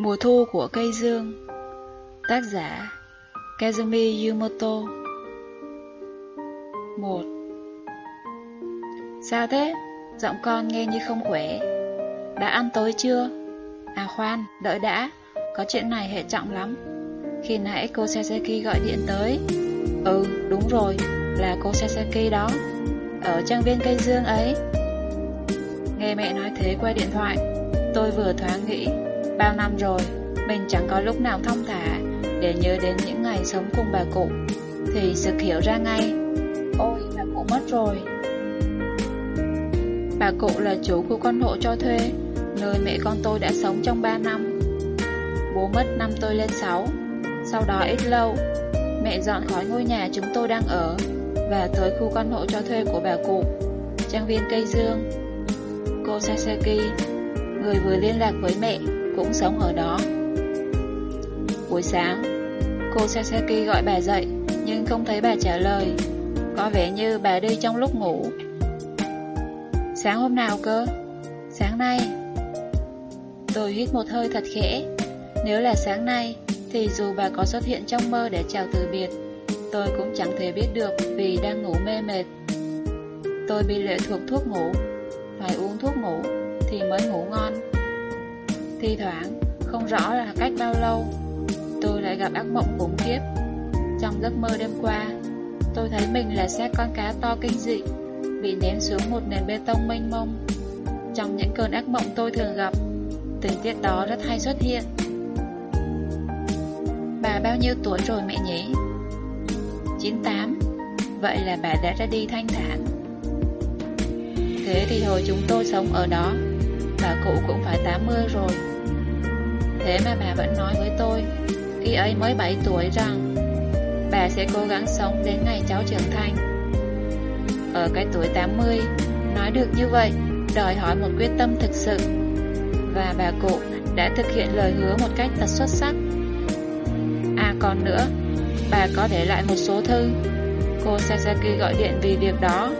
Mùa thu của cây dương. Tác giả Kazumi Yumoto. 1 Sao thế? Giọng con nghe như không khỏe. Đã ăn tối chưa? À khoan, đợi đã. Có chuyện này hệ trọng lắm. Khi nãy cô Sasaki gọi điện tới. Ừ, đúng rồi Là cô Sasaki đó. Ở trang viên cây dương ấy. Nghe mẹ nói thế qua điện thoại Tôi vừa thoáng nghĩ. Bao năm rồi, Mình chẳng có lúc nào thông thả Để nhớ đến những ngày sống cùng bà cụ. Thì sực hiểu ra ngay, Ôi, bà cụ mất rồi. Bà cụ là chủ của con hộ cho thuê, Nơi mẹ con tôi đã sống trong 3 năm. Bố mất năm tôi lên 6 Sau đó ít lâu, Mẹ dọn khỏi ngôi nhà chúng tôi đang ở Và tới khu con hộ cho thuê của bà cụ, Trang viên cây dương. Cô Sasaki, Người vừa liên lạc với mẹ cũng sống ở đó. Buổi sáng, Cô Sasaki gọi bà dậy, Nhưng không thấy bà trả lời. Có vẻ như bà đi trong lúc ngủ. Sáng hôm nào cơ? Sáng nay. Tôi hít một hơi thật khẽ. Nếu là sáng nay, Thì dù bà có xuất hiện trong mơ để chào từ biệt, Tôi cũng chẳng thể biết được Vì đang ngủ mê mệt. Tôi bị lệ thuộc thuốc ngủ. Phải uống thuốc ngủ Thì mới ngủ ngon. Thi thoảng, Không rõ là cách bao lâu, Tôi lại gặp ác mộng khủng khiếp. Trong giấc mơ đêm qua, Tôi thấy mình là xác con cá to kinh dị, Bị ném xuống một nền bê tông mênh mông. Trong những cơn ác mộng tôi thường gặp, Tình tiết đó rất hay xuất hiện. Bà bao nhiêu tuổi rồi mẹ nhỉ? 98 Vậy là bà đã ra đi thanh thản. Thế thì hồi chúng tôi sống ở đó, Bà cụ cũng phải 80 rồi. Thế mà bà vẫn nói với tôi. Khi ấy mới 7 tuổi rằng, Bà sẽ cố gắng sống đến ngày cháu trưởng thành. Ở cái tuổi 80 Nói được như vậy, Đòi hỏi một quyết tâm thực sự. Và bà cụ đã thực hiện lời hứa một cách thật xuất sắc. À còn nữa, Bà có để lại một số thư. Cô Sasaki gọi điện vì việc đó.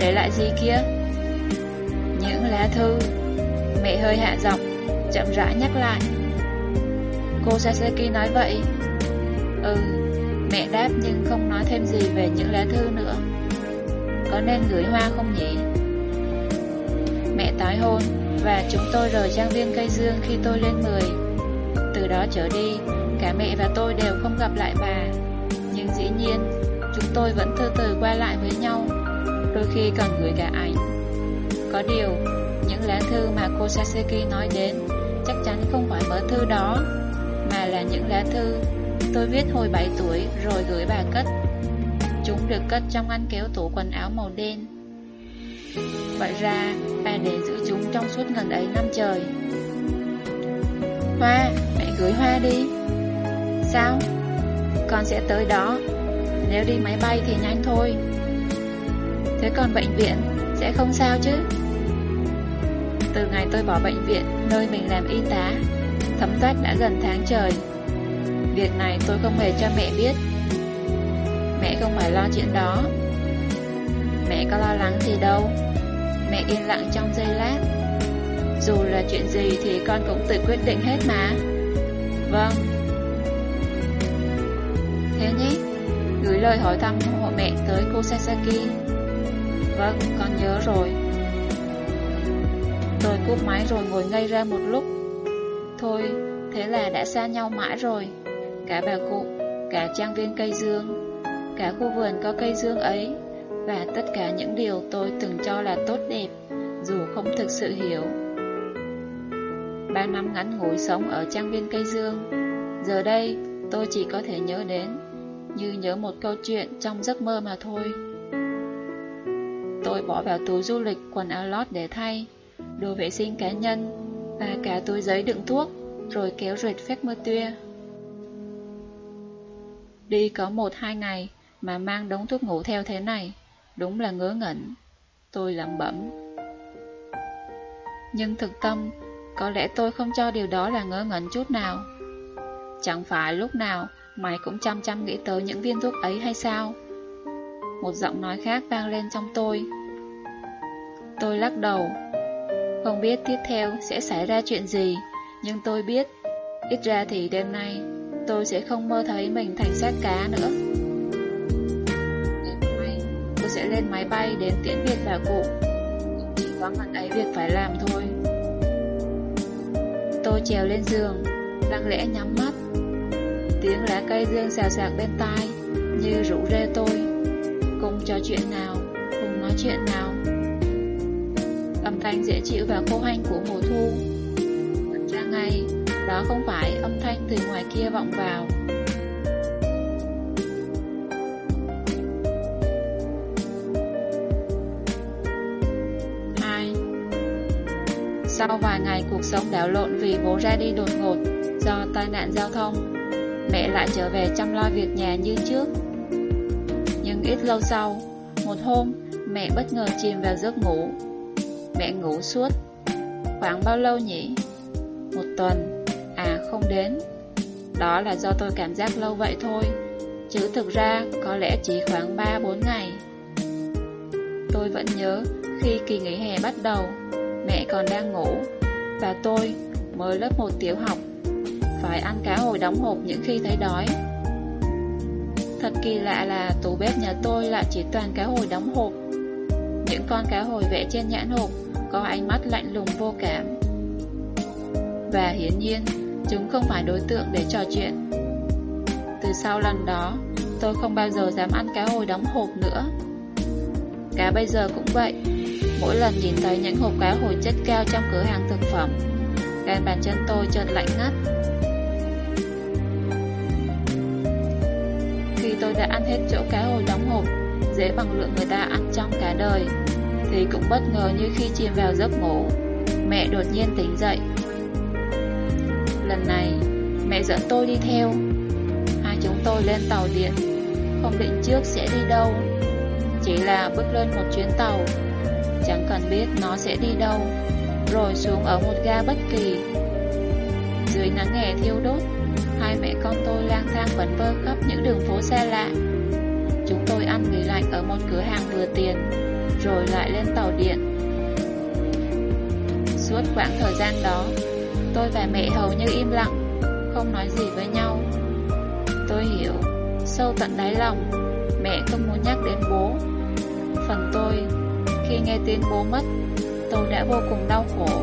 Để lại gì kia? Những lá thư. Mẹ hơi hạ giọng. Chậm rãi nhắc lại. Cô Sasaki nói vậy. Ừ Mẹ đáp nhưng không nói thêm gì về những lá thư nữa. Có nên gửi hoa không nhỉ? Mẹ tái hôn Và chúng tôi rời trang viên cây dương khi tôi lên 10 Từ đó trở đi, Cả mẹ và tôi đều không gặp lại bà. Nhưng dĩ nhiên, Chúng tôi vẫn thư từ qua lại với nhau, Đôi khi còn gửi cả ảnh. Có điều, Những lá thư mà cô Sasaki nói đến Chắc chắn không phải mớ thư đó, Mà là những lá thư Tôi viết hồi 7 tuổi Rồi gửi bà cất. Chúng được cất trong ngăn kéo tủ quần áo màu đen. Vậy ra, Bà để giữ chúng trong suốt gần ấy năm trời. Hoa, Mẹ gửi hoa đi. Sao? Con sẽ tới đó. Nếu đi máy bay thì nhanh thôi. Thế còn bệnh viện Sẽ không sao chứ? Từ ngày tôi bỏ bệnh viện Nơi mình làm y tá. Thấm thoát đã gần tháng trời. Việc này tôi không hề cho mẹ biết. Mẹ không phải lo chuyện đó. Mẹ có lo lắng gì đâu. Mẹ yên lặng trong giây lát. Dù là chuyện gì thì con cũng tự quyết định hết mà. Vâng. Thế nhé. Gửi lời hỏi thăm hộ mẹ tới cô Sasaki. Vâng, con nhớ rồi cúp máy rồi ngồi ngây ra một lúc. Thôi, thế là đã xa nhau mãi rồi. Cả bà cụ, cả trang viên cây dương Cả khu vườn có cây dương ấy Và tất cả những điều tôi từng cho là tốt đẹp Dù không thực sự hiểu. Ba năm ngắn ngủi sống ở trang viên cây dương Giờ đây tôi chỉ có thể nhớ đến Như nhớ một câu chuyện trong giấc mơ mà thôi. Tôi bỏ vào túi du lịch quần áo lót để thay. Đồ vệ sinh cá nhân Và cả túi giấy đựng thuốc, Rồi kéo rệt phép mơ tuya Đi có một hai ngày Mà mang đống thuốc ngủ theo thế này, Đúng là ngớ ngẩn. Tôi lẩm bẩm. Nhưng thực tâm, Có lẽ tôi không cho điều đó là ngớ ngẩn chút nào. Chẳng phải lúc nào Mày cũng chăm chăm nghĩ tới những viên thuốc ấy hay sao? Một giọng nói khác vang lên trong tôi. Tôi lắc đầu. Không biết tiếp theo sẽ xảy ra chuyện gì Nhưng tôi biết, ít ra thì đêm nay tôi sẽ không mơ thấy mình thành xác cá nữa. Đêm nay tôi sẽ lên máy bay đến tiễn biệt bà cụ. Chỉ có ngần ấy việc phải làm thôi. Tôi trèo lên giường, lặng lẽ nhắm mắt. Tiếng lá cây dương xào xạc bên tai, như rủ rê tôi. Cùng trò chuyện nào, cùng nói chuyện nào. Âm thanh dễ chịu và khô hanh của mùa thu. Thật ra ngay, đó không phải âm thanh từ ngoài kia vọng vào. Hai Sau vài ngày cuộc sống đảo lộn vì bố ra đi đột ngột do tai nạn giao thông, mẹ lại trở về chăm lo việc nhà như trước. Nhưng ít lâu sau, một hôm, mẹ bất ngờ chìm vào giấc ngủ. Mẹ ngủ suốt. Khoảng bao lâu nhỉ? Một tuần. À không đến. Đó là do tôi cảm giác lâu vậy thôi. Chứ thực ra có lẽ chỉ khoảng 3-4 ngày. Tôi vẫn nhớ khi kỳ nghỉ hè bắt đầu, mẹ còn đang ngủ, và tôi mới lớp 1 tiểu học phải ăn cá hồi đóng hộp những khi thấy đói. Thật kỳ lạ là tủ bếp nhà tôi lại chỉ toàn cá hồi đóng hộp. Những con cá hồi vẽ trên nhãn hộp có ánh mắt lạnh lùng vô cảm. Và hiển nhiên, chúng không phải đối tượng để trò chuyện. Từ sau lần đó, tôi không bao giờ dám ăn cá hồi đóng hộp nữa. Cá bây giờ cũng vậy, mỗi lần nhìn thấy những hộp cá hồi chất cao trong cửa hàng thực phẩm, gan bàn chân tôi chợt lạnh ngắt. Khi tôi đã ăn hết chỗ cá hồi đóng hộp, dễ bằng lượng người ta ăn trong cả đời, thì cũng bất ngờ như khi chìm vào giấc ngủ, mẹ đột nhiên tỉnh dậy. Lần này, mẹ dẫn tôi đi theo. Hai chúng tôi lên tàu điện, không định trước sẽ đi đâu. Chỉ là bước lên một chuyến tàu, chẳng cần biết nó sẽ đi đâu, rồi xuống ở một ga bất kỳ. Dưới nắng hè thiêu đốt, Hai mẹ con tôi lang thang vẩn vơ khắp những đường phố xa lạ Chúng tôi ăn nghỉ lạnh ở một cửa hàng vừa tiền rồi lại lên tàu điện Suốt quãng thời gian đó, Tôi và mẹ hầu như im lặng, Không nói gì với nhau Tôi hiểu, Sâu tận đáy lòng, Mẹ không muốn nhắc đến bố Phần tôi, Khi nghe tin bố mất, Tôi đã vô cùng đau khổ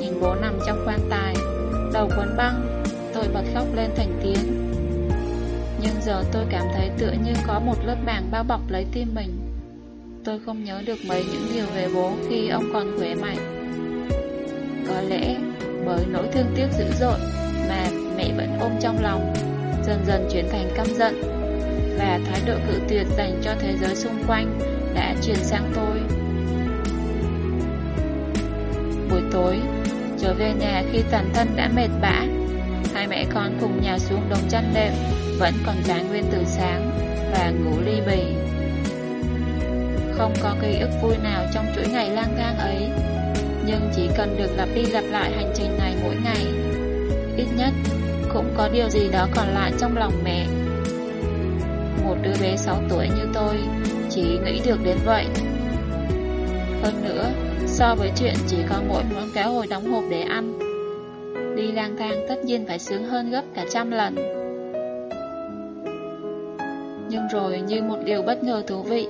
Nhìn bố nằm trong quan tài, Đầu cuốn băng, tôi bật khóc lên thành tiếng. Nhưng giờ tôi cảm thấy tựa như có một lớp màng bao bọc lấy tim mình. Tôi không nhớ được mấy những điều về bố khi ông còn khỏe mạnh. Có lẽ bởi nỗi thương tiếc dữ dội mà mẹ vẫn ôm trong lòng, dần dần chuyển thành căm giận, và thái độ cự tuyệt dành cho thế giới xung quanh đã chuyển sang tôi. Buổi tối, trở về nhà khi toàn thân đã mệt bã, Hai mẹ con cùng nhào xuống đống chăn đệm Vẫn còn dáng nguyên từ sáng Và ngủ ly bì không có ký ức vui nào trong chuỗi ngày lang thang ấy. Nhưng chỉ cần được lặp đi lặp lại hành trình này mỗi ngày, Ít nhất Cũng có điều gì đó còn lại trong lòng mẹ. Một đứa bé 6 tuổi như tôi Chỉ nghĩ được đến vậy. Hơn nữa, So với chuyện chỉ có mỗi món cá hồi đóng hộp để ăn, Đi lang thang tất nhiên phải sướng hơn gấp cả trăm lần. Nhưng rồi như một điều bất ngờ thú vị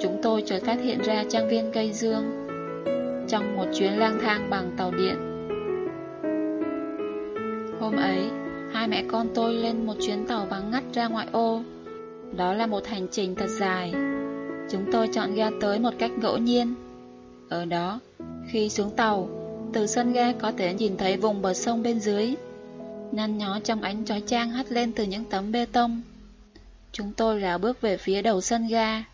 Chúng tôi chợt phát hiện ra trang viên cây dương Trong một chuyến lang thang bằng tàu điện. Hôm ấy, hai mẹ con tôi lên một chuyến tàu vắng ngắt ra ngoại ô. Đó là một hành trình thật dài. Chúng tôi chọn ga tới một cách ngẫu nhiên. Ở đó, khi xuống tàu từ sân ga có thể nhìn thấy vùng bờ sông bên dưới. Nhăn nhó trong ánh chói chang hắt lên từ những tấm bê tông. Chúng tôi rào bước về phía đầu sân ga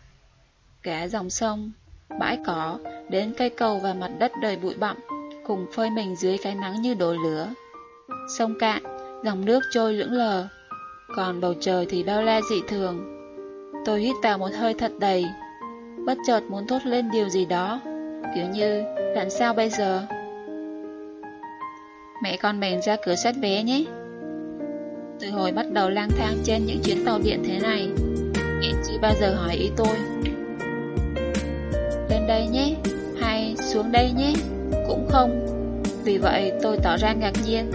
kẻ dòng sông, bãi cỏ, đến cây cầu và mặt đất đầy bụi bặm Cùng phơi mình dưới cái nắng như đổ lửa. Sông cạn, dòng nước trôi lững lờ Còn bầu trời thì bao la dị thường. Tôi hít vào một hơi thật đầy Bất chợt muốn thốt lên điều gì đó Kiểu như, làm sao bây giờ? Mẹ con mình ra cửa xét vé nhé. Từ hồi bắt đầu lang thang trên những chuyến tàu điện thế này Mẹ chưa bao giờ hỏi ý tôi. Lên đây nhé, Hay xuống đây nhé, Cũng không Vì vậy tôi tỏ ra ngạc nhiên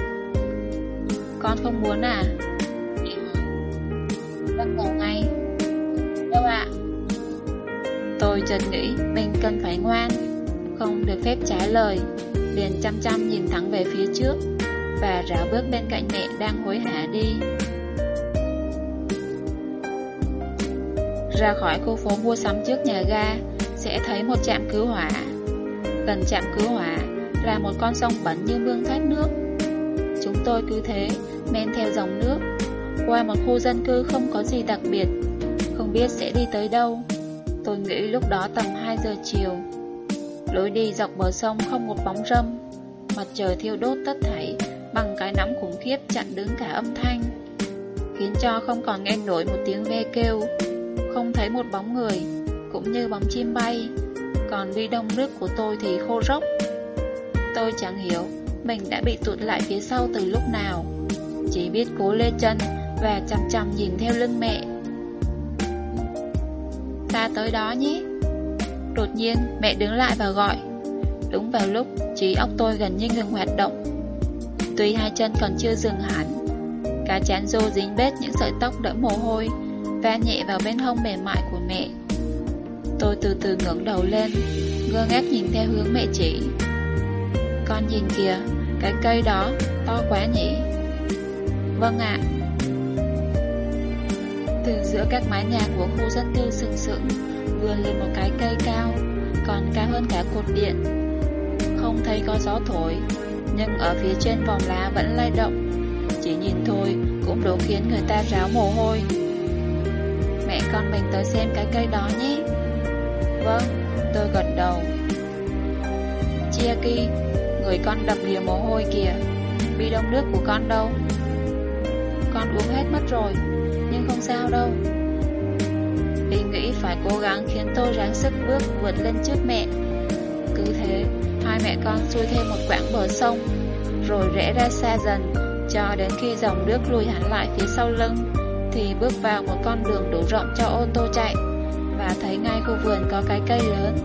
Con không muốn à? Mẹ ngủ Bắt ngay Đâu ạ? Tôi chợt nghĩ mình cần phải ngoan, Không được phép trái lời, Liền chăm chăm nhìn thẳng về phía trước Và rảo bước bên cạnh mẹ đang hối hả đi Ra khỏi khu phố mua sắm trước nhà ga sẽ thấy một trạm cứu hỏa. Gần trạm cứu hỏa Là một con sông bẩn như mương thoát nước. Chúng tôi cứ thế Men theo dòng nước Qua một khu dân cư không có gì đặc biệt, Không biết sẽ đi tới đâu. Tôi nghĩ lúc đó tầm 2 giờ chiều, Lối đi dọc bờ sông không một bóng râm. Mặt trời thiêu đốt tất thảy Bằng cái nóng khủng khiếp chặn đứng cả âm thanh, Khiến cho không còn nghe nổi một tiếng ve kêu, Không thấy một bóng người. Cũng như bóng chim bay. Còn bi đông nước của tôi thì khô rốc. Tôi chẳng hiểu Mình đã bị tụt lại phía sau từ lúc nào. Chỉ biết cố lê chân Và chằm chằm nhìn theo lưng mẹ. Ta tới đó nhé. Đột nhiên, mẹ đứng lại và gọi. Đúng vào lúc, trí óc tôi gần như ngừng hoạt động. Tuy hai chân còn chưa dừng hẳn cá chán rô dính bết những sợi tóc đẫm mồ hôi, Va nhẹ vào bên hông mềm mại của mẹ. Tôi từ từ ngẩng đầu lên, Ngơ ngác nhìn theo hướng mẹ chỉ. Con nhìn kìa, Cái cây đó to quá nhỉ? Vâng ạ. Từ giữa các mái nhà của khu dân cư sừng sững, Vươn lên một cái cây cao, Còn cao hơn cả cột điện. Không thấy có gió thổi, Nhưng ở phía trên vòng lá vẫn lay động. Chỉ nhìn thôi Cũng đủ khiến người ta ráo mồ hôi. Mẹ con mình tới xem cái cây đó nhé. Vâng Tôi gật đầu. Chiaki Người con đập đìa mồ hôi kìa. Bi đông nước của con đâu? Con uống hết mất rồi, Nhưng không sao đâu. Ý nghĩ phải cố gắng khiến tôi ráng sức bước vượt lên trước mẹ. Cứ thế, Hai mẹ con xuôi thêm một quãng bờ sông, Rồi rẽ ra xa dần, Cho đến khi dòng nước lùi hẳn lại phía sau lưng, Thì bước vào một con đường đủ rộng cho ô tô chạy thấy ngay khu vườn có cái cây lớn.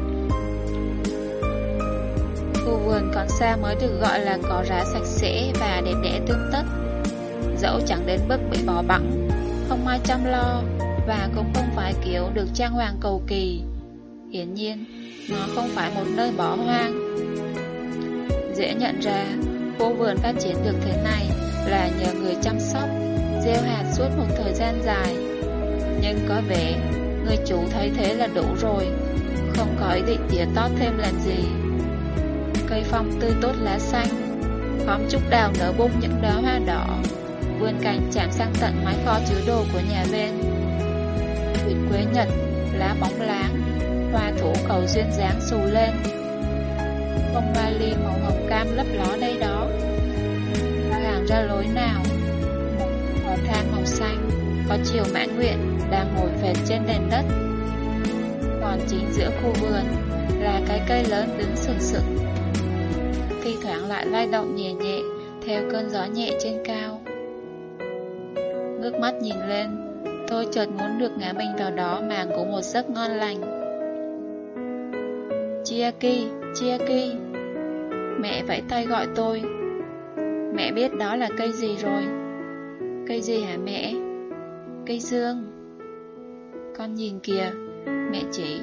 Khu vườn còn xa mới được gọi là có rá sạch sẽ và đẹp đẽ tương tất. Dẫu chẳng đến mức bị bỏ bẵng, Không ai chăm lo Và cũng không phải kiểu được trang hoàng cầu kỳ. Hiển nhiên, Nó không phải một nơi bỏ hoang. Dễ nhận ra, Khu vườn phát triển được thế này Là nhờ người chăm sóc, Gieo hạt suốt một thời gian dài. Nhưng có vẻ Người chủ thấy thế là đủ rồi. Không có ý định tỉa tót thêm làm gì. Cây phong tươi tốt lá xanh, Khóm trúc đào nở bung những đóa hoa đỏ. Vươn cành chạm sang tận mái kho chứa đồ của nhà bên. Nguyệt quế nhật, Lá bóng láng, Hoa thủ cầu duyên dáng xù lên. Bông ba ly màu hồng cam lấp ló đây đó. Hàng ra lối nào? Một cầu thang màu xanh, Có chiều mãn nguyện. Đang ngồi phệt trên nền đất. Còn chính giữa khu vườn Là cái cây lớn đứng sừng sững. Thi thoảng lại lay động nhẹ nhẹ Theo cơn gió nhẹ trên cao. Ngước mắt nhìn lên Tôi chợt muốn được ngã mình vào đó Mà ngủ một giấc ngon lành. Chiaki, Chiaki Mẹ vẫy tay gọi tôi. Mẹ biết đó là cây gì rồi? Cây gì hả mẹ? Cây dương. Con nhìn kìa. Mẹ chỉ,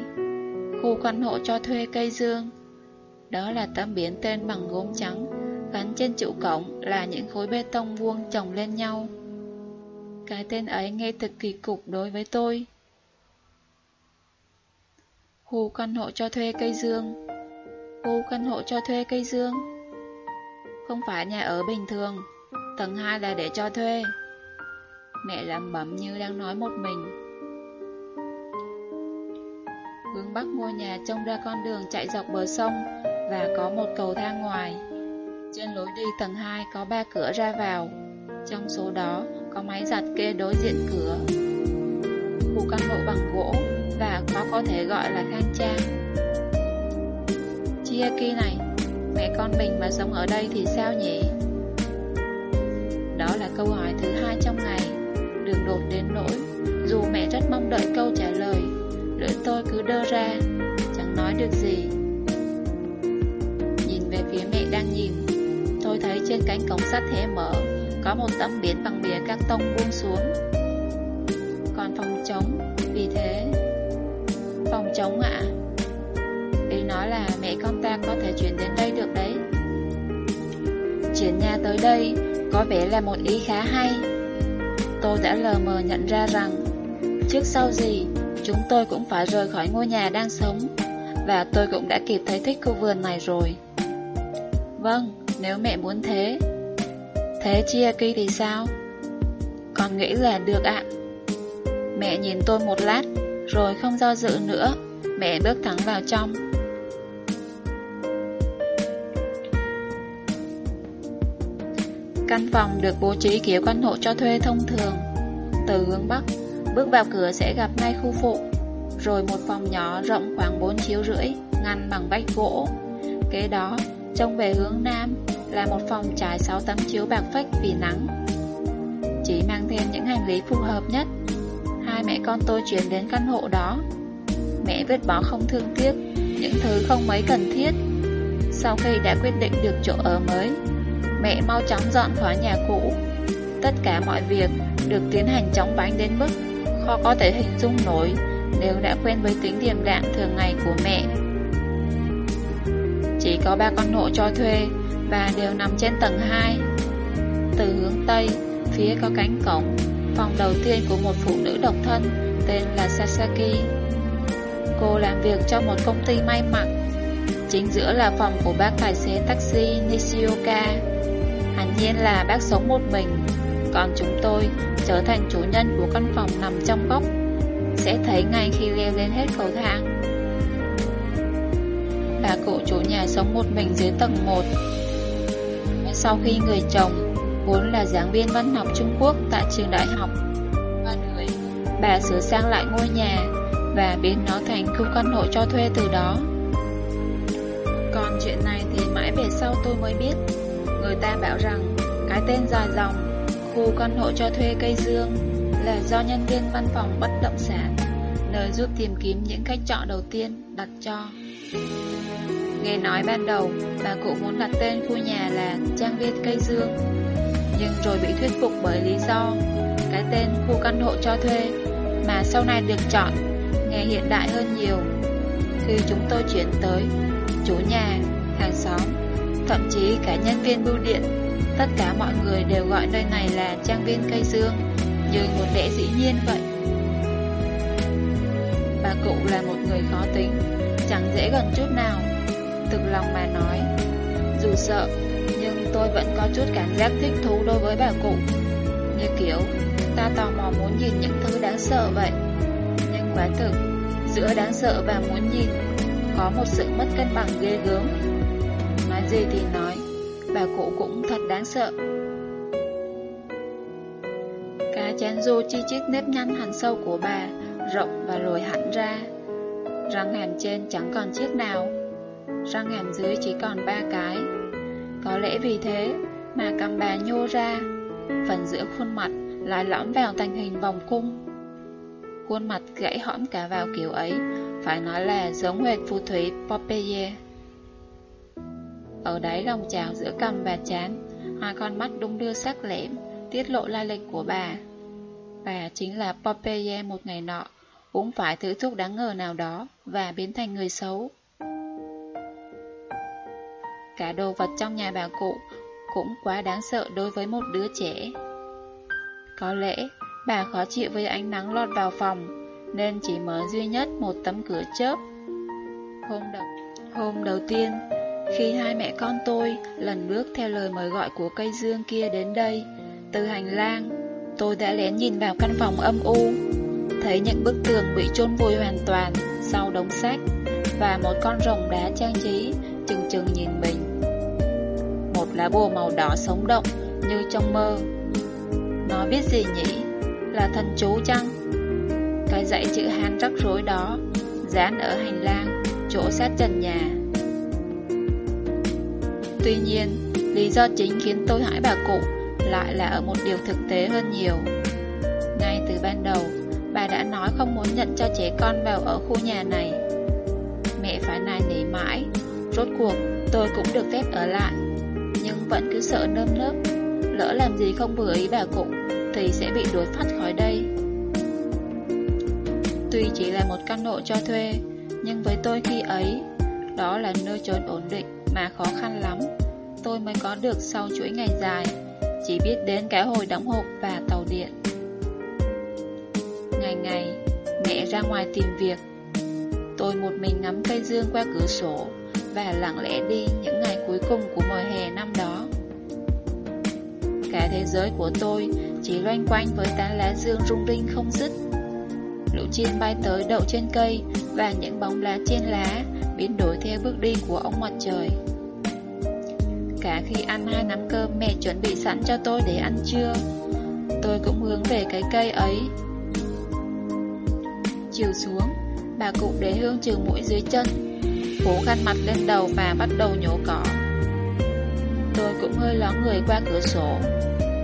Khu căn hộ cho thuê cây dương. Đó là tấm biển tên bằng gốm trắng, Gắn trên trụ cổng là những khối bê tông vuông chồng lên nhau. Cái tên ấy nghe thật kỳ cục đối với tôi. Khu căn hộ cho thuê cây dương. Khu căn hộ cho thuê cây dương? Không phải nhà ở bình thường. Tầng 2 là để cho thuê. Mẹ lẩm bẩm như đang nói một mình. Hướng bắc ngôi nhà trông ra con đường chạy dọc bờ sông Và có một cầu thang ngoài. Trên lối đi tầng 2 có ba cửa ra vào. Trong số đó, có máy giặt kê đối diện cửa, Khu căn hộ bằng gỗ Và khó có thể gọi là khang trang. Chiaki này, Mẹ con mình mà sống ở đây thì sao nhỉ? Sắt hé mở Có một tấm biển bằng bìa các tông buông xuống. Còn phòng trống Vì thế Phòng trống ạ. Ý nói là mẹ con ta có thể chuyển đến đây được đấy. Chuyển nhà tới đây Có vẻ là một ý khá hay. Tôi đã lờ mờ nhận ra rằng Trước sau gì Chúng tôi cũng phải rời khỏi ngôi nhà đang sống Và tôi cũng đã kịp thấy thích khu vườn này rồi. Vâng, nếu mẹ muốn thế Thế chia kỳ thì sao? Con nghĩ là được ạ. Mẹ nhìn tôi một lát, Rồi không do dự nữa, Mẹ bước thẳng vào trong. Căn phòng được bố trí kiểu căn hộ cho thuê thông thường. Từ hướng Bắc, Bước vào cửa sẽ gặp ngay khu phụ, Rồi một phòng nhỏ rộng khoảng 4 chiếu rưỡi, Ngăn bằng vách gỗ. Kế đó, Trông về hướng Nam. Là một phòng trải 6 tấm chiếu bạc phách vì nắng. Chỉ mang thêm những hành lý phù hợp nhất. Hai mẹ con tôi chuyển đến căn hộ đó. Mẹ vứt bỏ không thương tiếc, Những thứ không mấy cần thiết. Sau khi đã quyết định được chỗ ở mới, Mẹ mau chóng dọn khỏi nhà cũ. Tất cả mọi việc được tiến hành chóng vánh đến mức khó có thể hình dung nổi nếu đã quen với tính điềm đạm thường ngày của mẹ. Chỉ có ba con hộ cho thuê và đều nằm trên tầng 2. Từ hướng Tây, phía có cánh cổng, phòng đầu tiên của một phụ nữ độc thân tên là Sasaki. Cô làm việc cho một công ty may mặc. Chính giữa là phòng của bác tài xế taxi Nishioka. Hẳn nhiên là bác sống một mình còn chúng tôi trở thành chủ nhân của căn phòng nằm trong góc Sẽ thấy ngay khi leo lên hết cầu thang Bà cụ chủ nhà sống một mình dưới tầng 1 sau khi người chồng Vốn là giảng viên văn học Trung Quốc tại trường đại học Ba người Bà sửa sang lại ngôi nhà Và biến nó thành khu căn hộ cho thuê từ đó. Còn chuyện này thì mãi về sau tôi mới biết. Người ta bảo rằng Cái tên dài dòng Khu căn hộ cho thuê cây dương là do nhân viên văn phòng bất động sản, lời giúp tìm kiếm những cách chọn đầu tiên đặt cho. Nghe nói ban đầu, bà cụ muốn đặt tên khu nhà là Trang viên cây dương, nhưng rồi bị thuyết phục bởi lý do cái tên khu căn hộ cho thuê mà sau này được chọn nghe hiện đại hơn nhiều. Khi chúng tôi chuyển tới, chủ nhà, hàng xóm, thậm chí cả nhân viên bưu điện Tất cả mọi người đều gọi nơi này là trang viên cây dương Như một lẽ dĩ nhiên vậy Bà cụ là một người khó tính Chẳng dễ gần chút nào. Thực lòng mà nói Dù sợ Nhưng tôi vẫn có chút cảm giác thích thú đối với bà cụ. Như kiểu Ta tò mò muốn nhìn những thứ đáng sợ vậy. Nhưng quá thực Giữa đáng sợ và muốn nhìn Có một sự mất cân bằng ghê gớm. Nói gì thì nói bà cụ cũng thật đáng sợ. cá chén rô chi chít nếp nhăn hẳn sâu của bà, rộng và lồi hẳn ra. Răng hàm trên chẳng còn chiếc nào, răng hàm dưới chỉ còn ba cái. Có lẽ vì thế mà cầm bà nhô ra, phần giữa khuôn mặt lại lõm vào thành hình vòng cung. Khuôn mặt gãy hõm cả vào kiểu ấy, phải nói là giống hệt phù thủy Popeye. Ở đáy lòng trào giữa cầm và chán Hai con mắt đung đưa sắc lẻm Tiết lộ lai lịch của bà Bà chính là Popeye một ngày nọ cũng phải thử thuốc đáng ngờ nào đó Và biến thành người xấu. Cả đồ vật trong nhà bà cụ Cũng quá đáng sợ đối với một đứa trẻ. Có lẽ bà khó chịu với ánh nắng lọt vào phòng Nên chỉ mở duy nhất một tấm cửa chớp. Hôm đầu, hôm đầu tiên khi hai mẹ con tôi lần bước theo lời mời gọi của cây dương kia đến đây, từ hành lang, tôi đã lén nhìn vào căn phòng âm u, thấy những bức tường bị chôn vùi hoàn toàn sau đống sách và một con rồng đá trang trí chừng chừng nhìn mình. Một lá bùa màu đỏ sống động như trong mơ. Nó biết gì nhỉ? Là thần chú chăng? Cái dãy chữ Hán rắc rối đó dán ở hành lang, chỗ sát trần nhà. Tuy nhiên, lý do chính khiến tôi hãi bà cụ lại là ở một điều thực tế hơn nhiều. Ngay từ ban đầu, đã nói không muốn nhận cho trẻ con vào ở khu nhà này. Mẹ phải nài nỉ mãi, rốt cuộc tôi cũng được phép ở lại. Nhưng vẫn cứ sợ nơm nớp Lỡ làm gì không vừa ý bà cụ Thì sẽ bị đuổi phát khỏi đây Tuy chỉ là một căn hộ cho thuê Nhưng với tôi khi ấy Đó là nơi trốn ổn định Mà khó khăn lắm Tôi mới có được sau chuỗi ngày dài Chỉ biết đến cái hồi đóng hộp và tàu điện Ngày ngày, Mẹ ra ngoài tìm việc. Tôi một mình ngắm cây dương qua cửa sổ Và lặng lẽ đi những ngày cuối cùng của mùa hè năm đó. Cả thế giới của tôi chỉ loanh quanh với tán lá dương rung rinh không dứt. Lũ chim bay tới đậu trên cây Và những bóng lá trên lá biến đổi theo bước đi của ông mặt trời. Cả khi ăn hai nắm cơm mẹ chuẩn bị sẵn cho tôi để ăn trưa, Tôi cũng hướng về cái cây ấy. Chiều xuống Bà cụ để hương trừ mũi dưới chân. Phủ khăn mặt lên đầu và bắt đầu nhổ cỏ. Tôi cũng hơi ló người qua cửa sổ.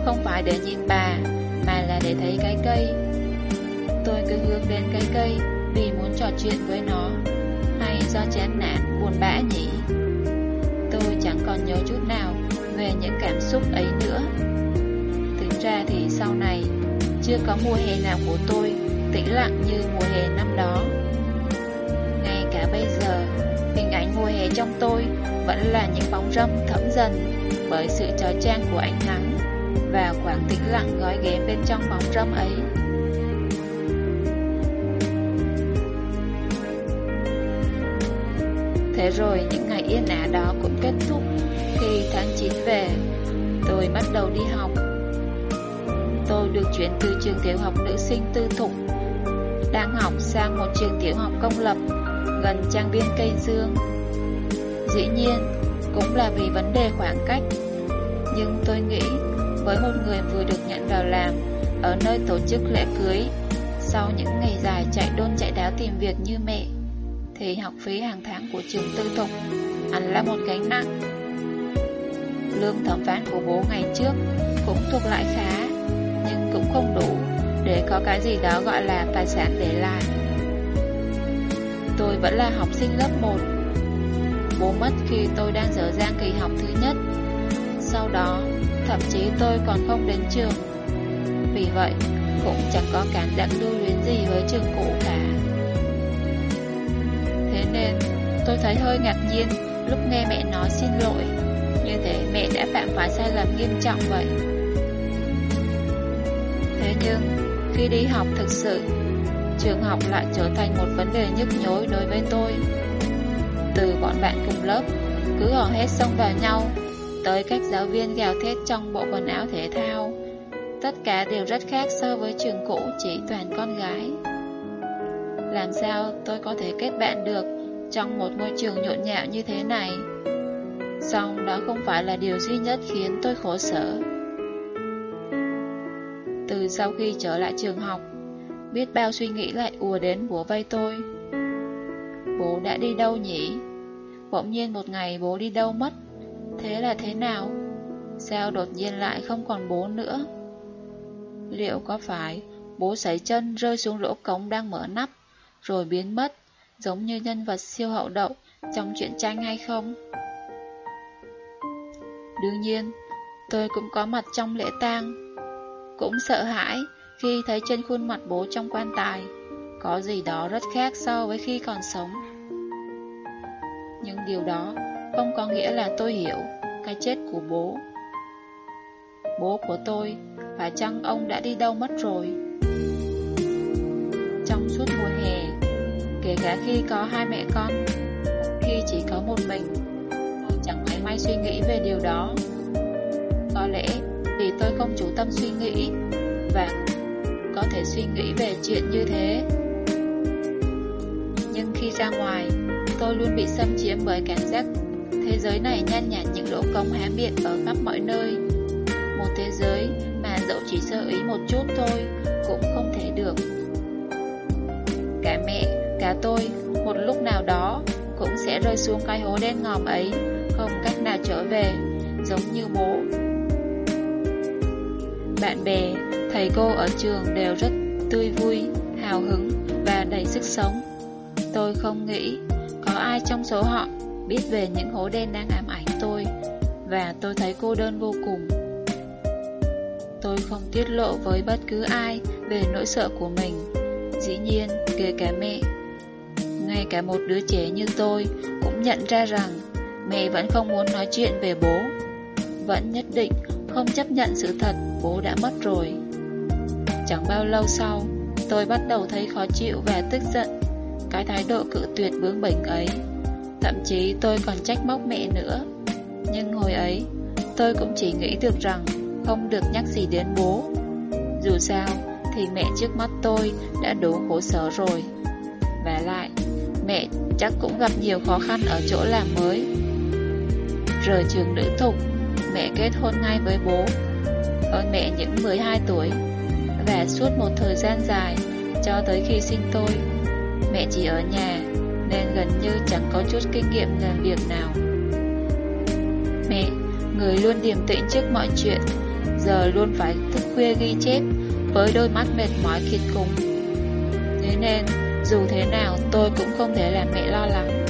Không phải để nhìn bà Mà là để thấy cái cây. Tôi cứ hướng đến cái cây Vì muốn trò chuyện với nó Hay do chán nản, buồn bã nhỉ? Tôi chẳng còn nhớ chút nào Về những cảm xúc ấy nữa. Tính ra thì sau này Chưa có mùa hè nào của tôi. Tĩnh lặng như mùa hè năm đó. Ngay cả bây giờ, Hình ảnh mùa hè trong tôi Vẫn là những bóng râm thẫm dần Bởi sự trói trang của ánh nắng Và khoảng tĩnh lặng gói ghém bên trong bóng râm ấy. Thế rồi những ngày yên ả đó cũng kết thúc Khi tháng 9 về, Tôi bắt đầu đi học. Tôi được chuyển từ trường tiểu học nữ sinh tư thục đang học sang một trường tiểu học công lập Gần trang viên cây dương. Dĩ nhiên Cũng là vì vấn đề khoảng cách. Nhưng tôi nghĩ Với một người vừa được nhận vào làm Ở nơi tổ chức lễ cưới Sau những ngày dài chạy đôn chạy đáo tìm việc như mẹ thì học phí hàng tháng của trường tư thục hẳn là một gánh nặng. Lương thẩm phán của bố ngày trước cũng thuộc lại khá, nhưng cũng không đủ để có cái gì đó gọi là tài sản để lại. Tôi vẫn là học sinh lớp 1. Bố mất khi tôi đang dở dang kỳ học thứ nhất. Sau đó, thậm chí tôi còn không đến trường. Vì vậy, cũng chẳng có cảm giác lưu luyến gì với trường cũ cả Thế nên tôi thấy hơi ngạc nhiên lúc nghe mẹ nói xin lỗi. Như thế mẹ đã phạm phải sai lầm nghiêm trọng vậy. Thế nhưng, khi đi học thực sự, trường học lại trở thành một vấn đề nhức nhối đối với tôi. Từ bọn bạn cùng lớp, cứ hò hét xông vào nhau, tới cách giáo viên gào thét trong bộ quần áo thể thao. Tất cả đều rất khác so với trường cũ chỉ toàn con gái. Làm sao tôi có thể kết bạn được trong một ngôi trường nhộn nhạo như thế này. Song đó không phải là điều duy nhất khiến tôi khổ sở. Từ sau khi trở lại trường học, biết bao suy nghĩ lại ùa đến bố vây tôi. Bố đã đi đâu nhỉ? Bỗng nhiên một ngày bố đi đâu mất? Thế là thế nào? Sao đột nhiên lại không còn bố nữa? Liệu có phải bố sấy chân rơi xuống lỗ cống đang mở nắp, rồi biến mất giống như nhân vật siêu hậu đậu trong truyện tranh hay không? Đương nhiên, tôi cũng có mặt trong lễ tang, cũng sợ hãi khi thấy trên khuôn mặt bố trong quan tài có gì đó rất khác so với khi còn sống. Nhưng điều đó không có nghĩa là tôi hiểu cái chết của bố. Bố của tôi, phải chăng ông đã đi đâu mất rồi? Trong suốt mùa hè, kể cả khi có hai mẹ con, khi chỉ có một mình, tôi chẳng mấy may suy nghĩ về điều đó. Có lẽ vì tôi không chú tâm suy nghĩ và có thể suy nghĩ về chuyện như thế. Nhưng khi ra ngoài, tôi luôn bị xâm chiếm bởi cảm giác thế giới này nhan nhản những lỗ cống há miệng ở khắp mọi nơi. Một thế giới mà dẫu chỉ sơ ý một chút thôi cũng không thể được. Cả mẹ cả tôi một lúc nào đó cũng sẽ rơi xuống cái hố đen ngòm ấy, không cách nào trở về, giống như bố. Bạn bè, thầy cô ở trường đều rất tươi vui, hào hứng và đầy sức sống. Tôi không nghĩ có ai trong số họ biết về những hố đen đang ám ảnh tôi và tôi thấy cô đơn vô cùng. Tôi không tiết lộ với bất cứ ai về nỗi sợ của mình, dĩ nhiên kể cả mẹ. Ngay cả một đứa trẻ như tôi cũng nhận ra rằng mẹ vẫn không muốn nói chuyện về bố, vẫn nhất định không chấp nhận sự thật bố đã mất rồi. Chẳng bao lâu sau, tôi bắt đầu thấy khó chịu và tức giận cái thái độ cự tuyệt bướng bỉnh ấy. Thậm chí tôi còn trách móc mẹ nữa. Nhưng hồi ấy, tôi cũng chỉ nghĩ được rằng không được nhắc gì đến bố. Dù sao, thì mẹ trước mắt tôi đã đủ khổ sở rồi. Và lại, mẹ chắc cũng gặp nhiều khó khăn ở chỗ làm mới. Rời trường nữ thục, mẹ kết hôn ngay với bố, hơn mẹ những 12 tuổi. Và suốt một thời gian dài, cho tới khi sinh tôi, mẹ chỉ ở nhà, nên gần như chẳng có chút kinh nghiệm làm việc nào. Mẹ, người luôn điềm tĩnh trước mọi chuyện, giờ luôn phải thức khuya ghi chép, với đôi mắt mệt mỏi kiệt cùng. Thế nên, dù thế nào tôi cũng không thể làm mẹ lo lắng.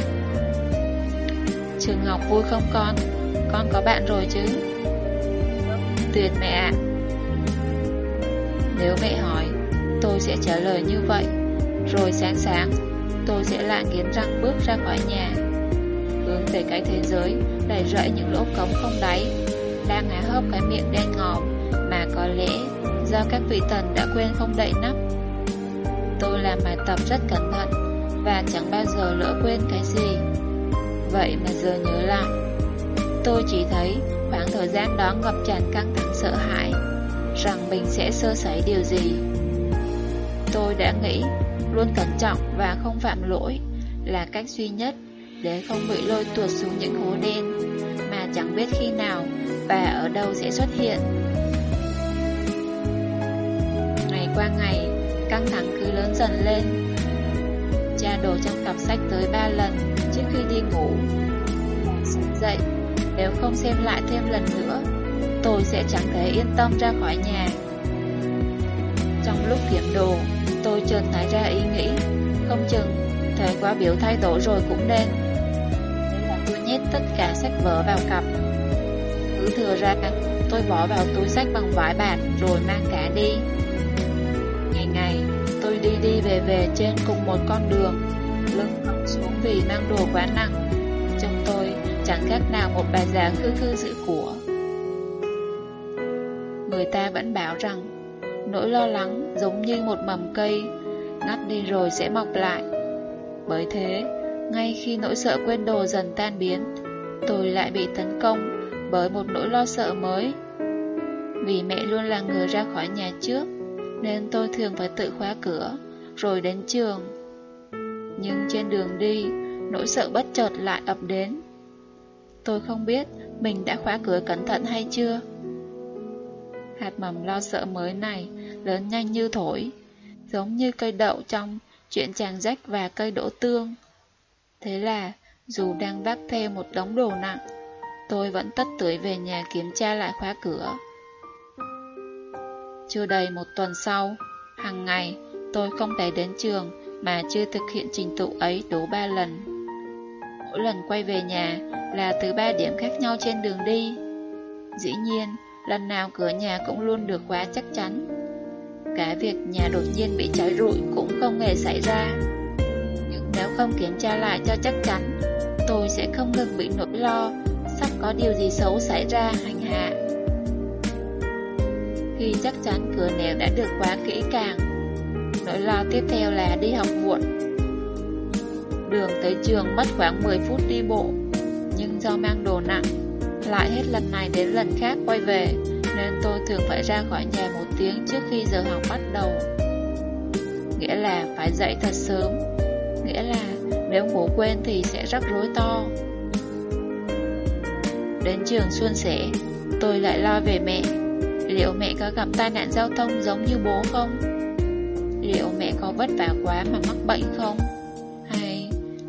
Trường học vui không con? Con có bạn rồi chứ? Tuyệt mẹ ạ. Nếu mẹ hỏi, tôi sẽ trả lời như vậy. Rồi sáng sáng, tôi sẽ lại nghiến răng bước ra khỏi nhà. Hướng về cái thế giới đầy rẫy những lỗ cống không đáy, đang há hốc cái miệng đen ngòm mà có lẽ do các vị thần đã quên không đậy nắp. Tôi làm bài tập rất cẩn thận và chẳng bao giờ lỡ quên cái gì. Vậy mà giờ nhớ lại, tôi chỉ thấy khoảng thời gian đó ngập tràn căng thẳng sợ hãi, rằng mình sẽ sơ sẩy điều gì. Tôi đã nghĩ luôn cẩn trọng và không phạm lỗi là cách duy nhất để không bị lôi tuột xuống những hố đen mà chẳng biết khi nào và ở đâu sẽ xuất hiện. Ngày qua ngày, căng thẳng cứ lớn dần lên. Cha đồ trong cặp sách tới ba lần trước khi đi ngủ. Sáng dậy, nếu không xem lại thêm lần nữa, tôi sẽ chẳng thể yên tâm ra khỏi nhà. Trong lúc kiểm đồ, tôi chợt nảy ra ý nghĩ, không chừng thời quá biểu thay đổi rồi cũng nên. Thế là tôi nhét tất cả sách vở vào cặp. Cứ thừa ra, tôi bỏ vào túi sách bằng vải bạt rồi mang cả đi. Ngày ngày, tôi đi đi về về trên cùng một con đường, lưng thẳng xuống vì mang đồ quá nặng. Chẳng khác nào một bà già khư khư giữ của. Người ta vẫn bảo rằng, Nỗi lo lắng giống như một mầm cây, Ngắt đi rồi sẽ mọc lại. Bởi thế, Ngay khi nỗi sợ quên đồ dần tan biến, Tôi lại bị tấn công Bởi một nỗi lo sợ mới. Vì mẹ luôn là người ra khỏi nhà trước, Nên tôi thường phải tự khóa cửa, Rồi đến trường. Nhưng trên đường đi, Nỗi sợ bất chợt lại ập đến. Tôi không biết Mình đã khóa cửa cẩn thận hay chưa Hạt mầm lo sợ mới này lớn nhanh như thổi, giống như cây đậu trong chuyện chàng rách và cây đỗ tương. Thế là, dù đang vác theo một đống đồ nặng, tôi vẫn tất tưởi về nhà kiểm tra lại khóa cửa. Chưa đầy một tuần sau, hàng ngày tôi không thể đến trường mà chưa thực hiện trình tự ấy đủ ba lần. Mỗi lần quay về nhà là từ ba điểm khác nhau trên đường đi. Dĩ nhiên, lần nào cửa nhà cũng luôn được khóa chắc chắn. Cả việc nhà đột nhiên bị cháy rụi cũng không hề xảy ra. Nhưng nếu không kiểm tra lại cho chắc chắn, tôi sẽ không ngừng bị nỗi lo sắp có điều gì xấu xảy ra hành hạ. Khi chắc chắn cửa nẻo đã được khóa kỹ càng, nỗi lo tiếp theo là đi học muộn. Đường tới trường mất khoảng 10 phút đi bộ, nhưng do mang đồ nặng, lại hết lần này đến lần khác quay về, nên tôi thường phải ra khỏi nhà một tiếng trước khi giờ học bắt đầu. Nghĩa là phải dậy thật sớm, nghĩa là nếu ngủ quên thì sẽ rắc rối to. Đến trường xuân sẻ, tôi lại lo về mẹ. Liệu mẹ có gặp tai nạn giao thông giống như bố không? Liệu mẹ có vất vả quá mà mắc bệnh không?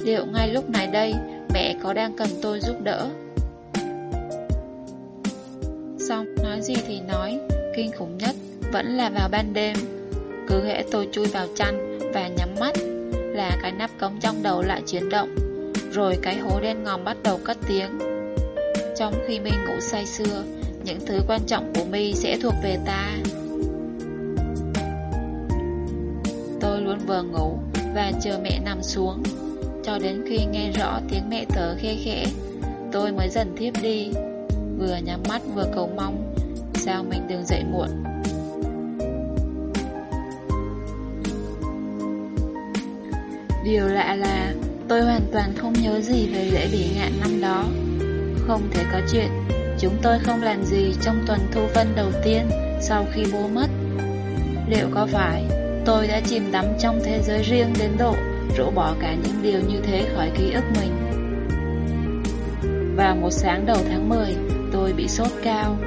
Liệu ngay lúc này đây mẹ có đang cần tôi giúp đỡ? Xong nói gì thì nói, kinh khủng nhất vẫn là vào ban đêm. Cứ hễ tôi chui vào chăn và nhắm mắt là cái nắp cống trong đầu lại chuyển động, rồi cái hố đen ngòm bắt đầu cất tiếng. Trong khi mình ngủ say sưa, những thứ quan trọng của mi sẽ thuộc về ta. Tôi luôn vừa ngủ và chờ mẹ nằm xuống, cho đến khi nghe rõ tiếng mẹ thở khe khẽ, tôi mới dần thiếp đi, vừa nhắm mắt vừa cầu mong, sao mình đừng dậy muộn. Điều lạ là tôi hoàn toàn không nhớ gì về lễ bỉ ngạn năm đó. Không thể có chuyện, chúng tôi không làm gì trong tuần thu phân đầu tiên sau khi bố mất. Liệu có phải tôi đã chìm đắm trong thế giới riêng đến độ rũ bỏ cả những điều như thế khỏi ký ức mình? Vào một sáng đầu tháng 10, tôi bị sốt cao.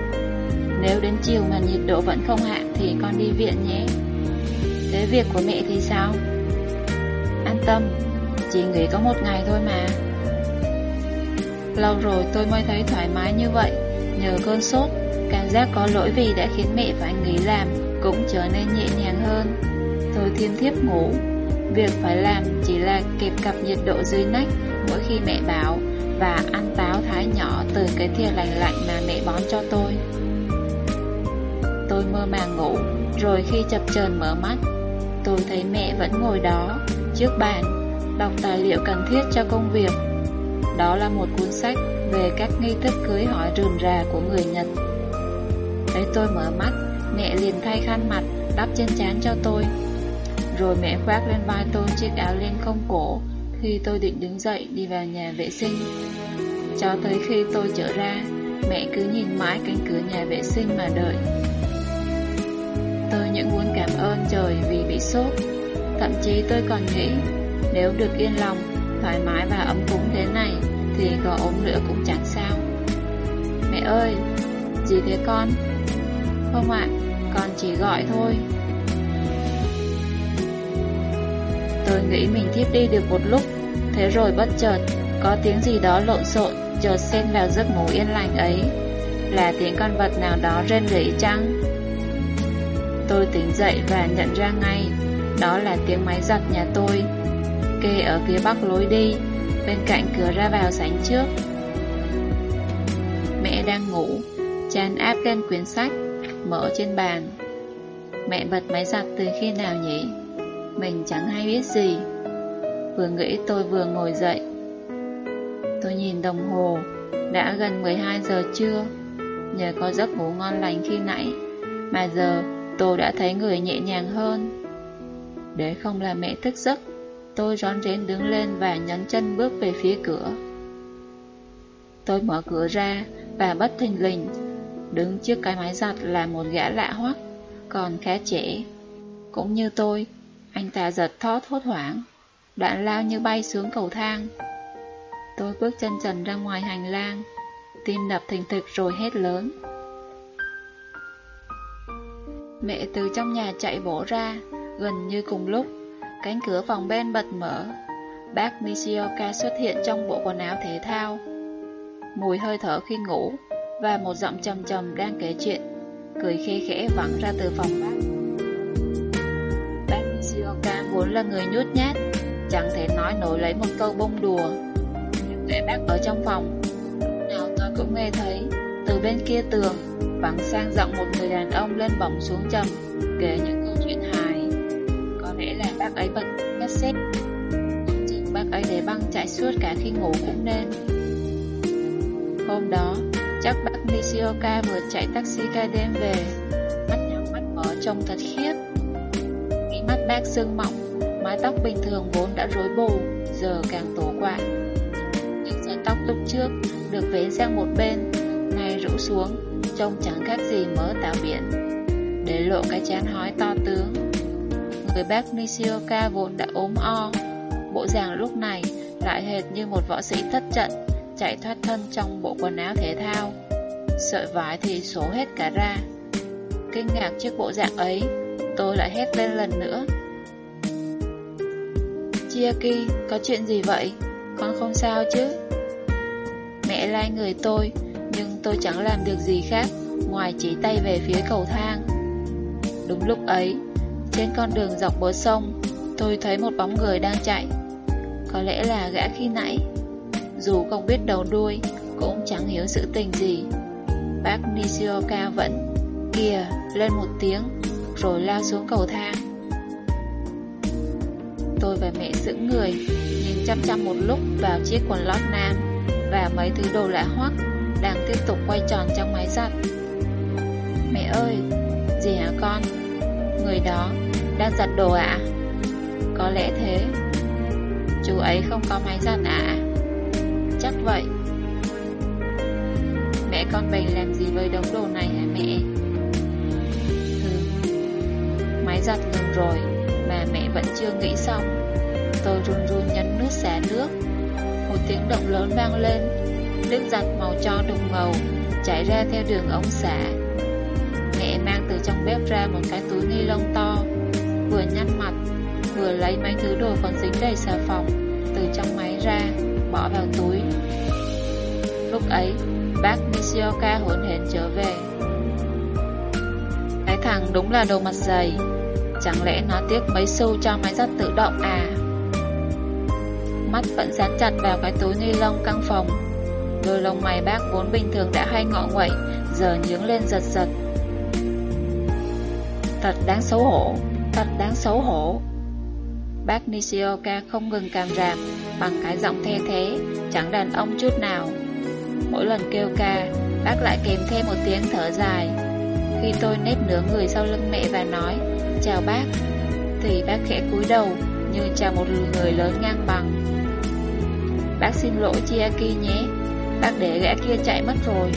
Nếu đến chiều mà nhiệt độ vẫn không hạ thì con đi viện nhé. Thế việc của mẹ thì sao? An tâm, chỉ nghỉ có một ngày thôi mà. Lâu rồi tôi mới thấy thoải mái như vậy, nhờ cơn sốt, cảm giác có lỗi vì đã khiến mẹ phải nghỉ làm cũng trở nên nhẹ nhàng hơn. Tôi thiêm thiếp ngủ, việc phải làm chỉ là kịp cặp nhiệt độ dưới nách mỗi khi mẹ bảo và ăn táo thái nhỏ từ cái thìa lành lạnh mà mẹ bón cho tôi. Tôi mơ màng ngủ, rồi khi chập chờn mở mắt, tôi thấy mẹ vẫn ngồi đó, trước bàn, đọc tài liệu cần thiết cho công việc. Đó là một cuốn sách về các nghi thức cưới hỏi rườm rà của người Nhật. Thấy tôi mở mắt, mẹ liền thay khăn mặt, đắp trên trán cho tôi. Rồi mẹ khoác lên vai tôi chiếc áo len không cổ khi tôi định đứng dậy đi vào nhà vệ sinh. Cho tới khi tôi trở ra, mẹ cứ nhìn mãi cánh cửa nhà vệ sinh mà đợi. Tôi những muốn cảm ơn trời vì bị sốt. Thậm chí tôi còn nghĩ, nếu được yên lòng, thoải mái và ấm cúng thế này, thì có ốm nữa cũng chẳng sao. Mẹ ơi, gì thế con? Không ạ, con chỉ gọi thôi. Tôi nghĩ mình thiếp đi được một lúc, thế rồi bất chợt, có tiếng gì đó lộn xộn, chợt xen vào giấc ngủ yên lành ấy. Là tiếng con vật nào đó rên rỉ chăng? Tôi tỉnh dậy và nhận ra ngay, đó là tiếng máy giặt nhà tôi, kê ở phía bắc lối đi, bên cạnh cửa ra vào sảnh trước. Mẹ đang ngủ, chán áp lên quyển sách, mở trên bàn. Mẹ bật máy giặt từ khi nào nhỉ? Mình chẳng hay biết gì. Vừa nghĩ tôi vừa ngồi dậy. Tôi nhìn đồng hồ, đã gần 12 giờ trưa. Nhờ có giấc ngủ ngon lành khi nãy, mà giờ tôi đã thấy người nhẹ nhàng hơn. Để không làm mẹ thức giấc, tôi rón rén đứng lên và nhấn chân bước về phía cửa. Tôi mở cửa ra và bất thình lình, đứng trước cái máy giặt là một gã lạ hoắc, còn khá trẻ. Cũng như tôi, anh ta giật thót hốt hoảng, đoạn lao như bay xuống cầu thang. Tôi bước chân trần ra ngoài hành lang, tim đập thình thịch rồi hét lớn. Mẹ từ trong nhà chạy bổ ra, gần như cùng lúc, cánh cửa phòng bên bật mở. Bác Nishioka xuất hiện trong bộ quần áo thể thao. Mùi hơi thở khi ngủ và một giọng trầm trầm đang kể chuyện, cười khê khẽ vẳng ra từ phòng bác vốn là người nhút nhát, chẳng thể nói nổi lấy một câu bông đùa. Nhưng để bác ở trong phòng, nào tôi cũng nghe thấy, từ bên kia tường, vắng sang giọng một người đàn ông lên bỏng xuống trầm, kể những câu chuyện hài. Có lẽ là bác ấy bật cassette, chừng bác ấy để băng chạy suốt cả khi ngủ cũng nên. Hôm đó, chắc bác Nishioka vừa chạy taxi ca đêm về, mắt nhắm mắt mở trông thật khiếp. Nghĩ mắt bác sưng mỏng, mái tóc bình thường vốn đã rối bù, giờ càng tổ quạ. Những sợi tóc lúc trước được vén sang một bên, nay rũ xuống, trông chẳng khác gì mớ tạo biển. Để lộ cái chán hói to tướng. Người bác Nishioka vốn đã ốm o, bộ dạng lúc này lại hệt như một võ sĩ thất trận, chạy thoát thân trong bộ quần áo thể thao. Sợi vải thì số hết cả ra. Kinh ngạc trước bộ dạng ấy, tôi lại hét lên lần nữa. Chiaki, có chuyện gì vậy? Con không sao chứ? Mẹ lai người tôi, nhưng tôi chẳng làm được gì khác ngoài chỉ tay về phía cầu thang. Đúng lúc ấy, trên con đường dọc bờ sông, tôi thấy một bóng người đang chạy. Có lẽ là gã khi nãy. Dù không biết đầu đuôi, cũng chẳng hiểu sự tình gì. Bác Nishioka vẫn kìa lên một tiếng, rồi lao xuống cầu thang. Tôi và mẹ sững người, nhìn chăm chăm một lúc vào chiếc quần lót nam và mấy thứ đồ lạ hoắc đang tiếp tục quay tròn trong máy giặt. Mẹ ơi, gì hả con? Người đó đang giặt đồ ạ? Có lẽ thế. Chú ấy không có máy giặt ạ? Chắc vậy. Mẹ con bình làm gì với đống đồ này hả mẹ? Ừ. Máy giặt ngừng rồi vẫn chưa nghĩ xong. Tôi run run nhấn nút xả nước. Một tiếng động lớn vang lên. Nước giặt màu cho đục ngầu chảy ra theo đường ống xả. Mẹ mang từ trong bếp ra một cái túi ni lông to, vừa nhăn mặt, vừa lấy mấy thứ đồ còn dính đầy xà phòng từ trong máy ra, bỏ vào túi. Lúc ấy, bác Nishioka hỗn hển trở về. Cái thằng đúng là đồ mặt dày, chẳng lẽ nó tiếc mấy xu cho máy giặt tự động à? Mắt vẫn dán chặt vào cái túi ni lông căng phòng. Đôi lông mày bác vốn bình thường đã hay ngọ nguậy, giờ nhướng lên giật giật. Thật đáng xấu hổ, thật đáng xấu hổ. Bác Nishioka không ngừng càm ràm bằng cái giọng thê thế, chẳng đàn ông chút nào. Mỗi lần kêu ca, bác lại kèm thêm một tiếng thở dài. Khi tôi nếp nửa người sau lưng mẹ và nói, chào bác, thì bác khẽ cúi đầu như chào một người lớn ngang bằng. Bác xin lỗi Chiaki nhé, bác để gã kia chạy mất rồi.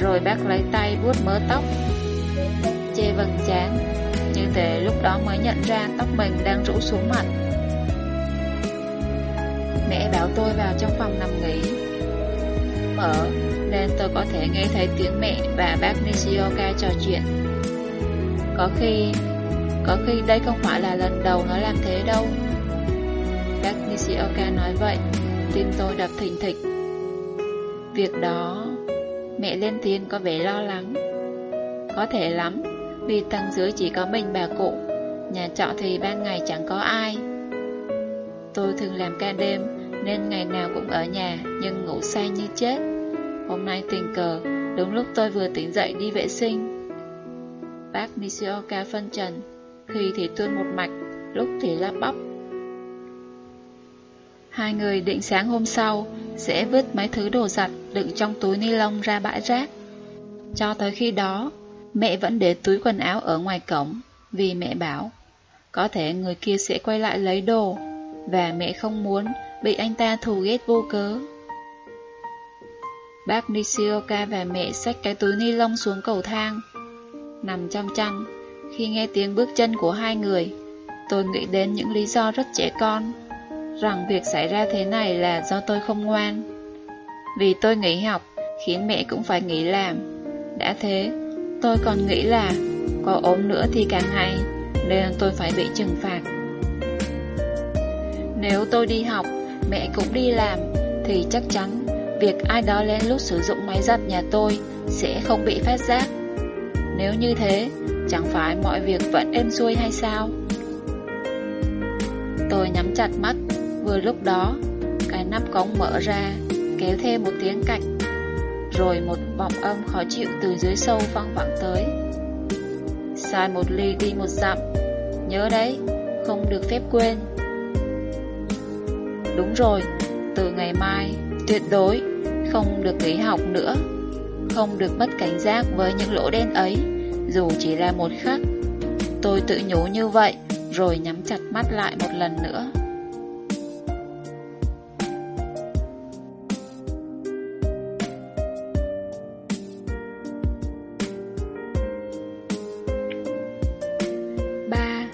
Rồi bác lấy tay vuốt mớ tóc, chê vầng trán, như thế lúc đó mới nhận ra tóc mình đang rũ xuống mặt. Mẹ bảo tôi vào trong phòng nằm nghỉ. Mở, nên tôi có thể nghe thấy tiếng mẹ và bác Nishioka trò chuyện. Có khi, có khi đây không phải là lần đầu nó làm thế đâu. Các Nishioka nói vậy, tim tôi đập thình thịch. Việc đó, mẹ lên tiếng có vẻ lo lắng. Có thể lắm, vì tầng dưới chỉ có mình bà cụ, nhà trọ thì ban ngày chẳng có ai. Tôi thường làm ca đêm, nên ngày nào cũng ở nhà, nhưng ngủ say như chết. Hôm nay tình cờ, đúng lúc tôi vừa tỉnh dậy đi vệ sinh. Bác Nishioka phân trần, khi thì tuôn một mạch, lúc thì lắp bắp. Hai người định sáng hôm sau sẽ vứt mấy thứ đồ giặt đựng trong túi ni lông ra bãi rác. Cho tới khi đó, mẹ vẫn để túi quần áo ở ngoài cổng, vì mẹ bảo, có thể người kia sẽ quay lại lấy đồ, và mẹ không muốn bị anh ta thù ghét vô cớ. Bác Nishioka và mẹ xách cái túi ni lông xuống cầu thang. Nằm trong chăn, khi nghe tiếng bước chân của hai người, tôi nghĩ đến những lý do rất trẻ con, rằng việc xảy ra thế này là do tôi không ngoan. Vì tôi nghỉ học, khiến mẹ cũng phải nghỉ làm. Đã thế, tôi còn nghĩ là có ốm nữa thì càng hay, nên tôi phải bị trừng phạt. Nếu tôi đi học, mẹ cũng đi làm, thì chắc chắn việc ai đó lén lút sử dụng máy giặt nhà tôi sẽ không bị phát giác. Nếu như thế, chẳng phải mọi việc vẫn êm xuôi hay sao? Tôi nhắm chặt mắt, vừa lúc đó, cái nắp cống mở ra, kéo thêm một tiếng cạch, rồi một vòng âm khó chịu từ dưới sâu văng vẳng tới. Sai một ly đi một dặm, nhớ đấy, không được phép quên. Đúng rồi, từ ngày mai, tuyệt đối không được nghỉ học nữa, không được mất cảnh giác với những lỗ đen ấy, dù chỉ là một khắc. Tôi tự nhủ như vậy, rồi nhắm chặt mắt lại một lần nữa. Ba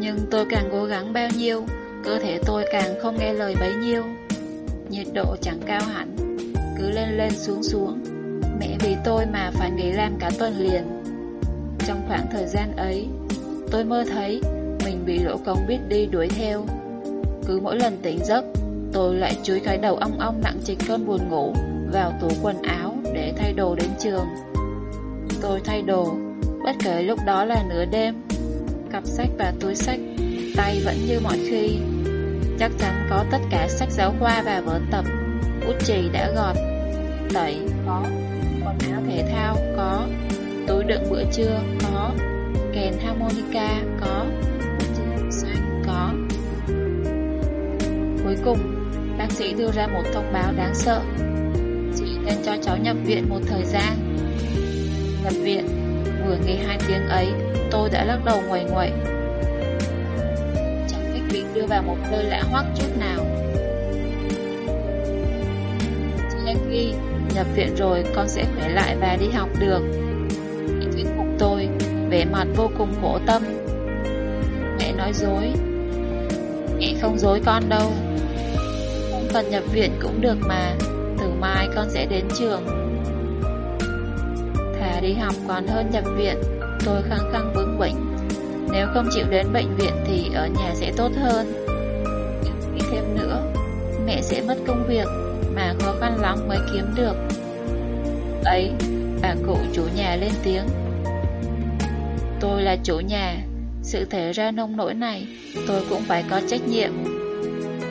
Nhưng tôi càng cố gắng bao nhiêu, cơ thể tôi càng không nghe lời bấy nhiêu. Nhiệt độ chẳng cao hẳn, cứ lên lên xuống xuống. Mẹ vì tôi mà phải nghỉ làm cả tuần liền. Trong khoảng thời gian ấy, tôi mơ thấy mình bị lỗ công biết đi đuổi theo. Cứ mỗi lần tỉnh giấc, tôi lại chúi cái đầu ong ong nặng trịch cơn buồn ngủ vào tủ quần áo để thay đồ đến trường. Tôi thay đồ, bất kể lúc đó là nửa đêm. Cặp sách và túi sách, tay vẫn như mọi khi. Chắc chắn có tất cả sách giáo khoa và vở tập Bút chì đã gọt. Tẩy có Quần áo thể thao, có. Túi đựng bữa trưa, có. Kèn harmonica, có. Xanh có. Cuối cùng, Bác sĩ đưa ra một thông báo đáng sợ. Chị nên cho cháu nhập viện một thời gian. Nhập viện, Vừa nghe hai tiếng ấy, Tôi đã lắc đầu ngoài ngoại Chẳng thích bị đưa vào một nơi lạ hoắc chút nào. Jackie Nhập viện rồi, con sẽ khỏe lại và đi học được. Mẹ thuyết phục tôi, Vẻ mặt vô cùng khổ tâm. Mẹ nói dối. Mẹ không dối con đâu. Không cần nhập viện cũng được mà. Từ mai con sẽ đến trường. Thà đi học còn hơn nhập viện. Tôi khăng khăng vững bệnh Nếu không chịu đến bệnh viện Thì ở nhà sẽ tốt hơn. Nghĩ thêm nữa, Mẹ sẽ mất công việc. Mà khó khăn lắm mới kiếm được. Ấy, Bà cụ chủ nhà lên tiếng. Tôi là chủ nhà, Sự thể ra nông nỗi này, Tôi cũng phải có trách nhiệm.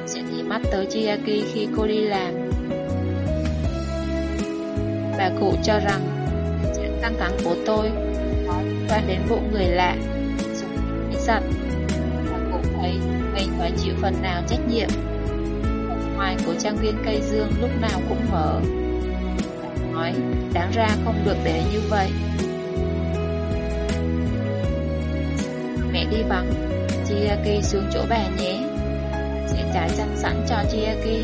Sẽ đi mắt tới Chiaki khi cô đi làm. Bà cụ cho rằng Trạng căng thẳng của tôi Có quan đến vụ người lạ. Dùng bí Bà cụ thấy mình phải chịu phần nào trách nhiệm? Ngoài của trang viên cây dương lúc nào cũng mở. Nói, Đáng ra không được để như vậy. Mẹ đi vắng Chiaki xuống chỗ bà nhé. Sẽ trái chăn sẵn cho Chiaki.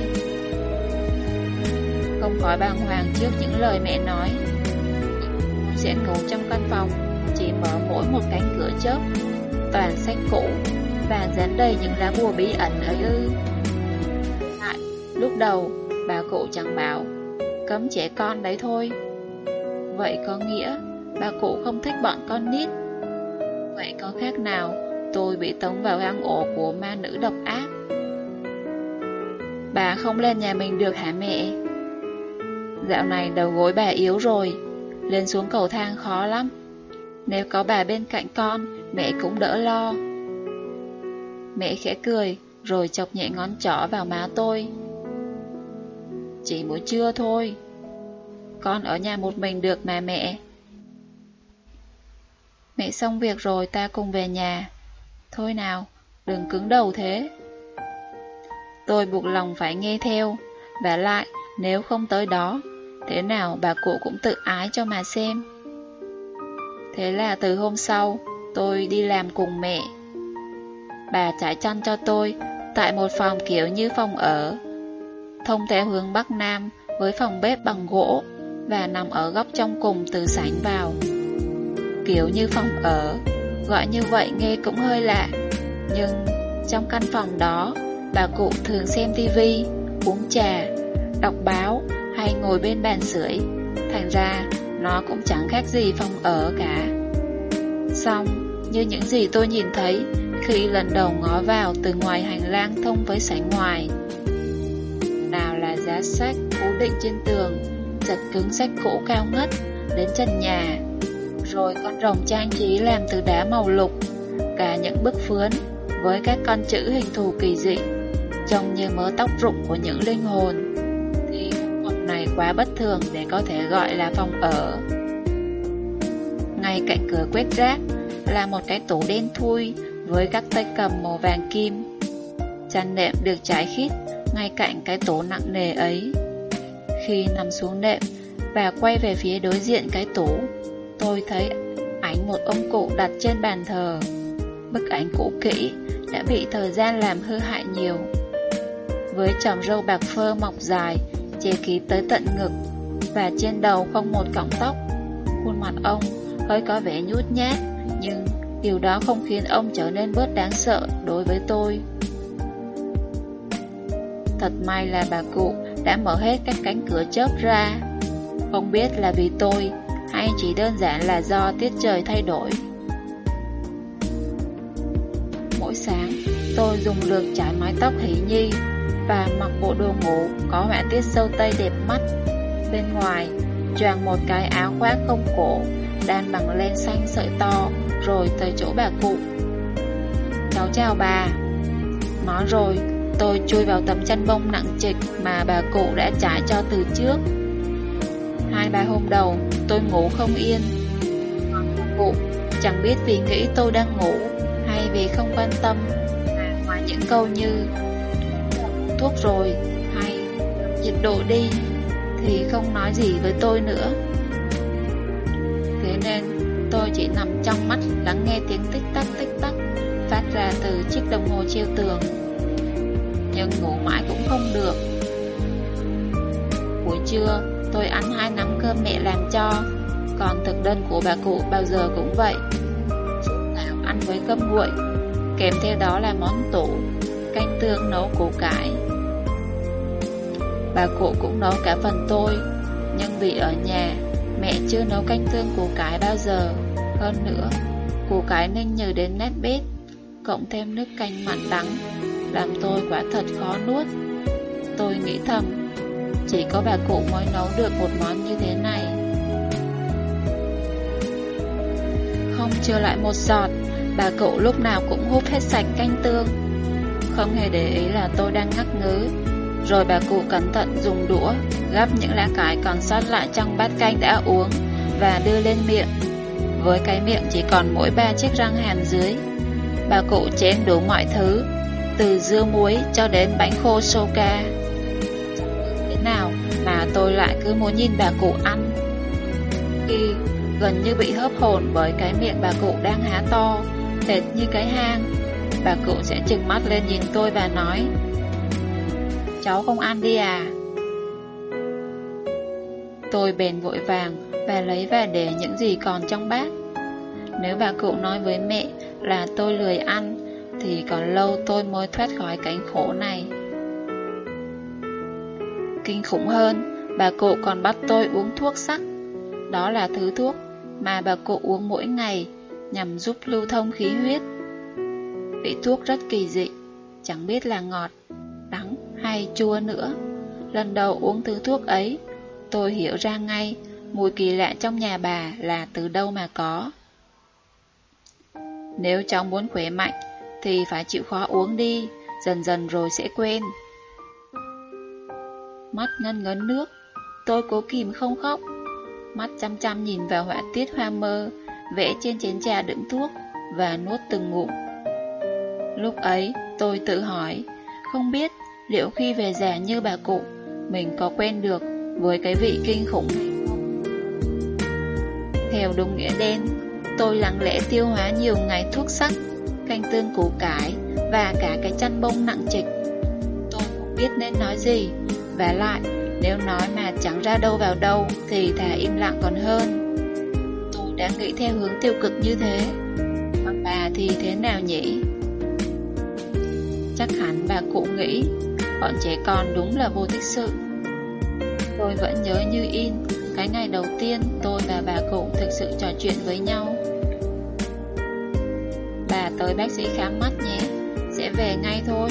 Không khỏi bàng hoàng trước những lời mẹ nói. Sẽ ngủ trong căn phòng, Chỉ mở mỗi một cánh cửa chớp. Toàn sách cũ Và dán đầy những lá bùa bí ẩn ấy ư lúc đầu Bà cụ chẳng bảo Cấm trẻ con đấy thôi Vậy có nghĩa Bà cụ không thích bọn con nít Vậy có khác nào tôi bị tống vào hang ổ của ma nữ độc ác? Bà không lên nhà mình được hả mẹ? Dạo này đầu gối bà yếu rồi, lên xuống cầu thang khó lắm. Nếu có bà bên cạnh con, mẹ cũng đỡ lo. Mẹ khẽ cười, rồi chọc nhẹ ngón trỏ vào má tôi. Chỉ buổi trưa thôi. Con ở nhà một mình được mà mẹ. Mẹ xong việc rồi ta cùng về nhà. Thôi nào, đừng cứng đầu thế. Tôi buộc lòng phải nghe theo, và lại nếu không tới đó, thế nào bà cụ cũng tự ái cho mà xem. Thế là từ hôm sau, tôi đi làm cùng mẹ. Bà trải chăn cho tôi tại một phòng kiểu như phòng ở, thông theo hướng Bắc Nam với phòng bếp bằng gỗ và nằm ở góc trong cùng từ sảnh vào kiểu như phòng ở. Gọi như vậy nghe cũng hơi lạ, nhưng trong căn phòng đó, bà cụ thường xem tivi, uống trà, đọc báo hay ngồi bên bàn sưởi. Thành ra, nó cũng chẳng khác gì phòng ở cả. Xong, như những gì tôi nhìn thấy khi lần đầu ngó vào từ ngoài hành lang thông với sảnh ngoài. Giá sách cố định trên tường, giật cứng sách cũ cao ngất đến trần nhà, rồi con rồng trang trí làm từ đá màu lục, cả những bức phướn với các con chữ hình thù kỳ dị, trông như mớ tóc rụng của những linh hồn, thì phòng này quá bất thường để có thể gọi là phòng ở. Ngay cạnh cửa quét rác là một cái tủ đen thui với các tay cầm màu vàng kim. Chăn nệm được trải khít ngay cạnh cái tủ nặng nề ấy. Khi nằm xuống nệm và quay về phía đối diện cái tủ, tôi thấy ảnh một ông cụ đặt trên bàn thờ. Bức ảnh cũ kỹ đã bị thời gian làm hư hại nhiều. Với chòm râu bạc phơ mọc dài, che kín tới tận ngực, và trên đầu không một cọng tóc. Khuôn mặt ông hơi có vẻ nhút nhát, nhưng điều đó không khiến ông trở nên bớt đáng sợ đối với tôi. Thật may là bà cụ đã mở hết các cánh cửa chớp ra. Không biết là vì tôi hay chỉ đơn giản là do tiết trời thay đổi. Mỗi sáng, tôi dùng lược trải mái tóc hỷ nhi và mặc bộ đồ ngủ có họa tiết sâu tây đẹp mắt. Bên ngoài, choàng một cái áo khoác không cổ, đan bằng len xanh sợi to, rồi tới chỗ bà cụ. Cháu chào bà. Nói rồi, tôi chui vào tấm chăn bông nặng trịch mà bà cụ đã trải cho từ trước. Hai ba hôm đầu, tôi ngủ không yên. Cụ chẳng biết vì nghĩ tôi đang ngủ hay vì không quan tâm mà ngoài những câu như thuốc rồi hay nhiệt độ đi thì không nói gì với tôi nữa. Thế nên tôi chỉ nằm trong mắt lắng nghe tiếng tích tắc tích tắc phát ra từ chiếc đồng hồ treo tường. Nhưng ngủ mãi cũng không được. Buổi trưa, tôi ăn hai nắm cơm mẹ làm cho, còn thực đơn của bà cụ bao giờ cũng vậy. Nào ăn với cơm nguội, kèm theo đó là món tủ, canh tương nấu củ cải. Bà cụ cũng nấu cả phần tôi, nhưng vì ở nhà, mẹ chưa nấu canh tương củ cải bao giờ. Hơn nữa, củ cải ninh nhừ đến nét bếp, cộng thêm nước canh mặn đắng, làm tôi quả thật khó nuốt. Tôi nghĩ thầm, chỉ có bà cụ mới nấu được một món như thế này. Không chưa lại một giọt, bà cụ lúc nào cũng hút hết sạch canh tương. Không hề để ý là tôi đang ngắc ngứ. Rồi bà cụ cẩn thận dùng đũa, gắp những lá cải còn sót lại trong bát canh đã uống và đưa lên miệng. Với cái miệng chỉ còn mỗi ba chiếc răng hàm dưới. Bà cụ chén đủ mọi thứ, từ dưa muối cho đến bánh khô soca. Thế nào mà tôi lại cứ muốn nhìn bà cụ ăn. Khi gần như bị hớp hồn bởi cái miệng bà cụ đang há to, hệt như cái hang, bà cụ sẽ trừng mắt lên nhìn tôi và nói Cháu không ăn đi à? Tôi bền vội vàng và lấy và để những gì còn trong bát. Nếu bà cụ nói với mẹ là tôi lười ăn, thì còn lâu tôi mới thoát khỏi cảnh khổ này. Kinh khủng hơn, bà cụ còn bắt tôi uống thuốc sắc. Đó là thứ thuốc mà bà cụ uống mỗi ngày nhằm giúp lưu thông khí huyết. Vị thuốc rất kỳ dị, chẳng biết là ngọt, đắng hay chua nữa. Lần đầu uống thứ thuốc ấy, tôi hiểu ra ngay mùi kỳ lạ trong nhà bà là từ đâu mà có. Nếu cháu muốn khỏe mạnh, thì phải chịu khó uống đi, dần dần rồi sẽ quên. Mắt ngân ngấn nước, tôi cố kìm không khóc. Mắt chăm chăm nhìn vào họa tiết hoa mơ, vẽ trên chén trà đựng thuốc và nuốt từng ngụm. Lúc ấy, tôi tự hỏi, không biết liệu khi về già như bà cụ, mình có quen được với cái vị kinh khủng này không? Theo đúng nghĩa đen, tôi lặng lẽ tiêu hóa nhiều ngày thuốc sắc, canh tương củ cải và cả cái chăn bông nặng trịch. Tôi không biết nên nói gì, và lại, nếu nói mà chẳng ra đâu vào đâu thì thà im lặng còn hơn. Tôi đã nghĩ theo hướng tiêu cực như thế. Còn bà thì thế nào nhỉ? Chắc hẳn bà cụ nghĩ bọn trẻ con đúng là vô tích sự. Tôi vẫn nhớ như in cái ngày đầu tiên tôi và bà cụ thực sự trò chuyện với nhau. Bà tới bác sĩ khám mắt nhé, sẽ về ngay thôi.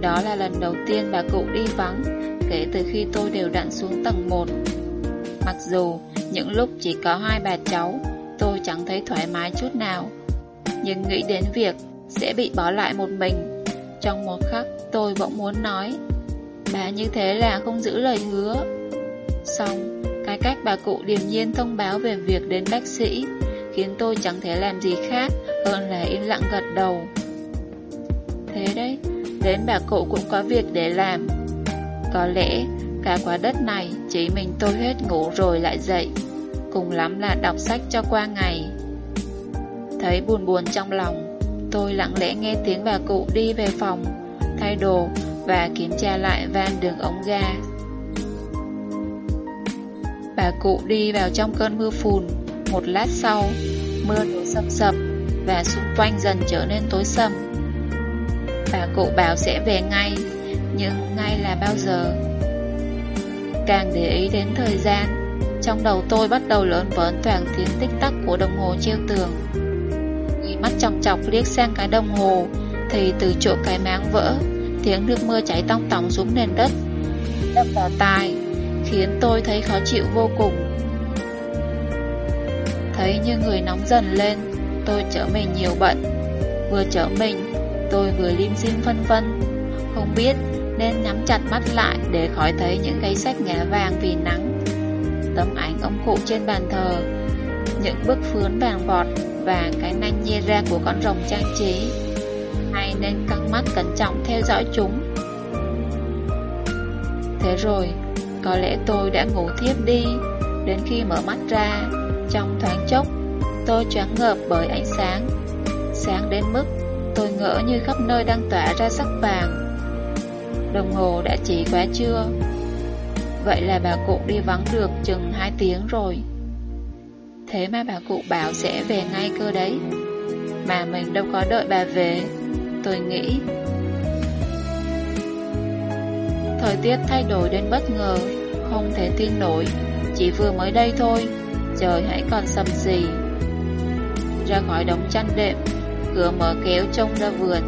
Đó là lần đầu tiên bà cụ đi vắng kể từ khi tôi đều đặn xuống tầng 1. Mặc dù những lúc chỉ có hai bà cháu, tôi chẳng thấy thoải mái chút nào. Nhưng nghĩ đến việc sẽ bị bỏ lại một mình, trong một khắc tôi bỗng muốn nói, bà như thế là không giữ lời hứa. Xong, cái cách bà cụ điềm nhiên thông báo về việc đến bác sĩ khiến tôi chẳng thể làm gì khác hơn là im lặng gật đầu. Thế đấy, đến bà cụ cũng có việc để làm. Có lẽ cả quả đất này chỉ mình tôi hết ngủ rồi lại dậy, cùng lắm là đọc sách cho qua ngày. Thấy buồn buồn trong lòng, tôi lặng lẽ nghe tiếng bà cụ đi về phòng, thay đồ và kiểm tra lại van đường ống ga. Bà cụ đi vào trong cơn mưa phùn, một lát sau, mưa đổ sập sập và xung quanh dần trở nên tối sầm. Bà cụ bảo sẽ về ngay, nhưng ngay là bao giờ? Càng để ý đến thời gian, trong đầu tôi bắt đầu lớn vớn toàn tiếng tích tắc của đồng hồ treo tường. Người mắt chòng chọc liếc sang cái đồng hồ, thì từ chỗ cái máng vỡ, tiếng nước mưa chảy tong tòng xuống nền đất, đập vào tai, khiến tôi thấy khó chịu vô cùng. Thấy như người nóng dần lên, tôi chở mình nhiều bận, vừa chở mình Tôi vừa lim dim phân vân. Không biết nên nhắm chặt mắt lại để khỏi thấy những cây sách ngã vàng vì nắng. Tấm ảnh ông cụ trên bàn thờ Những bức phướn vàng vọt và cái nanh nhê ra của con rồng trang trí. Hay nên căng mắt cẩn trọng theo dõi chúng. Thế rồi, có lẽ tôi đã ngủ thiếp đi. Đến khi mở mắt ra trong thoáng chốc, Tôi choáng ngợp bởi ánh sáng. Sáng đến mức tôi ngỡ như khắp nơi đang tỏa ra sắc vàng. Đồng hồ đã chỉ quá trưa. Vậy là bà cụ đi vắng được chừng 2 tiếng rồi. Thế mà bà cụ bảo sẽ về ngay cơ đấy. Mà mình đâu có đợi bà về. Tôi nghĩ Thời tiết thay đổi đến bất ngờ, Không thể tin nổi. Chỉ vừa mới đây thôi. Trời hãy còn sầm xì. Ra khỏi đống chăn đệm, Cửa mở kéo trông ra vườn.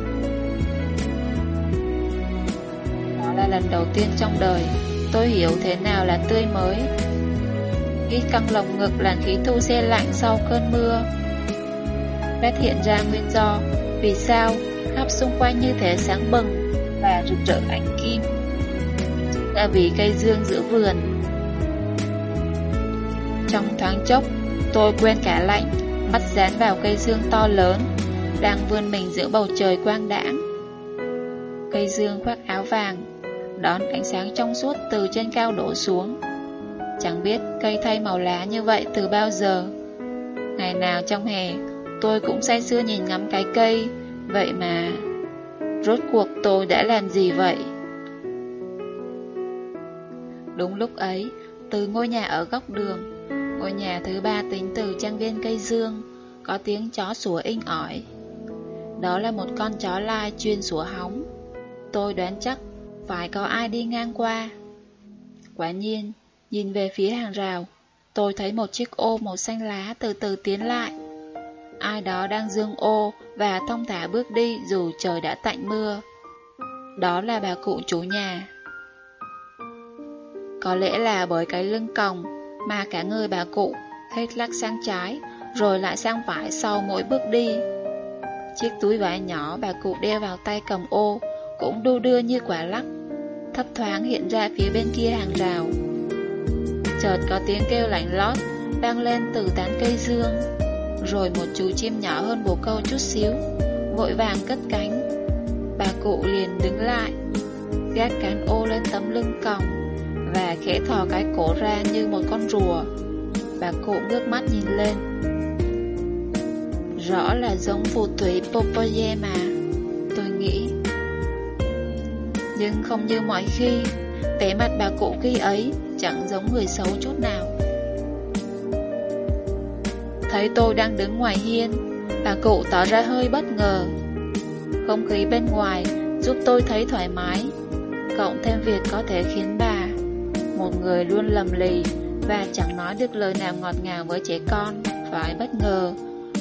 Đó là lần đầu tiên trong đời, Tôi hiểu thế nào là tươi mới. Hít căng lồng ngực làn khí thu xe lạnh sau cơn mưa. Phát hiện ra nguyên do Vì sao khắp xung quanh như thế sáng bừng Và rực rỡ ánh kim. Là vì cây dương giữa vườn. Trong thoáng chốc, Tôi quên cả lạnh, Mắt dán vào cây dương to lớn, Đang vươn mình giữa bầu trời quang đãng. Cây dương khoác áo vàng, Đón ánh sáng trong suốt từ trên cao đổ xuống. Chẳng biết cây thay màu lá như vậy từ bao giờ. Ngày nào trong hè, Tôi cũng say sưa nhìn ngắm cái cây. Vậy mà, Rốt cuộc tôi đã làm gì vậy? Đúng lúc ấy, Từ ngôi nhà ở góc đường Ngôi nhà thứ ba tính từ trang viên cây dương, Có tiếng chó sủa inh ỏi. Đó là một con chó lai chuyên sủa hóng. Tôi đoán chắc Phải có ai đi ngang qua. Quả nhiên, Nhìn về phía hàng rào, Tôi thấy một chiếc ô màu xanh lá từ từ tiến lại. Ai đó đang dương ô Và thông thả bước đi dù trời đã tạnh mưa. Đó là bà cụ chủ nhà. Có lẽ là bởi cái lưng còng mà cả người bà cụ Hết lắc sang trái, Rồi lại sang phải sau mỗi bước đi. Chiếc túi vải nhỏ bà cụ đeo vào tay cầm ô Cũng đu đưa như quả lắc, Thấp thoáng hiện ra phía bên kia hàng rào. Chợt có tiếng kêu lạnh lót Vang lên từ tán cây dương, Rồi một chú chim nhỏ hơn bồ câu chút xíu, Vội vàng cất cánh. Bà cụ liền đứng lại, Gác cán ô lên tấm lưng còng khẽ thò cái cổ ra như một con rùa. Bà cụ ngước mắt nhìn lên. Rõ là giống phù thủy Popoye mà, Tôi nghĩ. Nhưng không như mọi khi, Vẻ mặt bà cụ khi ấy chẳng giống người xấu chút nào. Thấy tôi đang đứng ngoài hiên, Bà cụ tỏ ra hơi bất ngờ. Không khí bên ngoài giúp tôi thấy thoải mái, Cộng thêm việc có thể khiến bà một người luôn lầm lì Và chẳng nói được lời nào ngọt ngào với trẻ con Phải bất ngờ.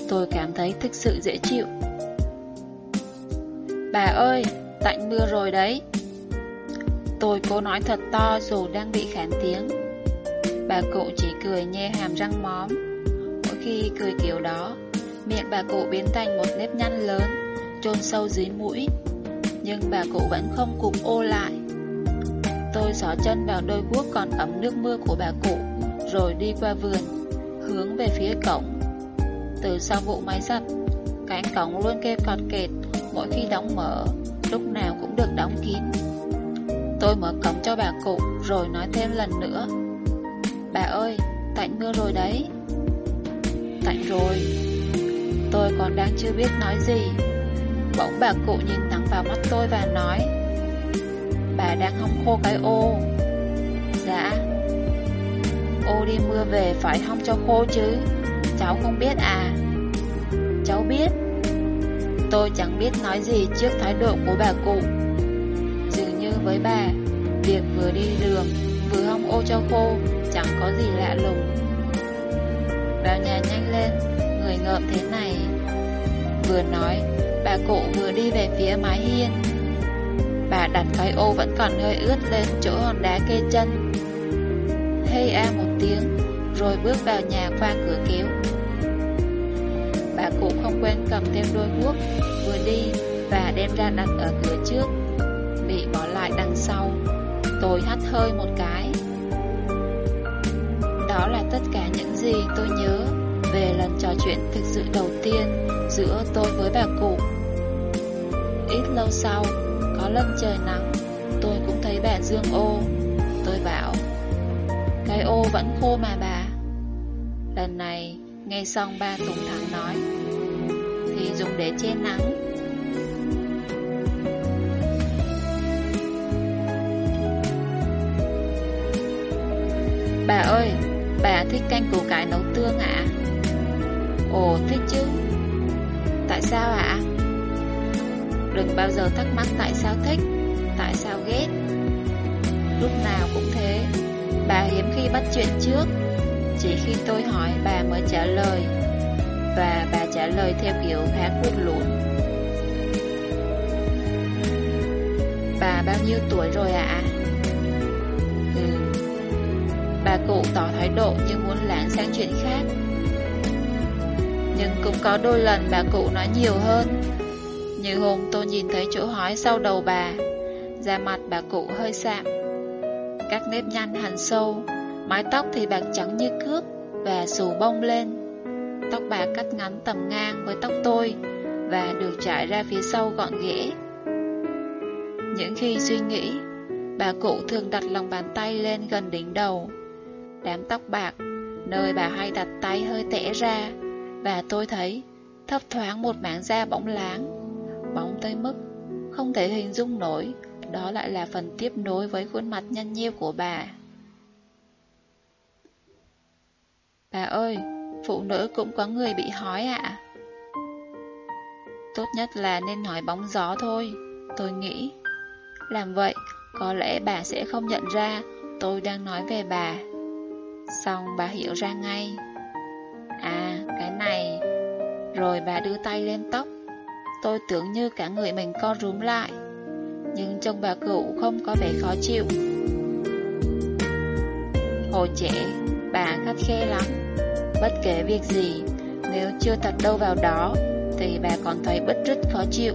Tôi cảm thấy thực sự dễ chịu. Bà ơi, tạnh mưa rồi đấy. Tôi cố nói thật to dù đang bị khản tiếng. Bà cụ chỉ cười nhe hàm răng móm. Mỗi khi cười kiểu đó Miệng bà cụ biến thành một nếp nhăn lớn chôn sâu dưới mũi. Nhưng bà cụ vẫn không cục ô lại. Tôi xỏ chân vào đôi guốc còn ấm nước mưa của bà cụ Rồi đi qua vườn Hướng về phía cổng. Từ sau vụ máy giặt Cánh cổng luôn kêu cọt kệt Mỗi khi đóng mở Lúc nào cũng được đóng kín. Tôi mở cổng cho bà cụ rồi nói thêm lần nữa. Bà ơi, tạnh mưa rồi đấy. Tạnh rồi. Tôi còn đang chưa biết nói gì. Bỗng bà cụ nhìn thẳng vào mắt tôi và nói Bà đang hong khô cái ô. Dạ. Ô đi mưa về phải hong cho khô chứ. Cháu không biết à. Cháu biết. Tôi chẳng biết nói gì trước thái độ của bà cụ. Dường như với bà, Việc vừa đi đường, Vừa hong ô cho khô Chẳng có gì lạ lùng. Vào nhà nhanh lên, Người ngợm thế này. Vừa nói, Bà cụ vừa đi về phía mái hiên. Bà đặt cái ô vẫn còn hơi ướt lên chỗ hòn đá kê chân Hây a một tiếng Rồi bước vào nhà qua cửa kéo Bà cụ không quên cầm thêm đôi guốc Vừa đi và đem ra đặt ở cửa trước, bị bỏ lại đằng sau. Tôi hắt hơi một cái. Đó là tất cả những gì tôi nhớ về lần trò chuyện thực sự đầu tiên giữa tôi với bà cụ. Ít lâu sau, có lần trời nắng, tôi cũng thấy bà dương ô. Tôi bảo, cái ô vẫn khô mà bà. Lần này, nghe xong ba Tùng Thắng nói, thì dùng để che nắng. Bà ơi, bà thích canh củ cải nấu tương ạ? Ồ, thích chứ. Tại sao ạ? Đừng bao giờ thắc mắc tại sao thích, tại sao ghét. Lúc nào cũng thế, bà hiếm khi bắt chuyện trước. Chỉ khi tôi hỏi bà mới trả lời Và bà trả lời theo kiểu khá cuột lụn Bà bao nhiêu tuổi rồi ạ? Ừ Bà cụ tỏ thái độ như muốn lảng sang chuyện khác Nhưng cũng có đôi lần bà cụ nói nhiều hơn như hôm tôi nhìn thấy chỗ hói sau đầu bà, Da mặt bà cụ hơi sạm. Các nếp nhăn hằn sâu, Mái tóc thì bạc trắng như cước Và xù bông lên. Tóc bà cắt ngắn tầm ngang với tóc tôi Và được trải ra phía sau gọn ghẽ. Những khi suy nghĩ, Bà cụ thường đặt lòng bàn tay lên gần đỉnh đầu. Đám tóc bạc, Nơi bà hay đặt tay hơi tẻ ra, Và tôi thấy Thấp thoáng một mảng da bóng láng. Bóng tới mức Không thể hình dung nổi Đó lại là phần tiếp nối với khuôn mặt nhăn nhiêu của bà Bà ơi, phụ nữ cũng có người bị hói ạ. Tốt nhất là nên nói bóng gió thôi, tôi nghĩ. Làm vậy, có lẽ bà sẽ không nhận ra tôi đang nói về bà. Xong bà hiểu ra ngay. À, cái này... Rồi bà đưa tay lên tóc. Tôi tưởng như cả người mình co rúm lại. Nhưng trông bà cụ không có vẻ khó chịu. Hồi trẻ, bà khắt khe lắm. Bất kể việc gì, nếu chưa thật đâu vào đó, thì bà còn thấy bất rất khó chịu.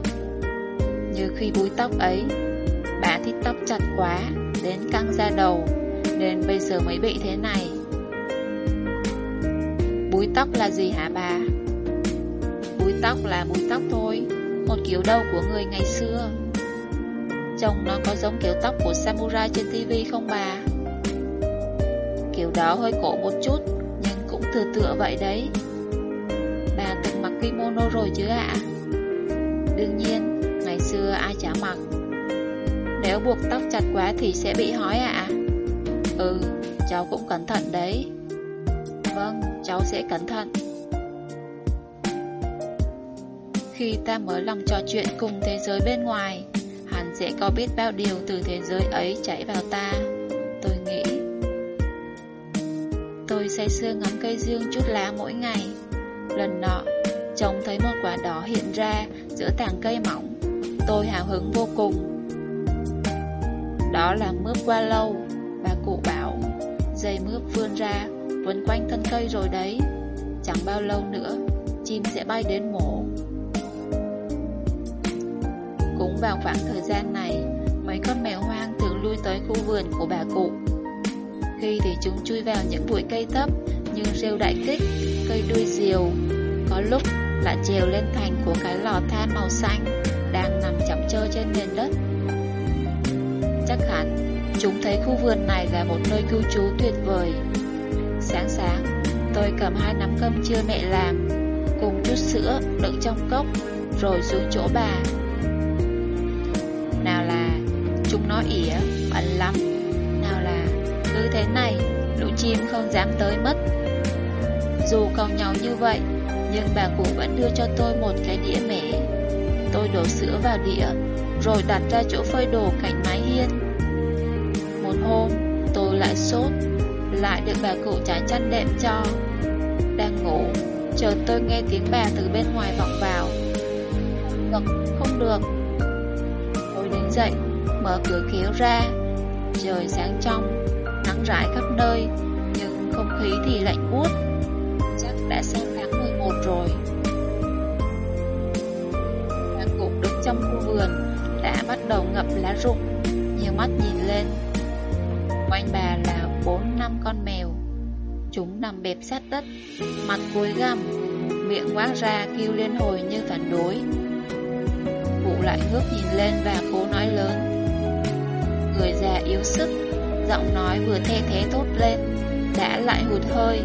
Như khi búi tóc ấy, bà thích tóc chặt quá, đến căng ra đầu, nên bây giờ mới bị thế này. Búi tóc là gì hả bà? Búi tóc là búi tóc thôi, một kiểu đầu của người ngày xưa. Trông nó có giống kiểu tóc của samurai trên tivi không bà? Kiểu đó hơi cổ một chút, Nhưng cũng thừa tựa vậy đấy. Bà từng mặc kimono rồi chứ ạ? Đương nhiên, Ngày xưa ai chả mặc. Nếu buộc tóc chặt quá thì sẽ bị hói ạ. Ừ Cháu cũng cẩn thận đấy. Vâng cháu sẽ cẩn thận. Khi ta mở lòng trò chuyện cùng thế giới bên ngoài Hắn sẽ có biết bao điều từ thế giới ấy chảy vào ta. Tôi nghĩ, Tôi say sưa ngắm cây dương chút lá mỗi ngày. Lần nọ, Trông thấy một quả đỏ hiện ra Giữa tảng cây mỏng. Tôi hào hứng vô cùng. Đó là mướp qua lâu, Bà cụ bảo. Dây mướp vươn ra, Quấn quanh thân cây rồi đấy. Chẳng bao lâu nữa, Chim sẽ bay đến mổ. Cũng vào khoảng thời gian này Mấy con mèo hoang thường lui tới khu vườn của bà cụ khi thì chúng chui vào những bụi cây thấp như rêu đại kích, cây đuôi diều. Có lúc lại trèo lên thành của cái lò than màu xanh đang nằm chậm chơ trên nền đất. Chắc hẳn chúng thấy khu vườn này là một nơi cư trú tuyệt vời. Sáng sáng, tôi cầm hai nắm cơm trưa mẹ làm, cùng chút sữa đựng trong cốc, rồi xuống chỗ bà. Nào là, chúng nó ỉa, bẩn lắm nào là cứ thế này, lũ chim không dám tới mất. Dù cầu nhau như vậy, nhưng bà cụ vẫn đưa cho tôi một cái đĩa mẻ. Tôi đổ sữa vào đĩa, rồi đặt ra chỗ phơi đồ cạnh mái hiên. Một hôm, tôi lại sốt, lại được bà cụ trải chăn đệm cho. Đang ngủ, chợt tôi nghe tiếng bà từ bên ngoài vọng vào. Ngực, không được. Dậy, mở cửa kéo ra. Trời sáng trong, nắng rải khắp nơi, nhưng không khí thì lạnh buốt. Chắc đã sang tháng 11 rồi. Nàng cục đứng trong khu vườn đã bắt đầu ngập lá rụng, nhiều mắt nhìn lên. Quanh bà là bốn năm con mèo. Chúng nằm bẹp sát đất, mặt cúi gằm, miệng quát ra kêu lên hồi như phản đối. Cụ lại ngước nhìn lên và cố nói lớn. Người già yếu sức, giọng nói vừa the thế thốt lên, đã lại hụt hơi.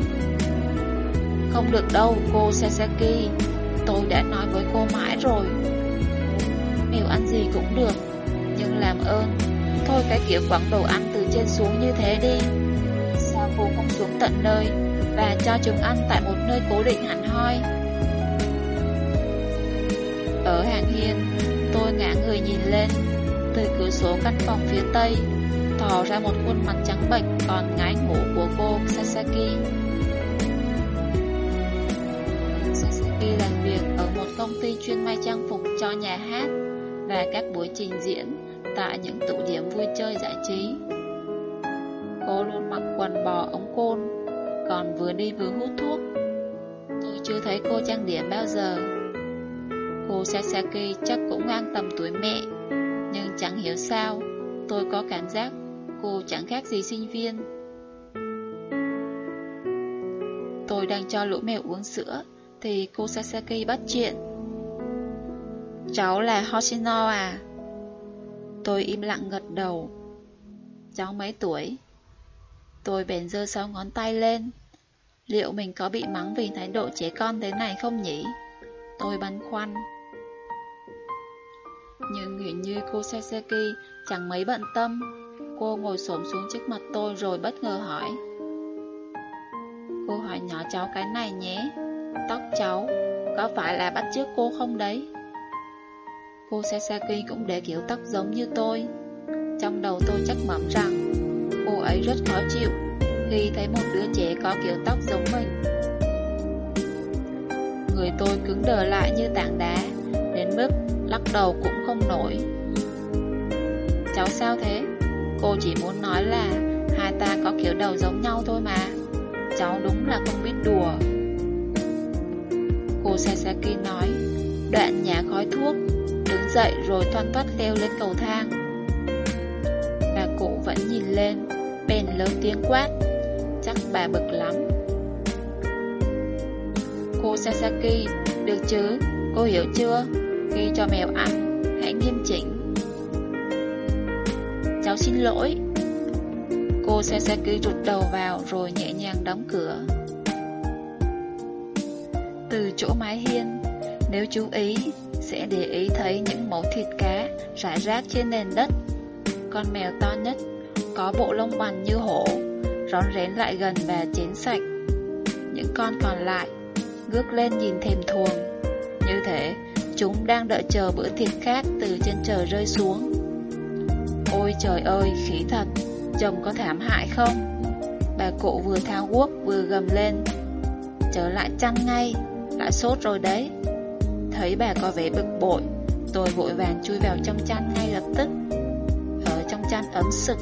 Không được đâu, cô Sasaki, tôi đã nói với cô mãi rồi. Mèo ăn gì cũng được, nhưng làm ơn, thôi cái kiểu quẳng đồ ăn từ trên xuống như thế đi. Sao cô không xuống tận nơi và cho chúng ăn tại một nơi cố định hẳn hoi? Ở hàng hiên, tôi ngã người nhìn lên, từ cửa sổ căn phòng phía tây, thò ra một khuôn mặt trắng bệch còn ngái ngủ của cô Sasaki. Sasaki làm việc ở một công ty chuyên may trang phục cho nhà hát và các buổi trình diễn tại những tụ điểm vui chơi giải trí. Cô luôn mặc quần bò ống côn, còn vừa đi vừa hút thuốc. Tôi chưa thấy cô trang điểm bao giờ. Cô Sasaki chắc cũng ngang tầm tuổi mẹ, nhưng chẳng hiểu sao, tôi có cảm giác cô chẳng khác gì sinh viên. Tôi đang cho lũ mèo uống sữa, thì cô Sasaki bắt chuyện. Cháu là Hoshino à? Tôi im lặng gật đầu. Cháu mấy tuổi? Tôi bèn giơ sáu ngón tay lên. Liệu mình có bị mắng vì thái độ trẻ con thế này không nhỉ? Tôi băn khoăn. Nhưng hình như cô Sasaki chẳng mấy bận tâm. Cô ngồi xổm xuống trước mặt tôi rồi bất ngờ hỏi. Cô hỏi nhỏ cháu cái này nhé. Tóc cháu, có phải là bắt chước cô không đấy? Cô Sasaki cũng để kiểu tóc giống như tôi. Trong đầu tôi chắc mẩm rằng cô ấy rất khó chịu khi thấy một đứa trẻ có kiểu tóc giống mình. Người tôi cứng đờ lại như tảng đá, đến mức lắc đầu cũng không nổi. Cháu sao thế? Cô chỉ muốn nói là hai ta có kiểu đầu giống nhau thôi mà. Cháu đúng là không biết đùa. Cô Sasaki nói, đoạn nhả khói thuốc, đứng dậy rồi thoăn thoắt leo lên cầu thang. Bà cụ vẫn nhìn lên, bèn lớn tiếng quát, chắc bà bực lắm. Cô Sasaki, được chứ, cô hiểu chưa? Khi cho mèo ăn, hãy nghiêm chỉnh. Cháu xin lỗi. Cô Sasaki rụt đầu vào rồi nhẹ nhàng đóng cửa. Từ chỗ mái hiên, nếu chú ý, sẽ để ý thấy những mẫu thịt cá rải rác trên nền đất. Con mèo to nhất, có bộ lông bằng như hổ, rón rén lại gần và chén sạch. Những con còn lại, ngước lên nhìn thèm thuồng. Như thế, chúng đang đợi chờ bữa thịt khác từ trên trời rơi xuống. Ôi trời ơi, khí thật, chồng có thảm hại không? Bà cụ vừa thao guốc vừa gầm lên. Trở lại chăn ngay đã sốt rồi đấy Thấy bà có vẻ bực bội Tôi vội vàng chui vào trong chăn ngay lập tức Ở trong chăn ấm sực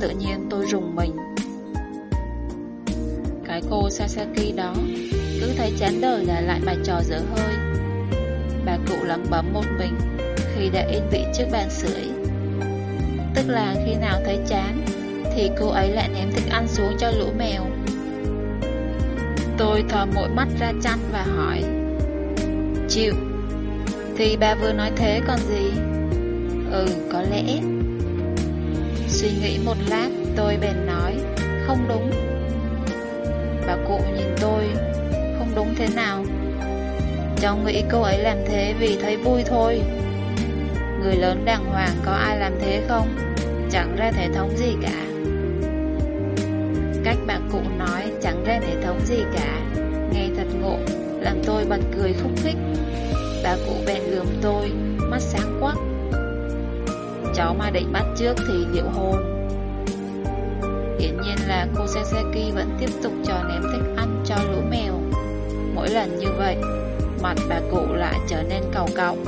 Tự nhiên tôi rùng mình Cái cô Sasaki đó Cứ thấy chán đời là lại bài trò dở hơi Bà cụ lẩm bẩm một mình Khi đã yên vị trước bàn sưởi. Tức là khi nào thấy chán, Thì cô ấy lại ném thức ăn xuống cho lũ mèo. Tôi thò mỗi mắt ra chăn và hỏi, Chịu, Thì bà vừa nói thế còn gì? Ừ có lẽ. Suy nghĩ một lát, tôi bèn nói, Không đúng. Bà cụ nhìn tôi, Không đúng thế nào? Cháu nghĩ cô ấy làm thế vì thấy vui thôi. Người lớn đàng hoàng có ai làm thế không? Chẳng ra thể thống gì cả. Cách bạn cụ nói, chẳng ra hệ thống gì cả. Nghe thật ngộ, Làm tôi bật cười khúc khích. Bà cụ bèn lườm tôi, Mắt sáng quắc. Cháu mà định bắt trước thì liệu hôn Hiển nhiên là cô Sasaki vẫn tiếp tục trò ném thức ăn cho lũ mèo. Mỗi lần như vậy Mặt bà cụ lại trở nên cầu cọng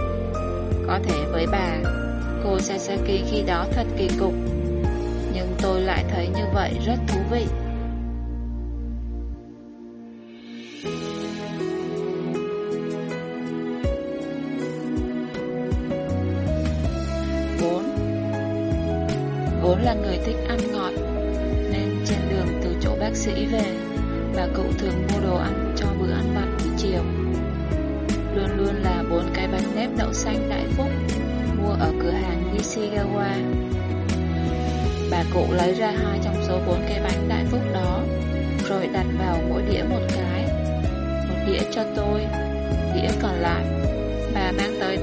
Có thể với bà, Cô Sasaki khi đó thật kỳ cục. Nhưng tôi lại thấy như vậy rất thú vị.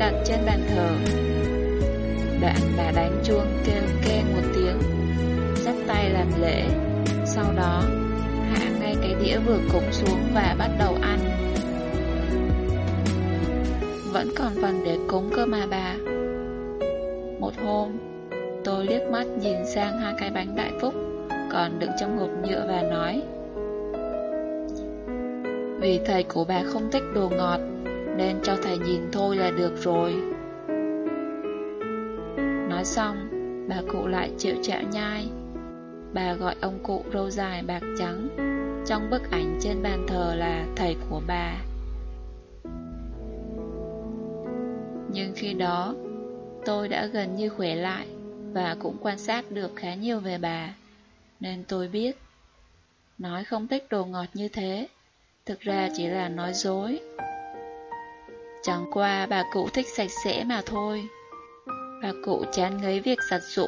Đặt trên bàn thờ. Đoạn bà đánh chuông kêu kêu một tiếng, Dắt tay làm lễ. Sau đó, Hạ ngay cái đĩa vừa cúng xuống và bắt đầu ăn. Vẫn còn phần để cúng cơ mà bà. Một hôm, Tôi liếc mắt nhìn sang hai cái bánh đại phúc Còn đựng trong hộp nhựa và nói, Vì thầy của bà không thích đồ ngọt nên cho thầy nhìn thôi là được rồi. Nói xong, Bà cụ lại chịu chạo nhai. Bà gọi ông cụ râu dài bạc trắng. Trong bức ảnh trên bàn thờ là thầy của bà. Nhưng khi đó, Tôi đã gần như khỏe lại Và cũng quan sát được khá nhiều về bà. Nên tôi biết, Nói không thích đồ ngọt như thế, Thực ra chỉ là nói dối. Chẳng qua bà cụ thích sạch sẽ mà thôi. Bà cụ chán ngấy việc giặt rũ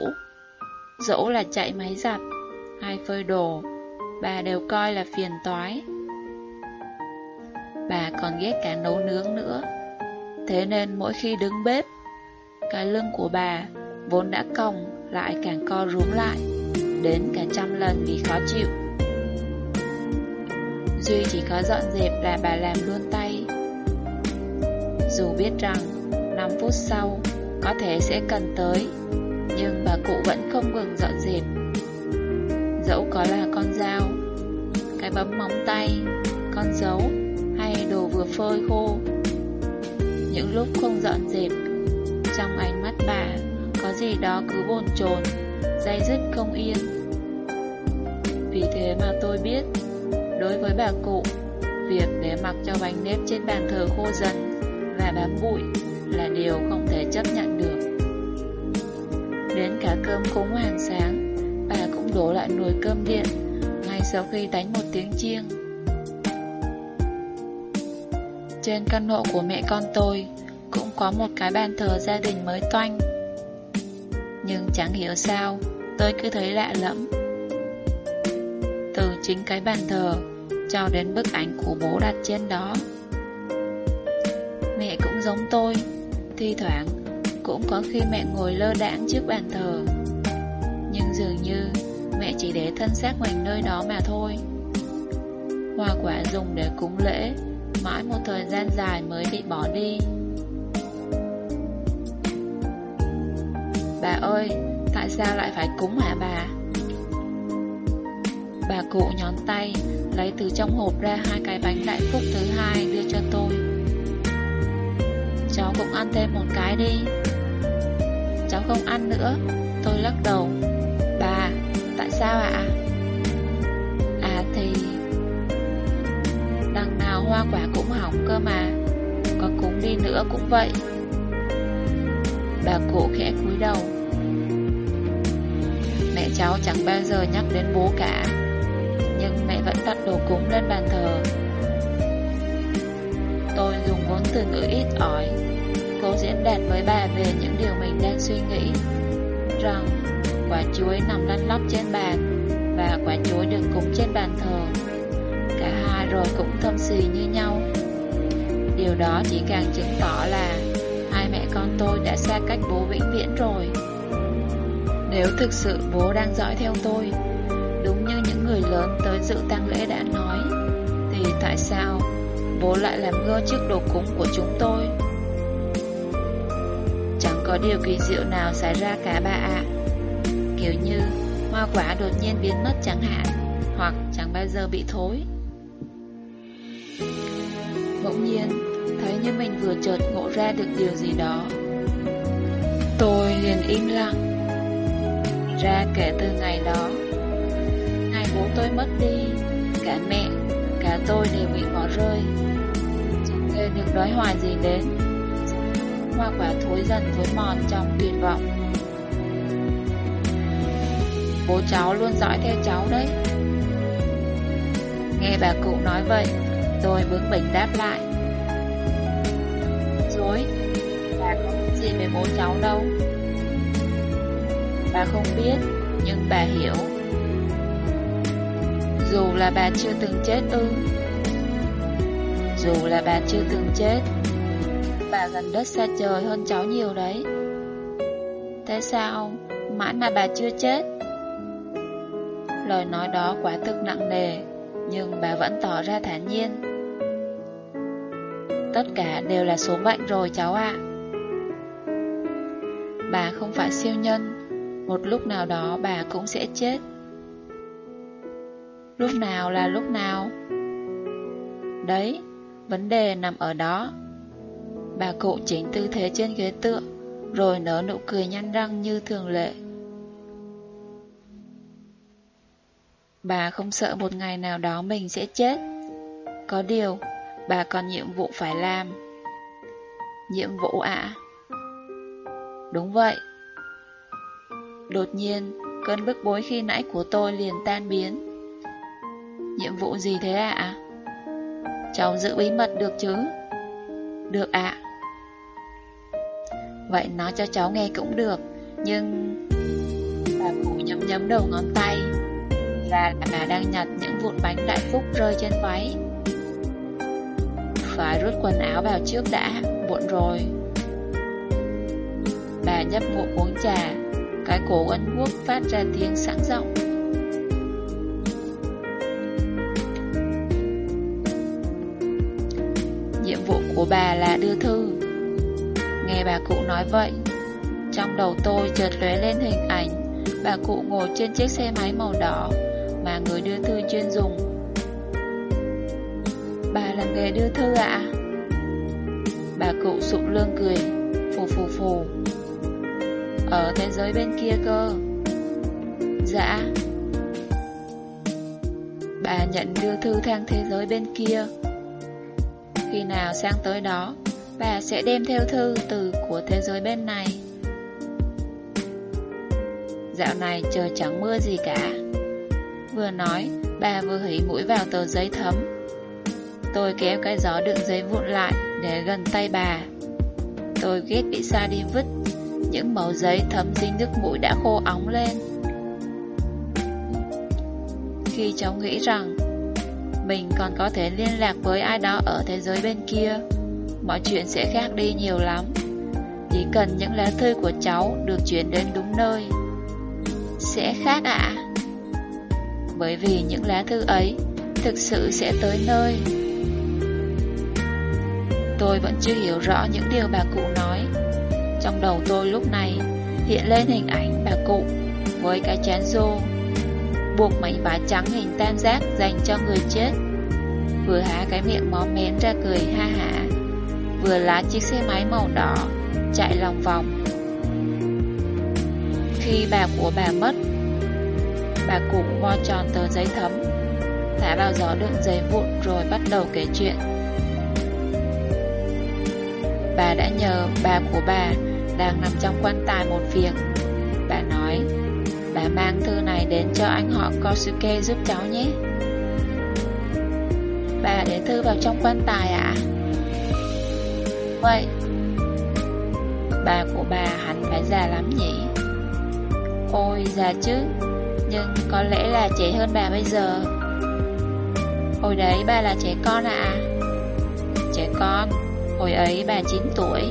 Dẫu là chạy máy giặt hay phơi đồ, Bà đều coi là phiền toái. Bà còn ghét cả nấu nướng nữa. Thế nên mỗi khi đứng bếp Cái lưng của bà Vốn đã còng Lại càng co rúm lại, Đến cả trăm lần vì khó chịu. Duy chỉ có dọn dẹp là bà làm luôn tay. Dù biết rằng 5 phút sau, Có thể sẽ cần tới, Nhưng bà cụ vẫn không ngừng dọn dẹp. Dẫu có là con dao, Cái bấm móng tay, Con dấu, Hay đồ vừa phơi khô, Những lúc không dọn dẹp, Trong ánh mắt bà, Có gì đó cứ bồn chồn Dây dứt không yên. Vì thế mà tôi biết, Đối với bà cụ, Việc để mặc cho bánh nếp trên bàn thờ khô dần đám bám bụi Là điều không thể chấp nhận được Đến cả cơm cúng hàng sáng bà cũng đổ lại nồi cơm điện ngay sau khi đánh một tiếng chiêng. Trên căn hộ của mẹ con tôi cũng có một cái bàn thờ gia đình mới toanh. Nhưng chẳng hiểu sao, tôi cứ thấy lạ lẫm. Từ chính cái bàn thờ cho đến bức ảnh của bố đặt trên đó. Giống tôi, thi thoảng cũng có khi mẹ ngồi lơ đãng trước bàn thờ. Nhưng dường như mẹ chỉ để thân xác mình nơi đó mà thôi. Hoa quả dùng để cúng lễ Mãi một thời gian dài mới bị bỏ đi. Bà ơi, tại sao lại phải cúng hả bà? Bà cụ nhón tay Lấy từ trong hộp ra hai cái bánh đại phúc thứ hai đưa cho tôi. Cũng ăn thêm một cái đi. Cháu không ăn nữa. Tôi lắc đầu. Bà, tại sao ạ? À? thì... Đằng nào hoa quả cũng hỏng cơ mà. Có cúng đi nữa cũng vậy. Bà cụ khẽ cúi đầu. Mẹ cháu chẳng bao giờ nhắc đến bố cả. Nhưng mẹ vẫn đặt đồ cúng lên bàn thờ. Tôi dùng vốn từ ngữ ít ỏi. Cố diễn đạt với bà về những điều mình đang suy nghĩ Rằng quả chuối nằm lăn lóc trên bàn và quả chuối được cúng trên bàn thờ. Cả hai rồi cũng thâm xì như nhau. Điều đó chỉ càng chứng tỏ là hai mẹ con tôi đã xa cách bố vĩnh viễn rồi. Nếu thực sự bố đang dõi theo tôi, đúng như những người lớn tới dự tang lễ đã nói, thì tại sao bố lại làm ngơ trước đồ cúng của chúng tôi? Có điều kỳ diệu nào xảy ra cả ba ạ kiểu như hoa quả đột nhiên biến mất chẳng hạn, hoặc chẳng bao giờ bị thối. Bỗng nhiên, thấy như mình vừa chợt ngộ ra được điều gì đó. Tôi liền im lặng. Ra kể từ ngày đó, ngày bố tôi mất đi, cả mẹ, cả tôi đều bị bỏ rơi. Chẳng hề được đói hoài gì đến. Hoa quả thối dần thối mòn trong tuyệt vọng. Bố cháu luôn dõi theo cháu đấy. Nghe bà cụ nói vậy, Tôi bướng bỉnh đáp lại. Dối, Bà không biết gì về bố cháu đâu. Bà không biết, Nhưng bà hiểu. Dù là bà chưa từng chết ư. Dù là bà chưa từng chết là gần đất xa trời hơn cháu nhiều đấy. Thế sao? Mãi mà bà chưa chết. Lời nói đó quá thực nặng nề, Nhưng bà vẫn tỏ ra thản nhiên. Tất cả đều là số mệnh rồi, cháu ạ. Bà không phải siêu nhân, Một lúc nào đó bà cũng sẽ chết. Lúc nào là lúc nào? Đấy, Vấn đề nằm ở đó. Bà cụ chỉnh tư thế trên ghế tựa, Rồi nở nụ cười nhăn răng như thường lệ. Bà không sợ một ngày nào đó mình sẽ chết. Có điều, Bà còn nhiệm vụ phải làm. Nhiệm vụ ạ. Đúng vậy. Đột nhiên, Cơn bức bối khi nãy của tôi liền tan biến. Nhiệm vụ gì thế ạ? Cháu giữ bí mật được chứ? Được ạ. Vậy nói cho cháu nghe cũng được, Nhưng Bà cụ nhấm nhấm đầu ngón tay Ra là bà đang nhặt những vụn bánh đại phúc rơi trên váy. Phải rút quần áo vào trước đã, Muộn rồi. Bà nhấp ngụm uống trà, Cái cổ ấn quốc phát ra tiếng sáng giọng. Nhiệm vụ của bà là đưa thư. Nghe bà cụ nói vậy. Trong đầu tôi chợt lóe lên hình ảnh, Bà cụ ngồi trên chiếc xe máy màu đỏ Mà người đưa thư chuyên dùng. Bà làm nghề đưa thư ạ. Bà cụ sụp lương cười, Phù phù phù. Ở thế giới bên kia cơ. Dạ. Bà nhận đưa thư thang thế giới bên kia. Khi nào sang tới đó? Bà sẽ đem theo thư từ của thế giới bên này. Dạo này trời chẳng mưa gì cả. Vừa nói, Bà vừa hỉ mũi vào tờ giấy thấm. Tôi kéo cái gió đựng giấy vụn lại Để gần tay bà. Tôi ghét bị xa đi vứt. Những mẩu giấy thấm dính nước mũi đã khô óng lên. Khi cháu nghĩ rằng Mình còn có thể liên lạc với ai đó ở thế giới bên kia mọi chuyện sẽ khác đi nhiều lắm. Chỉ cần những lá thư của cháu được chuyển đến đúng nơi. Sẽ khác ạ? Bởi vì những lá thư ấy thực sự sẽ tới nơi. Tôi vẫn chưa hiểu rõ những điều bà cụ nói. Trong đầu tôi lúc này hiện lên hình ảnh bà cụ với cái chén rô, buộc mảnh vải trắng hình tam giác dành cho người chết. Vừa há cái miệng mó mén ra cười ha hả vừa lái chiếc xe máy màu đỏ, chạy lòng vòng. Khi bà của bà mất, bà cụ vo tròn tờ giấy thấm, thả vào gió đựng giấy vụn rồi bắt đầu kể chuyện. Bà đã nhờ bà của bà đang nằm trong quan tài một việc. Bà nói, bà mang thư này đến cho anh họ Kosuke giúp cháu nhé. Bà để thư vào trong quan tài ạ? À? Vậy? Bà của bà hẳn phải già lắm nhỉ? Ôi, già chứ. Nhưng có lẽ là trẻ hơn bà bây giờ. Hồi đấy bà là trẻ con ạ. À? Trẻ con, Hồi ấy bà 9 tuổi.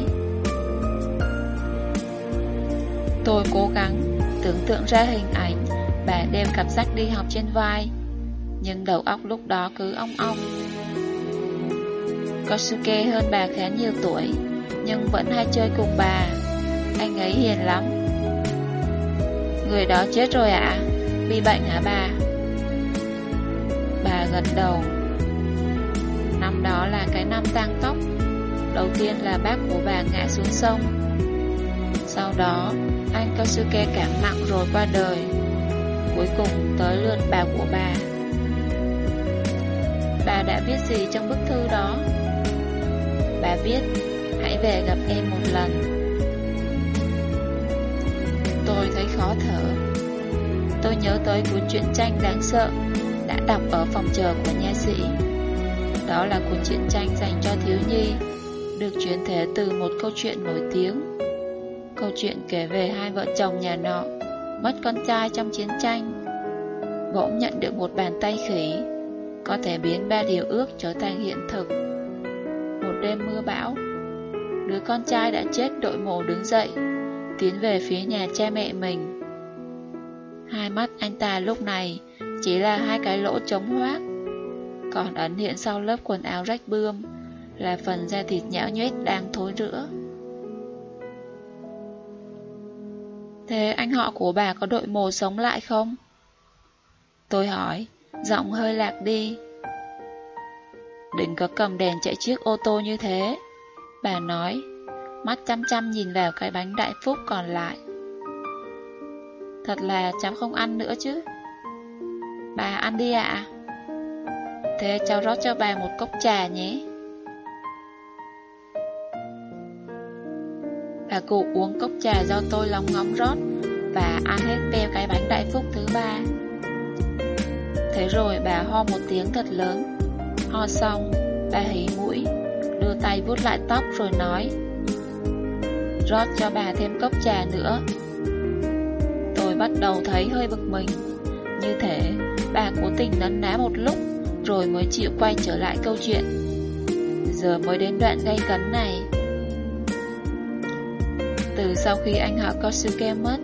Tôi cố gắng tưởng tượng ra hình ảnh Bà đem cặp sách đi học trên vai. Nhưng đầu óc lúc đó cứ ong ong. Kosuke hơn bà khá nhiều tuổi, nhưng vẫn hay chơi cùng bà. Anh ấy hiền lắm. Người đó chết rồi ạ? Bị bệnh hả bà? Bà gật đầu. Năm đó là cái năm tang tóc. Đầu tiên là bác của bà ngã xuống sông. Sau đó, anh Kosuke cảm nặng rồi qua đời. Cuối cùng tới lượt bà của bà. Bà đã viết gì trong bức thư đó? Bà viết Hãy về gặp em một lần Tôi thấy khó thở tôi nhớ tới cuốn truyện tranh đáng sợ đã đọc ở phòng chờ của nha sĩ. Đó là cuốn truyện tranh dành cho thiếu nhi, được chuyển thể từ một câu chuyện nổi tiếng. Câu chuyện kể về hai vợ chồng nhà nọ mất con trai trong chiến tranh, bỗng nhận được một bàn tay khỉ, có thể biến ba điều ước trở thành hiện thực. Đêm mưa bão, đứa con trai đã chết đội mồ đứng dậy, tiến về phía nhà cha mẹ mình. Hai mắt anh ta lúc này chỉ là hai cái lỗ trống hoác, còn ẩn hiện sau lớp quần áo rách bươm là phần da thịt nhão nhuét đang thối rữa. Thế anh họ của bà có đội mồ sống lại không? Tôi hỏi, giọng hơi lạc đi. Đừng có cầm đèn chạy chiếc ô tô như thế. Bà nói, mắt chăm chăm nhìn vào cái bánh đại phúc còn lại. Thật là cháu không ăn nữa chứ. Bà ăn đi ạ. Thế cháu rót cho bà một cốc trà nhé. Bà cụ uống cốc trà do tôi lóng ngóng rót và ăn hết beo cái bánh đại phúc thứ ba. Thế rồi bà ho một tiếng thật lớn. Ho xong, bà hí mũi, đưa tay vuốt lại tóc rồi nói Rót cho bà thêm cốc trà nữa. Tôi bắt đầu thấy hơi bực mình. Như thế, bà cố tình nấn ná một lúc rồi mới chịu quay trở lại câu chuyện. Giờ mới đến đoạn gây cấn này. Từ sau khi anh họ Kosuke mất,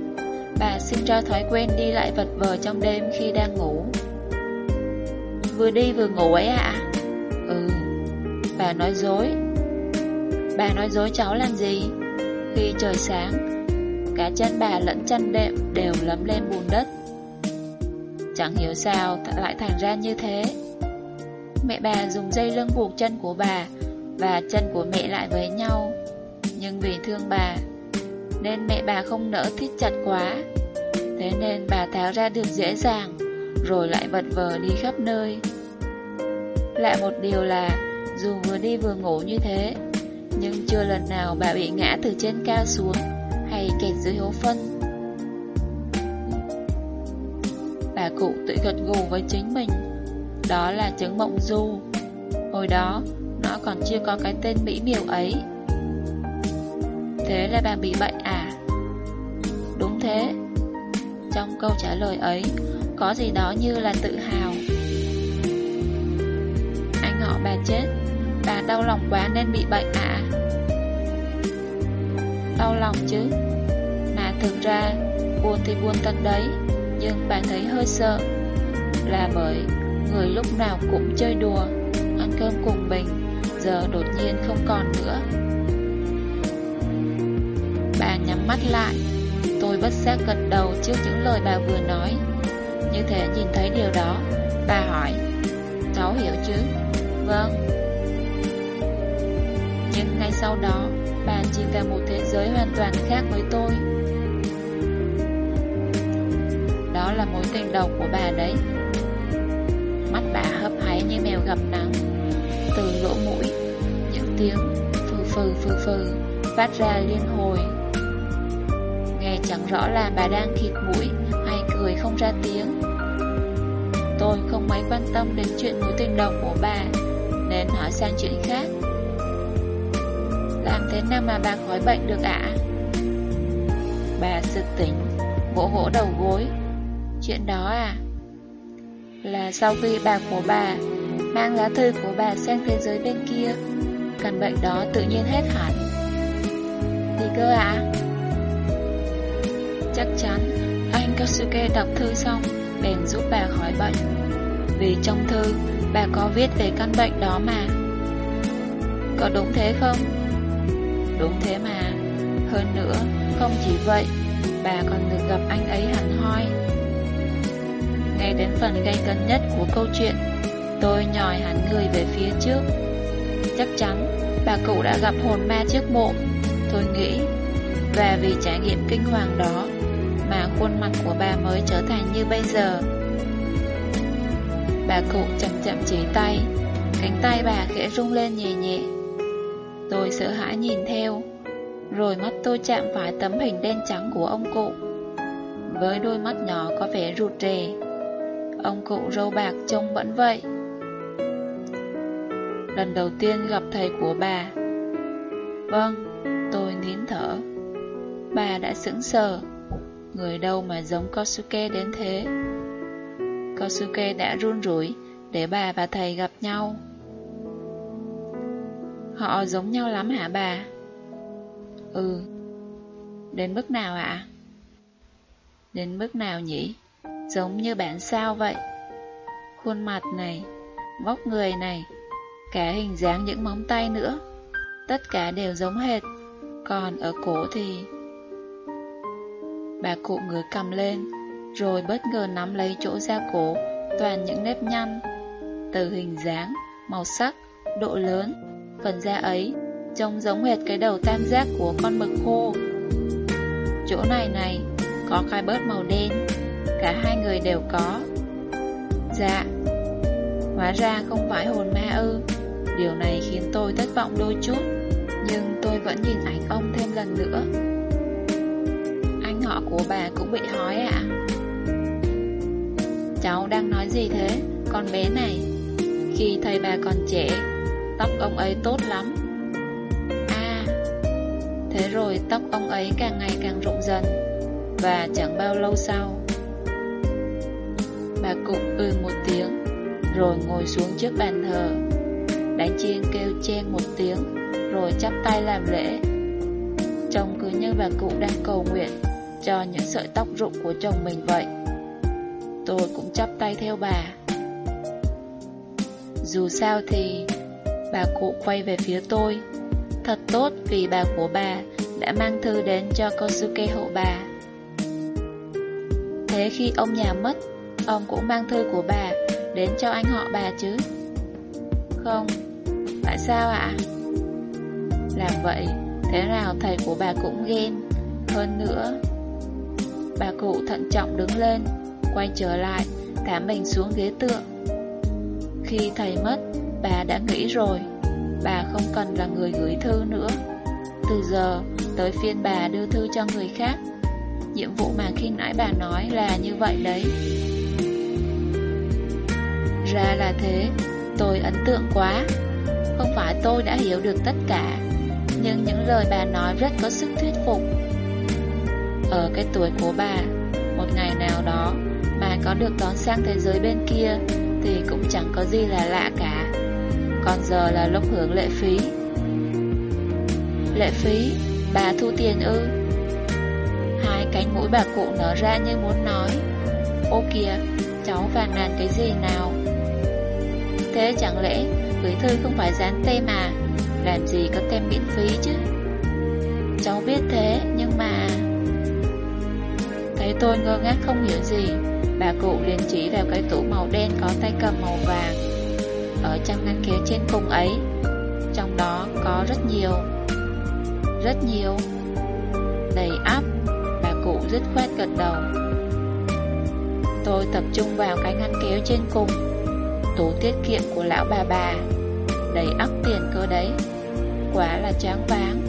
bà sinh ra thói quen đi lại vật vờ trong đêm khi đang ngủ. Vừa đi vừa ngủ ấy ạ? à? Bà nói dối. Bà nói dối cháu làm gì? Khi trời sáng, cả chân bà lẫn chân đệm đều lấm lên bùn đất. Chẳng hiểu sao lại thành ra như thế. Mẹ bà dùng dây lưng buộc chân của bà và chân của mẹ lại với nhau. Nhưng vì thương bà, nên mẹ bà không nỡ thít chặt quá. Thế nên bà tháo ra được dễ dàng, rồi lại vật vờ đi khắp nơi. Lại một điều là, dù vừa đi vừa ngủ như thế, nhưng chưa lần nào bà bị ngã từ trên cao xuống, hay kẹt dưới hố phân. Bà cụ tự gật gù với chính mình, đó là chứng mộng du. Hồi đó, nó còn chưa có cái tên mỹ miều ấy. Thế là bà bị bệnh à? Đúng thế. Trong câu trả lời ấy, có gì đó như là tự hào. Họ bà chết, bà đau lòng quá nên bị bệnh à? Đau lòng chứ. Mà thực ra, buồn thì buồn thật đấy, nhưng bà thấy hơi sợ. Là bởi người lúc nào cũng chơi đùa, ăn cơm cùng mình, giờ đột nhiên không còn nữa. Bà nhắm mắt lại Tôi bất giác gật đầu trước những lời bà vừa nói Như thế nhìn thấy điều đó Bà hỏi Cháu hiểu chứ? Vâng. Nhưng ngay sau đó Bà chỉ vào một thế giới hoàn toàn khác với tôi. Đó là mối tình đầu của bà đấy. Mắt bà hấp háy như mèo gặp nắng. Từ lỗ mũi Những tiếng, phừ phừ phừ phừ, Phát ra liên hồi. Nghe chẳng rõ là bà đang khịt mũi hay cười không ra tiếng. Tôi không mấy quan tâm đến chuyện mối tình đầu của bà. Nên hỏi sang chuyện khác Làm thế nào mà bà khỏi bệnh được ạ? Bà sực tỉnh, Vỗ vỗ đầu gối Chuyện đó à? Là sau khi bà của bà Mang lá thư của bà sang thế giới bên kia, Căn bệnh đó tự nhiên hết hẳn Gì cơ ạ? À? Chắc chắn anh Kosuke đọc thư xong, bèn giúp bà khỏi bệnh Vì trong thư bà có viết về căn bệnh đó mà. Có đúng thế không? Đúng thế mà. Hơn nữa, không chỉ vậy, Bà còn được gặp anh ấy hẳn hoi. Ngay đến phần gây cấn nhất của câu chuyện, Tôi nhòi hẳn người về phía trước. Chắc chắn, bà cụ đã gặp hồn ma trước mộ. Tôi nghĩ, Và vì trải nghiệm kinh hoàng đó, mà khuôn mặt của bà mới trở thành như bây giờ. Bà cụ chậm chậm chỉ tay, cánh tay bà khẽ rung lên nhẹ nhẹ. Tôi sợ hãi nhìn theo, rồi mắt tôi chạm phải tấm hình đen trắng của ông cụ. với đôi mắt nhỏ có vẻ rụt rè. Ông cụ râu bạc trông vẫn vậy. Lần đầu tiên gặp thầy của bà. Vâng, tôi nín thở. Bà đã sững sờ. Người đâu mà giống Kosuke đến thế? Kosuke đã run rủi để bà và thầy gặp nhau. Họ giống nhau lắm hả bà? Ừ. Đến mức nào ạ? Đến mức nào nhỉ? Giống như bản sao vậy. Khuôn mặt này, vóc người này, cả hình dáng những móng tay nữa. Tất cả đều giống hệt. Còn ở cổ thì... Bà cụ ngửa cầm lên, rồi bất ngờ nắm lấy chỗ da cổ, toàn những nếp nhăn. Từ hình dáng, màu sắc, độ lớn, phần da ấy trông giống hệt cái đầu tam giác của con mực khô. Chỗ này này, có khai bớt màu đen, cả hai người đều có. Dạ, hóa ra không phải hồn ma ư, điều này khiến tôi thất vọng đôi chút, nhưng tôi vẫn nhìn ảnh ông thêm lần nữa. Anh họ của bà cũng bị hói ạ. À? Cháu đang nói gì thế, con bé này? Khi thầy bà còn trẻ, tóc ông ấy tốt lắm. À, thế rồi tóc ông ấy càng ngày càng rụng dần, và chẳng bao lâu sau. Bà cụ ư ừ một tiếng, rồi ngồi xuống trước bàn thờ. Đánh chiên kêu chen một tiếng, rồi chắp tay làm lễ. Trông cứ như bà cụ đang cầu nguyện cho những sợi tóc rụng của chồng mình vậy. Tôi cũng chắp tay theo bà. Dù sao thì Bà cụ quay về phía tôi. Thật tốt vì bà của bà Đã mang thư đến cho Kosuke hộ bà. Thế khi ông nhà mất, Ông cũng mang thư của bà Đến cho anh họ bà chứ? Không Tại sao ạ? Làm vậy, Thế nào thầy của bà cũng ghen. Hơn nữa, Bà cụ thận trọng đứng lên. Quay trở lại, Thả mình xuống ghế tựa. Khi thầy mất, Bà đã nghĩ rồi. Bà không cần là người gửi thư nữa. Từ giờ tới phiên bà đưa thư cho người khác. Nhiệm vụ mà khi nãy bà nói là như vậy đấy. Ra là thế, Tôi ấn tượng quá. Không phải tôi đã hiểu được tất cả, Nhưng những lời bà nói rất có sức thuyết phục. Ở cái tuổi của bà, Một ngày nào đó có được đón sang thế giới bên kia Thì cũng chẳng có gì là lạ cả. Còn giờ là lúc hưởng lệ phí. Lệ phí, Bà thu tiền ư? Hai cánh mũi bà cụ nở ra như muốn nói. Ô kìa, Cháu phàn nàn cái gì nào? Thế chẳng lẽ Gửi thư không phải dán tem mà? Làm gì có tem miễn phí chứ? Cháu biết thế, Nhưng mà tôi ngơ ngác không hiểu gì Bà cụ liền chỉ vào cái tủ màu đen Có tay cầm màu vàng ở trong ngăn kéo trên cùng ấy. Trong đó có rất nhiều, rất nhiều, đầy ắp, bà cụ dứt khoát gật đầu. Tôi tập trung vào cái ngăn kéo trên cùng, tủ tiết kiệm của lão bà bà, đầy ắp tiền cơ đấy, quá là tráng váng.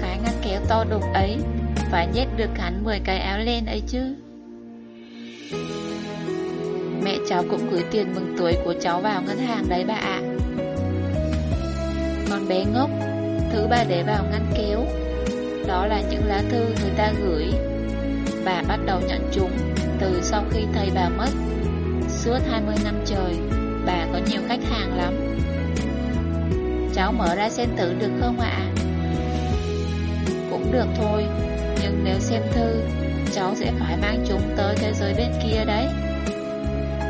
Cái ngăn kéo to đùng ấy, phải nhét được hắn 10 cái áo len ấy chứ. Mẹ cháu cũng gửi tiền mừng tuổi của cháu vào ngân hàng đấy bà ạ. Con bé ngốc, Thứ bà để vào ngăn kéo. Đó là những lá thư người ta gửi. Bà bắt đầu nhận chúng Từ sau khi thầy bà mất. Suốt 20 năm trời, Bà có nhiều khách hàng lắm. Cháu mở ra xem thử được không ạ? Cũng được thôi. Nhưng nếu xem thư, Cháu sẽ phải mang chúng tới thế giới bên kia đấy.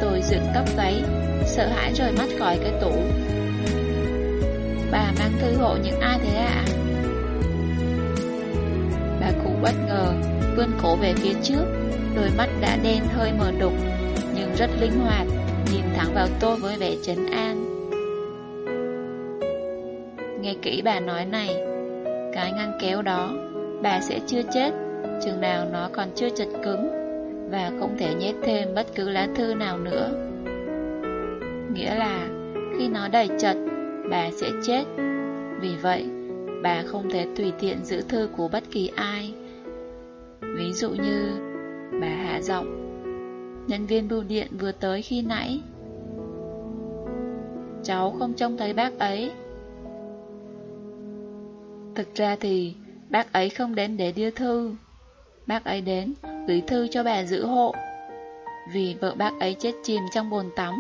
Tôi dựng tóc gáy Sợ hãi rời mắt khỏi cái tủ. Bà mang thư hộ những ai thế ạ? Bà cụ bất ngờ, Vươn cổ về phía trước, Đôi mắt đã đen hơi mờ đục, Nhưng rất linh hoạt, Nhìn thẳng vào tôi với vẻ trấn an. Nghe kỹ bà nói này, Cái ngăn kéo đó Bà sẽ chưa chết Chừng nào nó còn chưa chật cứng và không thể nhét thêm bất cứ lá thư nào nữa. Nghĩa là khi nó đầy chật, bà sẽ chết. Vì vậy, bà không thể tùy tiện giữ thư của bất kỳ ai. Ví dụ như bà hạ giọng. Nhân viên bưu điện vừa tới khi nãy. Cháu không trông thấy bác ấy. Thực ra thì bác ấy không đến để đưa thư. Bác ấy đến gửi thư cho bà giữ hộ. Vì vợ bác ấy chết chìm trong bồn tắm.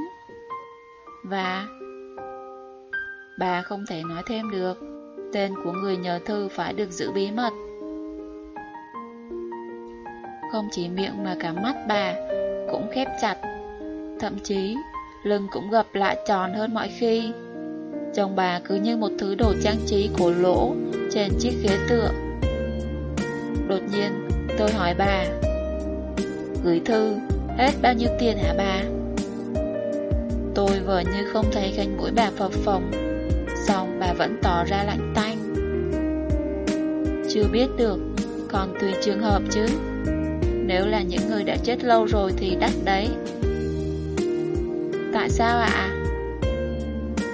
Và bà không thể nói thêm được. Tên của người nhờ thư phải được giữ bí mật. Không chỉ miệng mà cả mắt bà cũng khép chặt. Thậm chí, lưng cũng gập lại tròn hơn mọi khi. Chồng bà cứ như một thứ đồ trang trí cổ lỗ trên chiếc ghế tựa. Đột nhiên, tôi hỏi bà, gửi thư, hết bao nhiêu tiền hả bà? Tôi vờ như không thấy cánh mũi bà phập phồng, xong bà vẫn tỏ ra lạnh tanh. Chưa biết được, còn tùy trường hợp chứ. Nếu là những người đã chết lâu rồi thì đắt đấy. Tại sao ạ?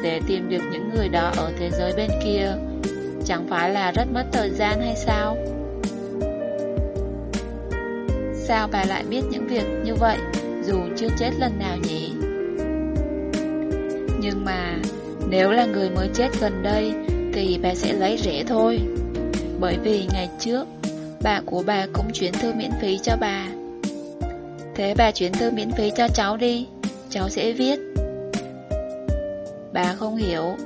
Để tìm được những người đó ở thế giới bên kia, chẳng phải là rất mất thời gian hay sao? Sao bà lại biết những việc như vậy dù chưa chết lần nào nhỉ? Nhưng mà nếu là người mới chết gần đây thì bà sẽ lấy rẻ thôi. Bởi vì ngày trước bà của bà cũng chuyển thư miễn phí cho bà. Thế bà chuyển thư miễn phí cho cháu đi, cháu sẽ viết. Bà không hiểu,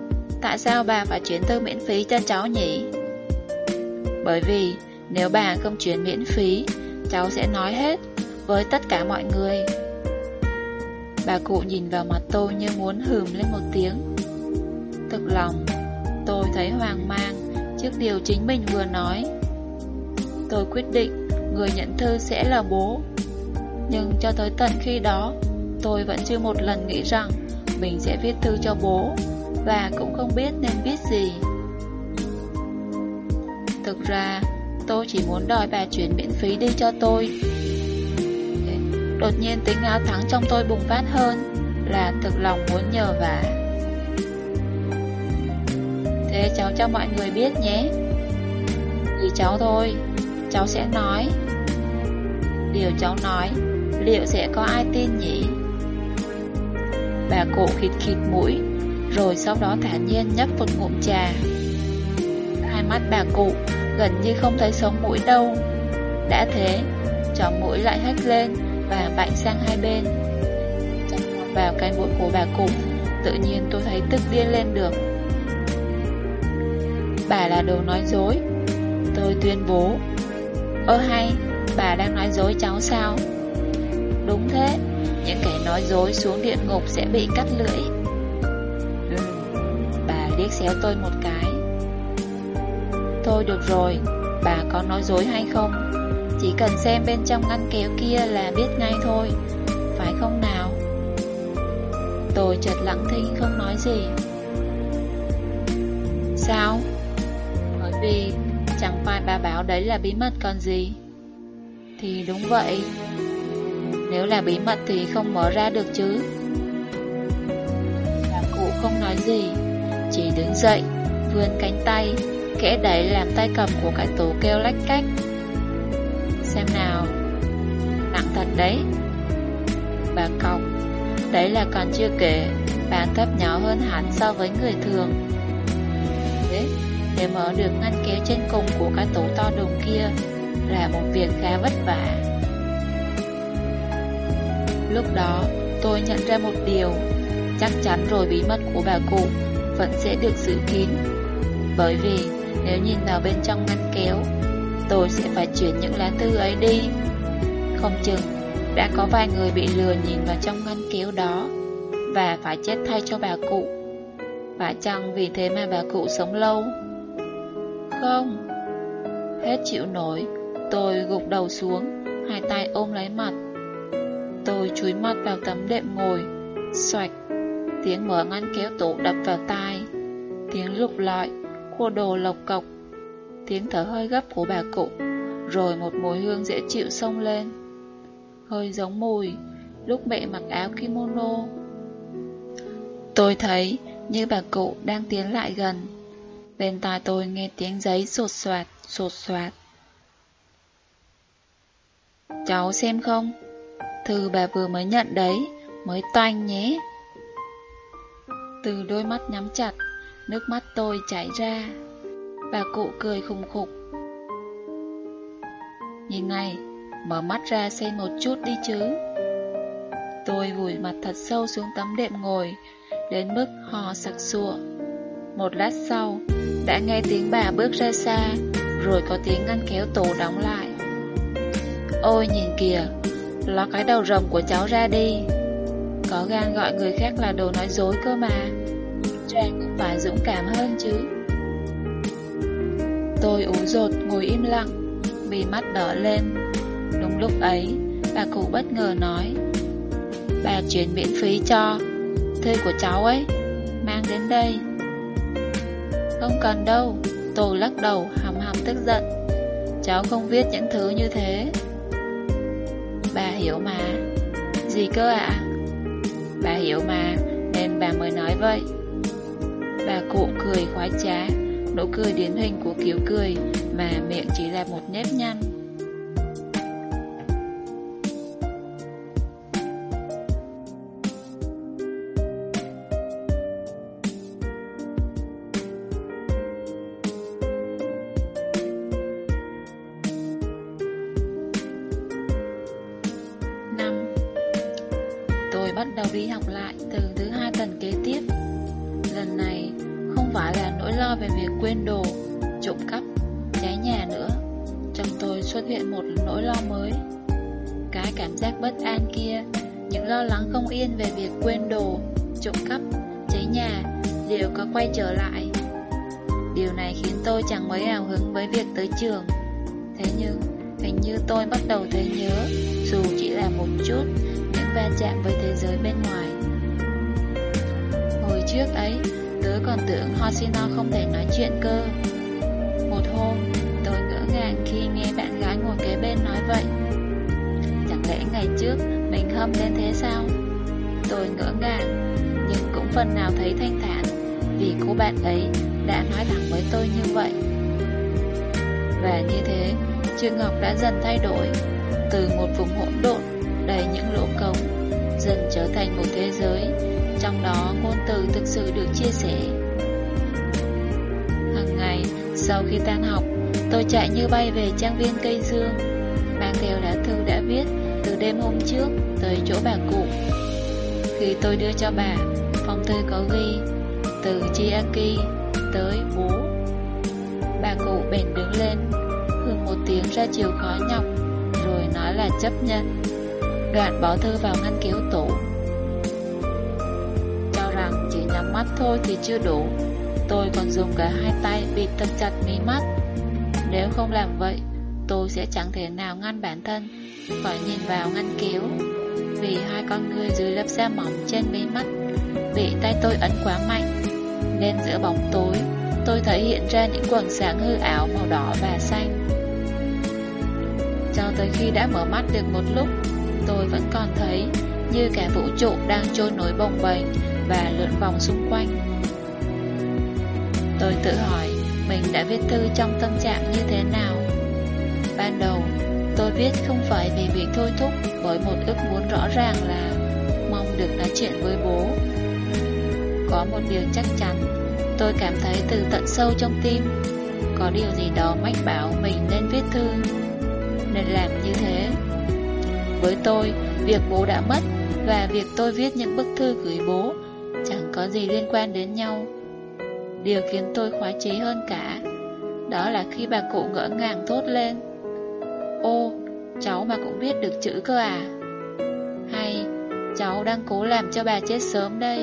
tại sao bà phải chuyển thư miễn phí cho cháu nhỉ? Bởi vì nếu bà không chuyển miễn phí, cháu sẽ nói hết với tất cả mọi người. Bà cụ nhìn vào mặt tôi như muốn hừm lên một tiếng. Thực lòng, tôi thấy hoang mang trước điều chính mình vừa nói. Tôi quyết định người nhận thư sẽ là bố. Nhưng cho tới tận khi đó, tôi vẫn chưa một lần nghĩ rằng mình sẽ viết thư cho bố và cũng không biết nên viết gì. Thực ra, tôi chỉ muốn đòi bà chuyển miễn phí đi cho tôi. Đột nhiên tính áo thắng trong tôi bùng phát hơn là thực lòng muốn nhờ vả. Thế cháu cho mọi người biết nhé. Vì cháu thôi, cháu sẽ nói. Điều cháu nói, liệu sẽ có ai tin nhỉ? Bà cụ khịt khịt mũi, rồi sau đó thản nhiên nhấp một ngụm trà. Hai mắt bà cụ gần như không thấy sống mũi đâu. Đã thế, chó mũi lại hét lên và bạnh sang hai bên. Chạm vào cái mũi của bà cụ, tự nhiên tôi thấy tức điên lên được. Bà là đồ nói dối. Tôi tuyên bố. Ơ hay, bà đang nói dối cháu sao? Đúng thế, những kẻ nói dối xuống địa ngục sẽ bị cắt lưỡi. Liếc xéo tôi một cái. Thôi được rồi, bà có nói dối hay không? Chỉ cần xem bên trong ngăn kéo kia là biết ngay thôi, phải không nào? Tôi chợt lặng thinh không nói gì. Sao? Bởi vì chẳng phải bà bảo đấy là bí mật còn gì. Thì đúng vậy. Nếu là bí mật thì không mở ra được chứ. Bà cụ không nói gì, chỉ đứng dậy, vươn cánh tay, kẽ đẩy làm tay cầm của cái tủ kêu lách cách. Xem nào, nặng thật đấy. Bà cọc, đấy là còn chưa kể, bà thấp nhỏ hơn hẳn so với người thường. Thế, để mở được ngăn kéo trên cùng của cái tủ to đùng kia là một việc khá vất vả. Lúc đó, tôi nhận ra một điều, chắc chắn rồi bí mật của bà cụ vẫn sẽ được giữ kín. Bởi vì nếu nhìn vào bên trong ngăn kéo, tôi sẽ phải chuyển những lá thư ấy đi. Không chừng, đã có vài người bị lừa nhìn vào trong ngăn kéo đó và phải chết thay cho bà cụ. Phải chăng vì thế mà bà cụ sống lâu? Không. Hết chịu nổi, tôi gục đầu xuống, hai tay ôm lấy mặt. Tôi chúi mặt vào tấm đệm ngồi, xoạch, tiếng mở ngăn kéo tủ đập vào tai, tiếng lục lọi, khô đồ lộc cộc tiếng thở hơi gấp của bà cụ, rồi một mùi hương dễ chịu xông lên. Hơi giống mùi lúc mẹ mặc áo kimono. Tôi thấy như bà cụ đang tiến lại gần. Bên tai tôi nghe tiếng giấy sột soạt, sột soạt. Cháu xem không? Thư bà vừa mới nhận đấy, mới toanh nhé. Từ đôi mắt nhắm chặt, nước mắt tôi chảy ra. Bà cụ cười khùng khục. Nhìn này, mở mắt ra xem một chút đi chứ. Tôi vùi mặt thật sâu xuống tấm đệm ngồi, đến mức hò sặc sụa. Một lát sau, đã nghe tiếng bà bước ra xa, rồi có tiếng ngăn kéo tủ đóng lại. Ôi nhìn kìa, ló cái đầu rồng của cháu ra đi. Có gan gọi người khác là đồ nói dối cơ mà. Trang cũng phải dũng cảm hơn chứ. Tôi ú rột ngồi im lặng, vì mắt đỏ lên. Đúng lúc ấy, bà cụ bất ngờ nói, Bà chuyển miễn phí cho, thư của cháu ấy, mang đến đây. Không cần đâu, tôi lắc đầu hầm hầm tức giận. Cháu không viết những thứ như thế. Bà hiểu mà. Gì cơ ạ? Bà hiểu mà, nên bà mới nói vậy. Bà cụ cười khoái trá, nụ cười điển hình của kiểu cười mà miệng chỉ là một nếp nhăn. Như bay về trang viên cây dương, mang theo lá thư đã viết từ đêm hôm trước tới chỗ bà cụ. Khi tôi đưa cho bà, phong thư có ghi từ Chiaki tới bố. Bà cụ bèn đứng lên, hương một tiếng ra chiều khó nhọc, rồi nói là chấp nhận. Đoạn bỏ thư vào ngăn kéo tủ Cho rằng chỉ nhắm mắt thôi thì chưa đủ Tôi còn dùng cả hai tay bịt thật chặt mí mắt nếu không làm vậy, Tôi sẽ chẳng thể nào ngăn bản thân Khỏi nhìn vào ngăn kéo Vì hai con người dưới lớp da mỏng trên mí mắt Bị tay tôi ấn quá mạnh, Nên giữa bóng tối, Tôi thấy hiện ra những quầng sáng hư ảo màu đỏ và xanh Cho tới khi đã mở mắt được một lúc, tôi vẫn còn thấy như cả vũ trụ đang trôi nổi bồng bềnh và lượn vòng xung quanh. Tôi tự hỏi mình đã viết thư trong tâm trạng như thế nào. Ban đầu, tôi viết không phải vì bị thôi thúc bởi một ước muốn rõ ràng là mong được nói chuyện với bố. Có một điều chắc chắn, tôi cảm thấy từ tận sâu trong tim, có điều gì đó mách bảo mình nên viết thư, nên làm như thế. Với tôi, việc bố đã mất và việc tôi viết những bức thư gửi bố chẳng có gì liên quan đến nhau. Điều khiến tôi khoái chí hơn cả, đó là khi bà cụ ngỡ ngàng thốt lên. Ô, cháu mà cũng biết được chữ cơ à? Hay, cháu đang cố làm cho bà chết sớm đây?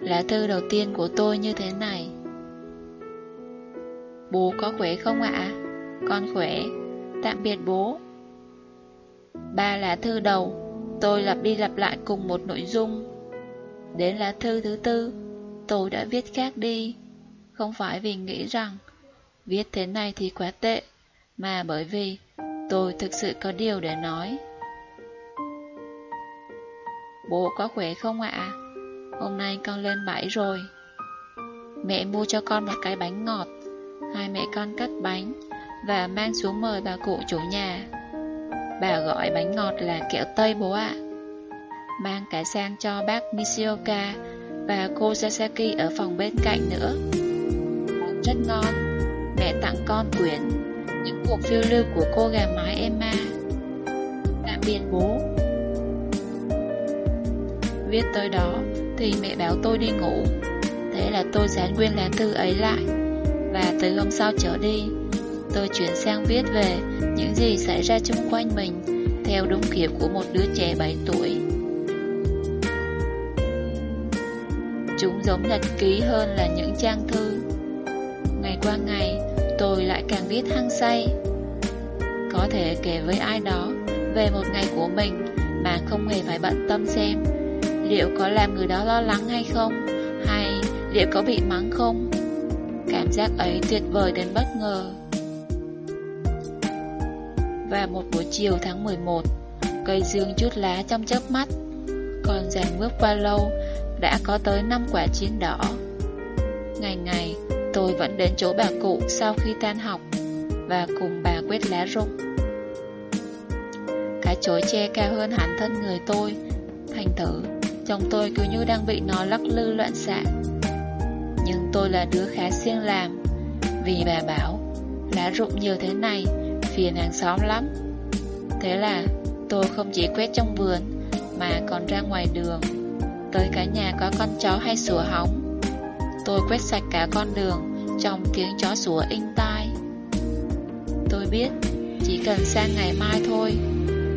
Lá thư đầu tiên của tôi như thế này. Bố có khỏe không ạ? Con khỏe. Tạm biệt bố. Ba lá thư đầu, tôi lặp đi lặp lại cùng một nội dung. Đến lá thư thứ tư, tôi đã viết khác đi. Không phải vì nghĩ rằng viết thế này thì quá tệ, mà bởi vì tôi thực sự có điều để nói. Bố có khỏe không ạ? Hôm nay con lên bảy rồi. Mẹ mua cho con một cái bánh ngọt. Hai mẹ con cắt bánh và mang xuống mời bà cụ chủ nhà. Bà gọi bánh ngọt là kẹo Tây bố ạ. Mang cả sang cho bác Misioka và cô Sasaki ở phòng bên cạnh nữa. Rất ngon. Mẹ tặng con quyển Những cuộc phiêu lưu của cô gà mái Emma. Tạm biệt bố. Viết tới đó thì mẹ bảo tôi đi ngủ. Thế là tôi dán nguyên lá thư ấy lại. Và từ hôm sau trở đi, tôi chuyển sang viết về những gì xảy ra chung quanh mình theo đúng kiểu của một đứa trẻ 7 tuổi. Chúng giống nhật ký hơn là những trang thư. Ngày qua ngày, tôi lại càng viết hăng say. Có thể kể với ai đó về một ngày của mình mà không hề phải bận tâm xem liệu có làm người đó lo lắng hay không, hay liệu có bị mắng không. Cảm giác ấy tuyệt vời đến bất ngờ. Và một buổi chiều tháng 11, cây dương chút lá trong chớp mắt, còn dàn bước qua lâu, đã có tới 5 quả chín đỏ. Ngày ngày, tôi vẫn đến chỗ bà cụ sau khi tan học, và cùng bà quét lá rụng. Cái chối che cao hơn hẳn thân người tôi, thành thử, chồng tôi cứ như đang bị nó lắc lư loạn xạ. Nhưng tôi là đứa khá siêng làm, vì bà bảo, lá rụng nhiều thế này, phiền hàng xóm lắm. Thế là tôi không chỉ quét trong vườn mà còn ra ngoài đường. Tới cả nhà có con chó hay sủa hóng. Tôi quét sạch cả con đường trong tiếng chó sủa inh tai. Tôi biết chỉ cần sang ngày mai thôi,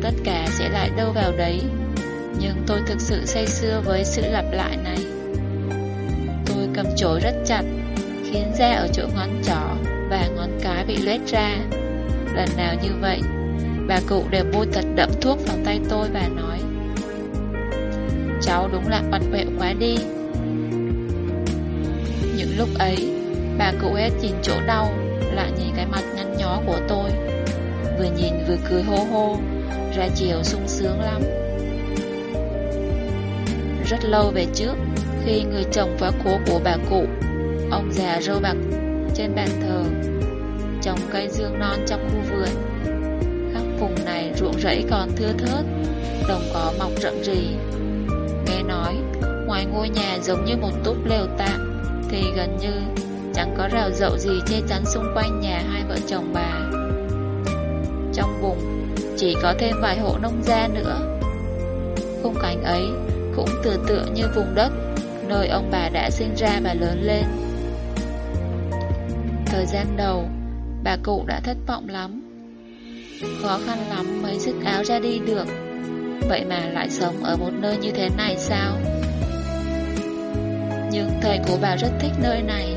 tất cả sẽ lại đâu vào đấy. Nhưng tôi thực sự say sưa với sự lặp lại này. Tôi cầm chổi rất chặt, khiến da ở chỗ ngón trỏ và ngón cái bị lết ra. Lần nào như vậy, bà cụ đều bôi thật đậm thuốc vào tay tôi và nói Cháu đúng là bật quẹo quá đi Những lúc ấy, bà cụ hết nhìn chỗ đau, lại nhìn cái mặt nhăn nhó của tôi Vừa nhìn vừa cười hô hô, ra chiều sung sướng lắm Rất lâu về trước, khi người chồng quá cố của bà cụ Ông già râu bạc trên bàn thờ trồng cây dương non trong khu vườn. Khắp vùng này ruộng rẫy còn thưa thớt, đồng cỏ mọc rậm rì. Ngôi nhà giống như một túp lều tạm, thì gần như chẳng có rào rậu gì che chắn xung quanh nhà hai vợ chồng bà. Trong vùng, chỉ có thêm vài hộ nông gia nữa. Khung cảnh ấy cũng tựa tựa như vùng đất nơi ông bà đã sinh ra và lớn lên. Thời gian đầu, bà cụ đã thất vọng lắm. Khó khăn lắm mới dứt áo ra đi được, vậy mà lại sống ở một nơi như thế này sao? Nhưng thầy của bà rất thích nơi này,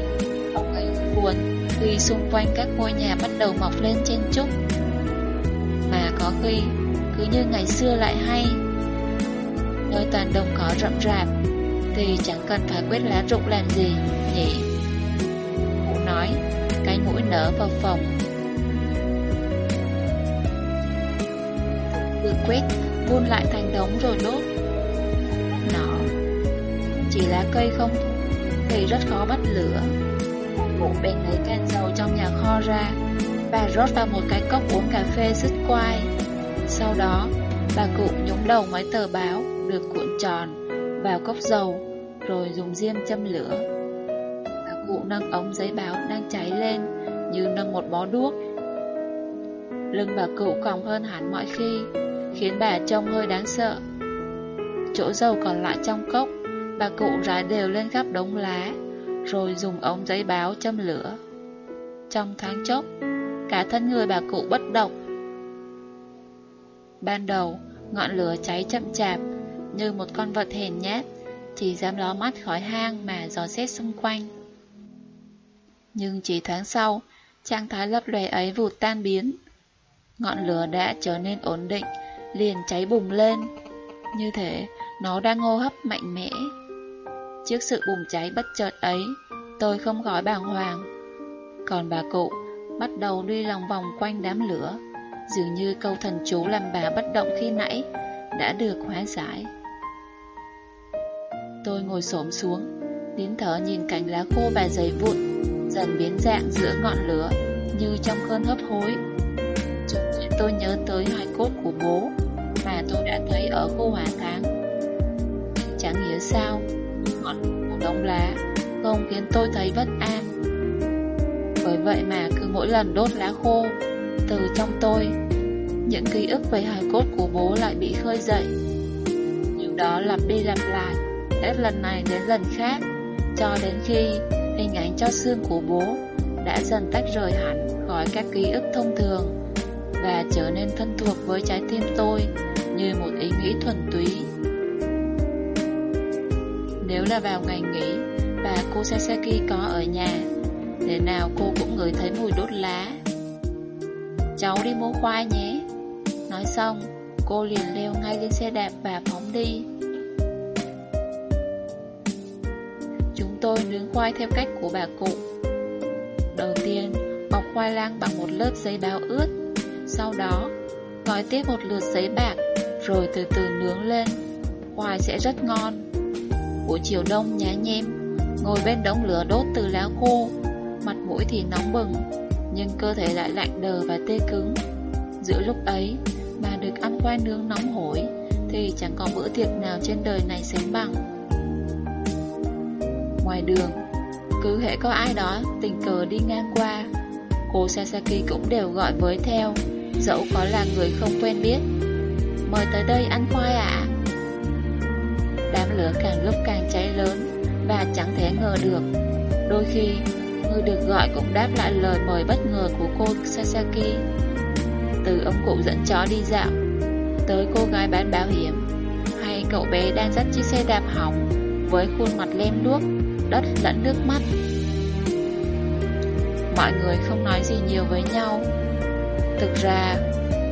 ông ấy buồn khi xung quanh các ngôi nhà bắt đầu mọc lên trên trúc. Mà có khi, cứ như ngày xưa lại hay, nơi toàn đồng cỏ rậm rạp, thì chẳng cần phải quét lá rụng làm gì, nhỉ? Cụ nói, cái mũi nở vào phòng Vừa quét buôn lại thành đống rồi đốt Nó Chỉ lá cây không thì rất khó bắt lửa Cụ bên lấy can dầu trong nhà kho ra Bà rót vào một cái cốc uống cà phê dứt quai Sau đó Bà cụ nhúng đầu mấy tờ báo Được cuộn tròn Vào cốc dầu Rồi dùng diêm châm lửa Bà cụ nâng ống giấy báo đang cháy lên như nâng một bó đuốc. Lưng bà cụ còng hơn hẳn mọi khi, khiến bà trông hơi đáng sợ. Chỗ dầu còn lại trong cốc, bà cụ rải đều lên khắp đống lá, rồi dùng ống giấy báo châm lửa. Trong thoáng chốc, cả thân người bà cụ bất động. Ban đầu, ngọn lửa cháy chậm chạp, như một con vật hèn nhát, chỉ dám ló mắt khỏi hang mà dò xét xung quanh. Nhưng chỉ thoáng sau, trạng thái lấp lòe ấy vụt tan biến. Ngọn lửa đã trở nên ổn định, liền cháy bùng lên. Như thế, nó đang hô hấp mạnh mẽ. Trước sự bùng cháy bất chợt ấy, tôi không gói bàng hoàng. Còn bà cụ bắt đầu đi lòng vòng quanh đám lửa, dường như câu thần chú làm bà bất động khi nãy đã được hóa giải. Tôi ngồi xổm xuống, nín thở nhìn cảnh lá khô và dày vụn dần biến dạng giữa ngọn lửa như trong cơn hấp hối. Chúng tôi nhớ tới hài cốt của bố mà tôi đã thấy ở khu hỏa táng. Chẳng hiểu sao, ngọn của đống lá không khiến tôi thấy bất an. Bởi vậy mà cứ mỗi lần đốt lá khô, từ trong tôi, những ký ức về hài cốt của bố lại bị khơi dậy. Điều đó lặp đi lặp lại, hết lần này đến lần khác, cho đến khi hình ảnh cho xương của bố đã dần tách rời hẳn khỏi các ký ức thông thường và trở nên thân thuộc với trái tim tôi như một ý nghĩ thuần túy. Nếu là vào ngày nghỉ và cô Sasaki có ở nhà, để nào cô cũng ngửi thấy mùi đốt lá. Cháu đi mua khoai nhé. Nói xong, cô liền leo ngay lên xe đạp và phóng đi. Chúng tôi nướng khoai theo cách của bà cụ. Đầu tiên, bọc khoai lang bằng một lớp giấy báo ướt sau đó, gói tiếp một lượt giấy bạc, rồi từ từ nướng lên. Khoai sẽ rất ngon. Buổi chiều đông nhá nhem, ngồi bên đống lửa đốt từ lá khô, mặt mũi thì nóng bừng, nhưng cơ thể lại lạnh đờ và tê cứng. Giữa lúc ấy, mà được ăn khoai nướng nóng hổi, thì chẳng có bữa tiệc nào trên đời này sánh bằng. Ngoài đường, cứ hệ có ai đó tình cờ đi ngang qua, cô Sasaki cũng đều gọi với theo dẫu có là người không quen biết. Mời tới đây ăn khoai ạ lửa càng lúc càng cháy lớn và chẳng thể ngờ được. Đôi khi, người được gọi cũng đáp lại lời mời bất ngờ của cô Sasaki. Từ ông cụ dẫn chó đi dạo, tới cô gái bán bảo hiểm, hay cậu bé đang dắt chiếc xe đạp hỏng với khuôn mặt lem đuốc đất lẫn nước mắt. Mọi người không nói gì nhiều với nhau Thực ra,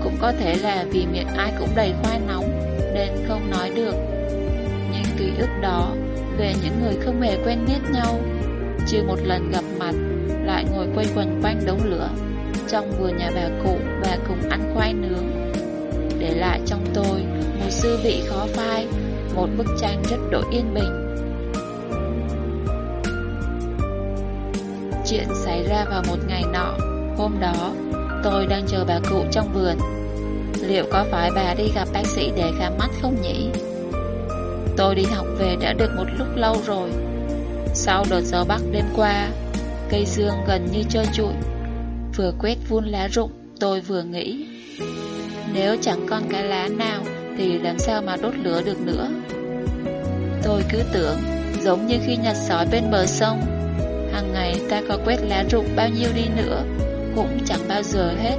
cũng có thể là vì miệng ai cũng đầy khoai nóng nên không nói được. Ký ức đó về những người không hề quen biết nhau, chưa một lần gặp mặt, lại ngồi quay quần quanh đống lửa trong vườn nhà bà cụ và cùng ăn khoai nướng. Để lại trong tôi một sư vị khó phai, một bức tranh rất đổi yên bình. Chuyện xảy ra vào một ngày nọ, hôm đó Tôi đang chờ bà cụ trong vườn Liệu có phải bà đi gặp bác sĩ để khám mắt không nhỉ? Tôi đi học về đã được một lúc lâu rồi Sau đợt gió bắc đêm qua Cây dương gần như trơ trụi Vừa quét vun lá rụng Tôi vừa nghĩ Nếu chẳng còn cái lá nào Thì làm sao mà đốt lửa được nữa Tôi cứ tưởng Giống như khi nhặt sói bên bờ sông hàng ngày ta có quét lá rụng bao nhiêu đi nữa cũng chẳng bao giờ hết.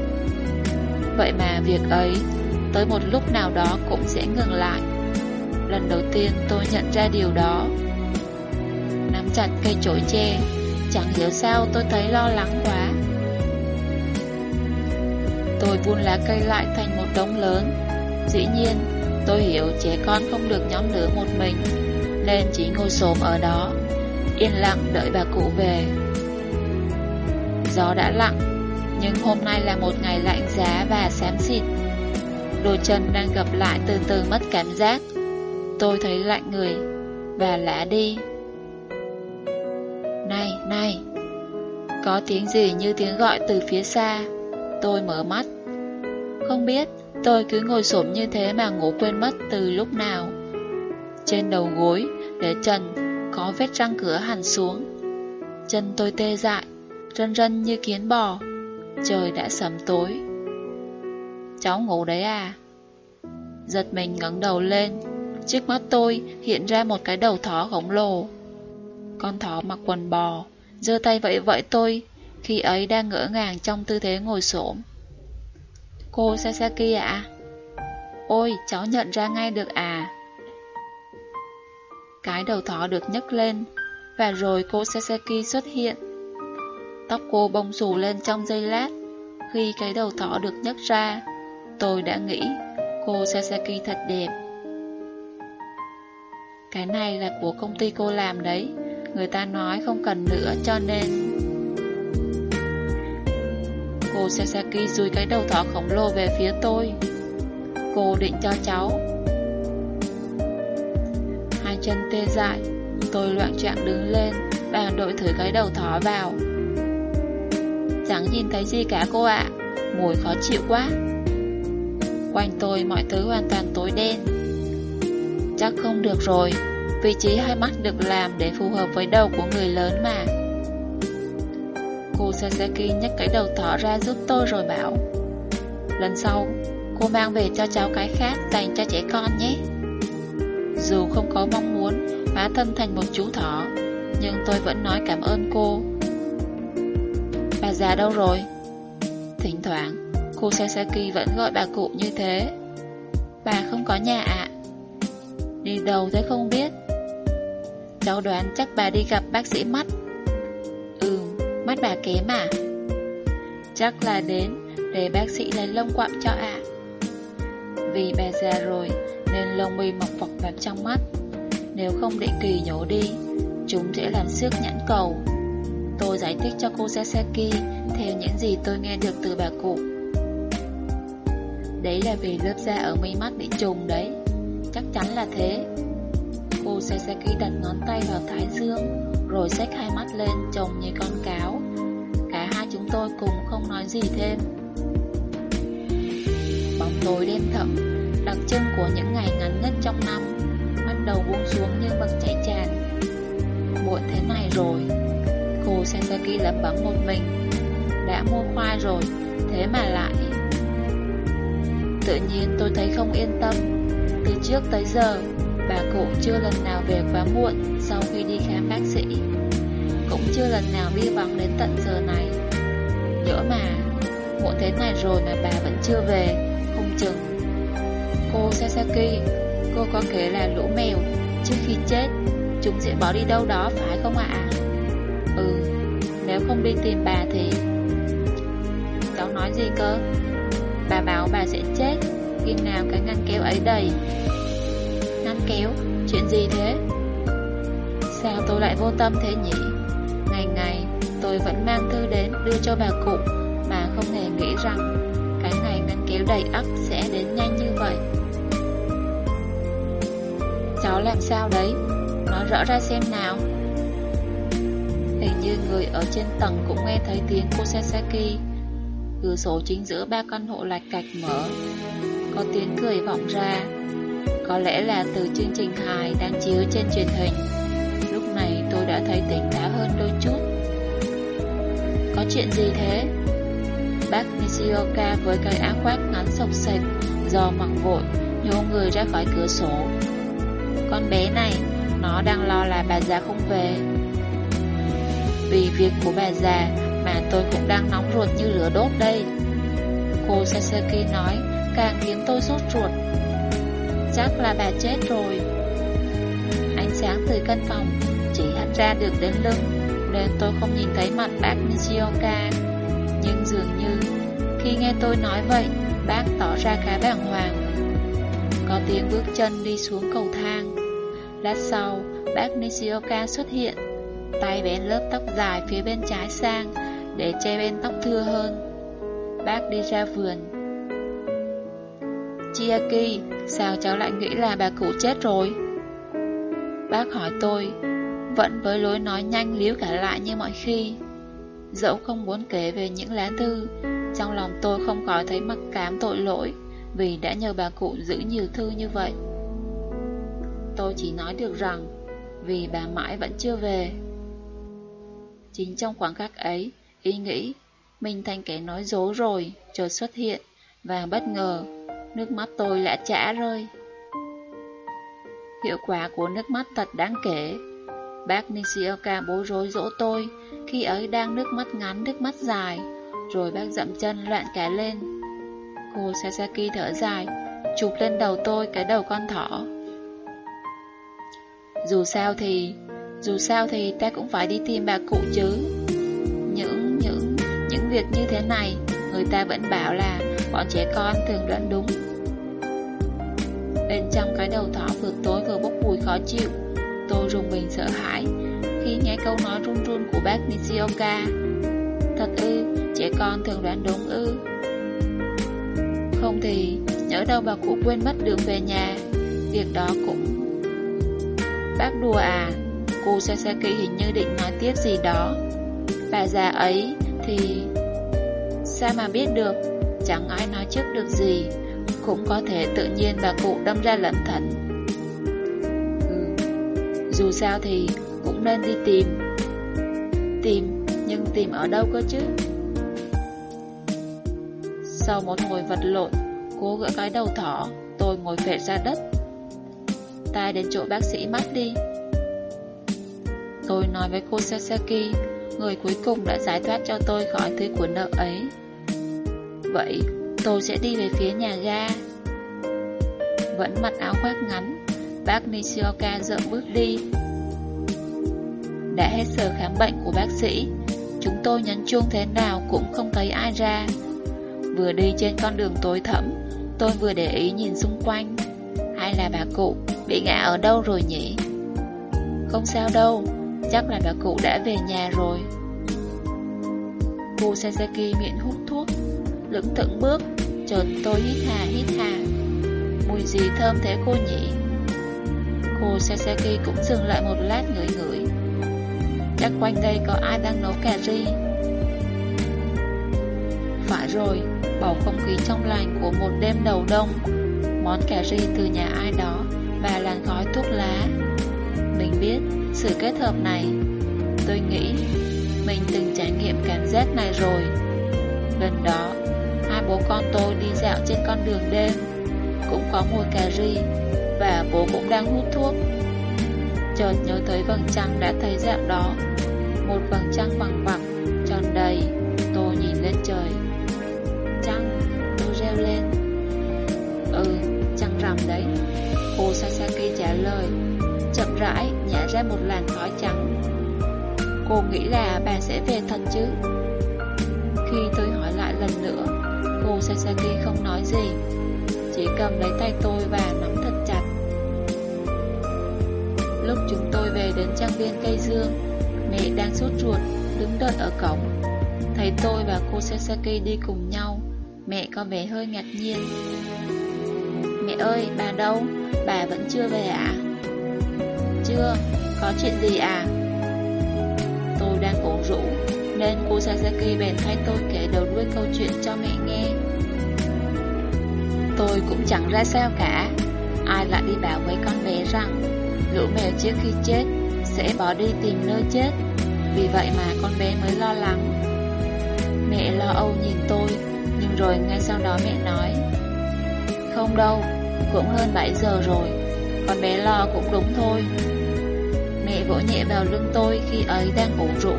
Vậy mà việc ấy, tới một lúc nào đó cũng sẽ ngừng lại. Lần đầu tiên tôi nhận ra điều đó. Nắm chặt cây chổi tre, chẳng hiểu sao tôi thấy lo lắng quá. Tôi vun lá cây lại thành một đống lớn. Dĩ nhiên, tôi hiểu trẻ con không được nhóm lửa một mình, nên chỉ ngồi xổm ở đó, yên lặng đợi bà cụ về. Gió đã lặng, nhưng hôm nay là một ngày lạnh giá và xám xịt Đôi chân đang gặp lại từ từ mất cảm giác Tôi thấy lạnh người. Và lạ đi. Này, này Có tiếng gì như tiếng gọi từ phía xa? Tôi mở mắt. Không biết Tôi cứ ngồi xổm như thế mà ngủ quên mất từ lúc nào. Trên đầu gối Để trần Có vết răng cửa hẳn xuống. Chân tôi tê dại Rân rân như kiến bò. Trời đã sầm tối. Cháu ngủ đấy à? Giật mình ngẩng đầu lên. Trước mắt tôi hiện ra một cái đầu thỏ khổng lồ. Con thỏ mặc quần bò, giơ tay vẫy vẫy tôi, Khi ấy đang ngỡ ngàng trong tư thế ngồi xổm. Cô Sasaki ạ. Ôi, cháu nhận ra ngay được à? Cái đầu thỏ được nhấc lên, Và rồi cô Sasaki xuất hiện. Tóc cô bông xù lên trong giây lát. Khi cái đầu thỏ được nhấc ra, Tôi đã nghĩ cô Sasaki thật đẹp. Cái này là của công ty cô làm đấy. Người ta nói không cần nữa, cho nên Cô Sasaki dùi cái đầu thỏ khổng lồ về phía tôi. Cô định cho cháu. Hai chân tê dại, Tôi loạn trạng đứng lên Và đội thử cái đầu thỏ vào. Chẳng nhìn thấy gì cả cô ạ, Mùi khó chịu quá. Quanh tôi mọi thứ hoàn toàn tối đen. Chắc không được rồi. Vị trí hai mắt được làm để phù hợp với đầu của người lớn mà. Cô Sasaki nhấc cái đầu thỏ ra giúp tôi rồi bảo, Lần sau, Cô mang về cho cháu cái khác dành cho trẻ con nhé. Dù không có mong muốn hóa thân thành một chú thỏ, Nhưng tôi vẫn nói cảm ơn cô. Bà già đâu rồi? Thỉnh thoảng, Cô Sasaki vẫn gọi bà cụ như thế. Bà không có nhà ạ. Đi đâu thế không biết. Cháu đoán chắc bà đi gặp bác sĩ mắt. Ừ, mắt bà kém à? Chắc là đến để bác sĩ lấy lông quặm cho ạ. Vì bà già rồi Nên lông mi mọc vọc vào trong mắt. Nếu không định kỳ nhổ đi Chúng sẽ làm xước nhãn cầu. Tôi giải thích cho cô Sasaki Theo những gì tôi nghe được từ bà cụ. Đấy là vì lớp da ở mi mắt bị trùng đấy. Chắc chắn là thế. Cô Sasaki đặt ngón tay vào thái dương Rồi xách hai mắt lên trông như con cáo. Cả hai chúng tôi cùng không nói gì thêm. Bóng tối đen thẳm, Đặc trưng của những ngày ngắn nhất trong năm Bắt đầu buông xuống như bậc cháy tràn. Muộn thế này rồi Cô Sasaki lẩm bẩm một mình. Đã mua khoai rồi Thế mà lại. Tự nhiên tôi thấy không yên tâm. Từ trước tới giờ, Bà cụ chưa lần nào về quá muộn Sau khi đi khám bác sĩ. Cũng chưa lần nào đi vắng đến tận giờ này. Nhỡ mà, Muộn thế này rồi mà bà vẫn chưa về, Không chừng Cô Sasaki, Cô có kể là lũ mèo Trước khi chết, Chúng sẽ bỏ đi đâu đó phải không ạ? Ừ Nếu không đi tìm bà thì Cháu nói gì cơ? Bà bảo bà sẽ chết. Khi nào cái ngăn kéo ấy đầy Ngăn kéo? Chuyện gì thế? Sao tôi lại vô tâm thế nhỉ? Ngày ngày, tôi vẫn mang thư đến Đưa cho bà cụ Mà không hề nghĩ rằng Cái ngày ngăn kéo đầy ắp sẽ đến nhanh như vậy. Cháu làm sao đấy? Nói rõ ra xem nào. Hình như người ở trên tầng cũng nghe thấy tiếng cô Sasaki. Cửa sổ chính giữa ba căn hộ lạch cạch mở. Có tiếng cười vọng ra. Có lẽ là từ chương trình hài đang chiếu trên truyền hình. Lúc này tôi đã thấy tỉnh táo hơn đôi chút. Có chuyện gì thế? Bác Nishioka với cái áo khoác ngắn sọc sệt Do mặc vội Nhô người ra khỏi cửa sổ. Con bé này, Nó đang lo là bà già không về. Vì việc của bà già mà tôi cũng đang nóng ruột như lửa đốt đây. Cô Sasaki nói Càng khiến tôi sốt ruột Chắc là bà chết rồi Ánh sáng từ căn phòng Chỉ hắt ra được đến lưng, Nên tôi không nhìn thấy mặt bác Nishioka Nhưng dường như Khi nghe tôi nói vậy, Bác tỏ ra khá bàng hoàng Có tiếng bước chân đi xuống cầu thang Lát sau, Bác Nishioka xuất hiện, Tay bén lớp tóc dài phía bên trái sang để che bên tóc thưa hơn. Bác đi ra vườn. Chiaki, sao cháu lại nghĩ là bà cụ chết rồi? Bác hỏi tôi, vẫn với lối nói nhanh liếu cả lại như mọi khi. Dẫu không muốn kể về những lá thư, trong lòng tôi không khỏi thấy mặc cảm tội lỗi vì đã nhờ bà cụ giữ nhiều thư như vậy. Tôi chỉ nói được rằng vì bà mãi vẫn chưa về. Chính trong khoảng khắc ấy, Ý nghĩ, mình thành kẻ nói dối rồi, chợt xuất hiện, và bất ngờ, nước mắt tôi đã chả rơi. Hiệu quả của nước mắt thật đáng kể. Bác Nishioka bối rối dỗ tôi, khi ấy đang nước mắt ngắn nước mắt dài, rồi bác dậm chân loạn cả lên. Cô Sasaki thở dài, chụp lên đầu tôi cái đầu con thỏ. Dù sao thì, dù sao thì ta cũng phải đi tìm bà cụ chứ. Những, những, những việc như thế này, người ta vẫn bảo là bọn trẻ con thường đoán đúng. Bên trong cái đầu thỏ vừa tối vừa bốc mùi khó chịu, tôi rùng mình sợ hãi khi nghe câu nói run run của bác Nishioka. Thật ư, trẻ con thường đoán đúng ư. Không thì, nhớ đâu bà cụ quên mất đường về nhà, việc đó cũng... Bác đùa à, cô Sasaki hình như định nói tiếp gì đó. Bà già ấy thì... Sao mà biết được, chẳng ai nói trước được gì, cũng có thể tự nhiên bà cụ đâm ra lẩn thận. Ừ, dù sao thì cũng nên đi tìm. Tìm, nhưng tìm ở đâu cơ chứ? Sau một hồi vật lộn Cố gỡ cái đầu thỏ Tôi ngồi phệ ra đất. Ta đến chỗ bác sĩ mắt đi. Tôi nói với cô Sasaki Người cuối cùng đã giải thoát cho tôi khỏi thứ của nợ ấy. Vậy, tôi sẽ đi về phía nhà ga. Vẫn mặc áo khoác ngắn, Bác Nishioka dậm bước đi. Đã hết giờ khám bệnh của bác sĩ, Chúng tôi nhấn chuông thế nào cũng không thấy ai ra. Vừa đi trên con đường tối thẫm, Tôi vừa để ý nhìn xung quanh. Hay là bà cụ bị ngã ở đâu rồi nhỉ? Không sao đâu, Chắc là bà cụ đã về nhà rồi. Cô Sasaki miệng hút thuốc. Lững thững bước. Chợt tôi hít hà hít hà. Mùi gì thơm thế cô nhỉ? Cô Sasaki cũng dừng lại một lát ngửi ngửi. Chắc quanh đây có ai đang nấu cà ri? Phải rồi, Bầu không khí trong lành của một đêm đầu đông. Món cà ri từ nhà ai đó Và làn khói thuốc lá. Mình biết sự kết hợp này. Tôi nghĩ Mình từng trải nghiệm cảm giác này rồi. Lần đó con tôi đi dạo trên con đường đêm. Cũng có mùi cà ri, Và bố cũng đang hút thuốc. Chợt nhớ tới vầng trăng đã thấy dạo đó, Một vầng trăng bằng bằng Tròn đầy, Tôi nhìn lên trời. Trăng Tôi reo lên. Ừ trăng rằm đấy. Cô Sasaki trả lời, Chậm rãi, nhả ra một làn khói trắng. Cô nghĩ là bà sẽ về thật chứ? Khi tôi hỏi lại lần nữa Cô Sasaki không nói gì Chỉ cầm lấy tay tôi và nắm thật chặt Lúc chúng tôi về đến trang viên cây dương Mẹ đang sốt ruột Đứng đợi ở cổng Thấy tôi và cô Sasaki đi cùng nhau Mẹ có vẻ hơi ngạc nhiên Mẹ ơi, bà đâu? Bà vẫn chưa về ạ? À? Chưa, có chuyện gì à? Tôi đang ủ rũ Nên cô Sasaki bèn thay tôi kể đầu đuôi câu chuyện cho mẹ Tôi cũng chẳng ra sao cả. Ai lại đi bảo với con bé rằng, Lũ mèo trước khi chết Sẽ bỏ đi tìm nơi chết. Vì vậy mà con bé mới lo lắng. Mẹ lo âu nhìn tôi, Nhưng rồi ngay sau đó mẹ nói, Không đâu, Cũng hơn 7 giờ rồi, Con bé lo cũng đúng thôi. Mẹ vỗ nhẹ vào lưng tôi khi ấy đang ngủ rũ.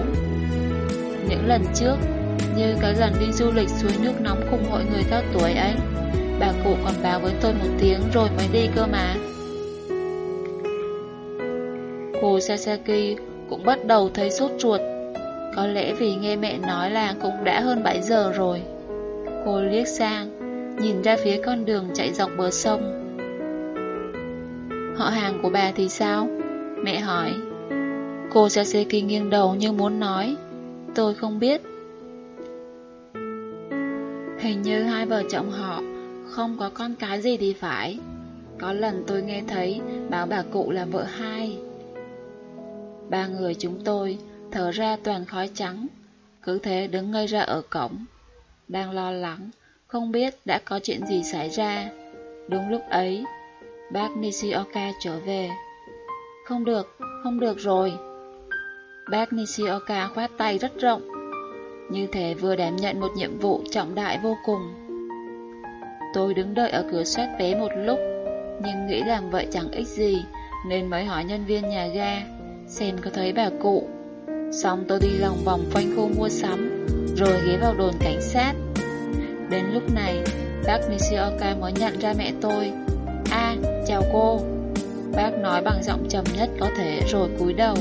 Những lần trước, Như cái lần đi du lịch suối nước nóng cùng hội người cao tuổi ấy Bà cụ còn báo với tôi một tiếng rồi mới đi cơ mà. Cô Sasaki cũng bắt đầu thấy sốt ruột. Có lẽ vì nghe mẹ nói là cũng đã hơn 7 giờ rồi. Cô liếc sang, Nhìn ra phía con đường chạy dọc bờ sông. Họ hàng của bà thì sao? Mẹ hỏi. Cô Sasaki nghiêng đầu như muốn nói. Tôi không biết. Hình như hai vợ chồng họ không có con cái gì thì phải. Có lần tôi nghe thấy Báo bà cụ là vợ hai. Ba người chúng tôi Thở ra toàn khói trắng Cứ thế đứng ngây ra ở cổng Đang lo lắng Không biết đã có chuyện gì xảy ra. Đúng lúc ấy Bác Nishioka trở về. Không được, không được rồi. Bác Nishioka khoát tay rất rộng. Như thể vừa đảm nhận một nhiệm vụ trọng đại vô cùng. Tôi đứng đợi ở cửa soát vé một lúc, Nhưng nghĩ làm vậy chẳng ích gì, Nên mới hỏi nhân viên nhà ga, Xem có thấy bà cụ. Xong tôi đi lòng vòng quanh khu mua sắm, Rồi ghé vào đồn cảnh sát. Đến lúc này, Bác Nishioka mới nhận ra mẹ tôi. À chào cô. Bác nói bằng giọng trầm nhất có thể rồi cúi đầu.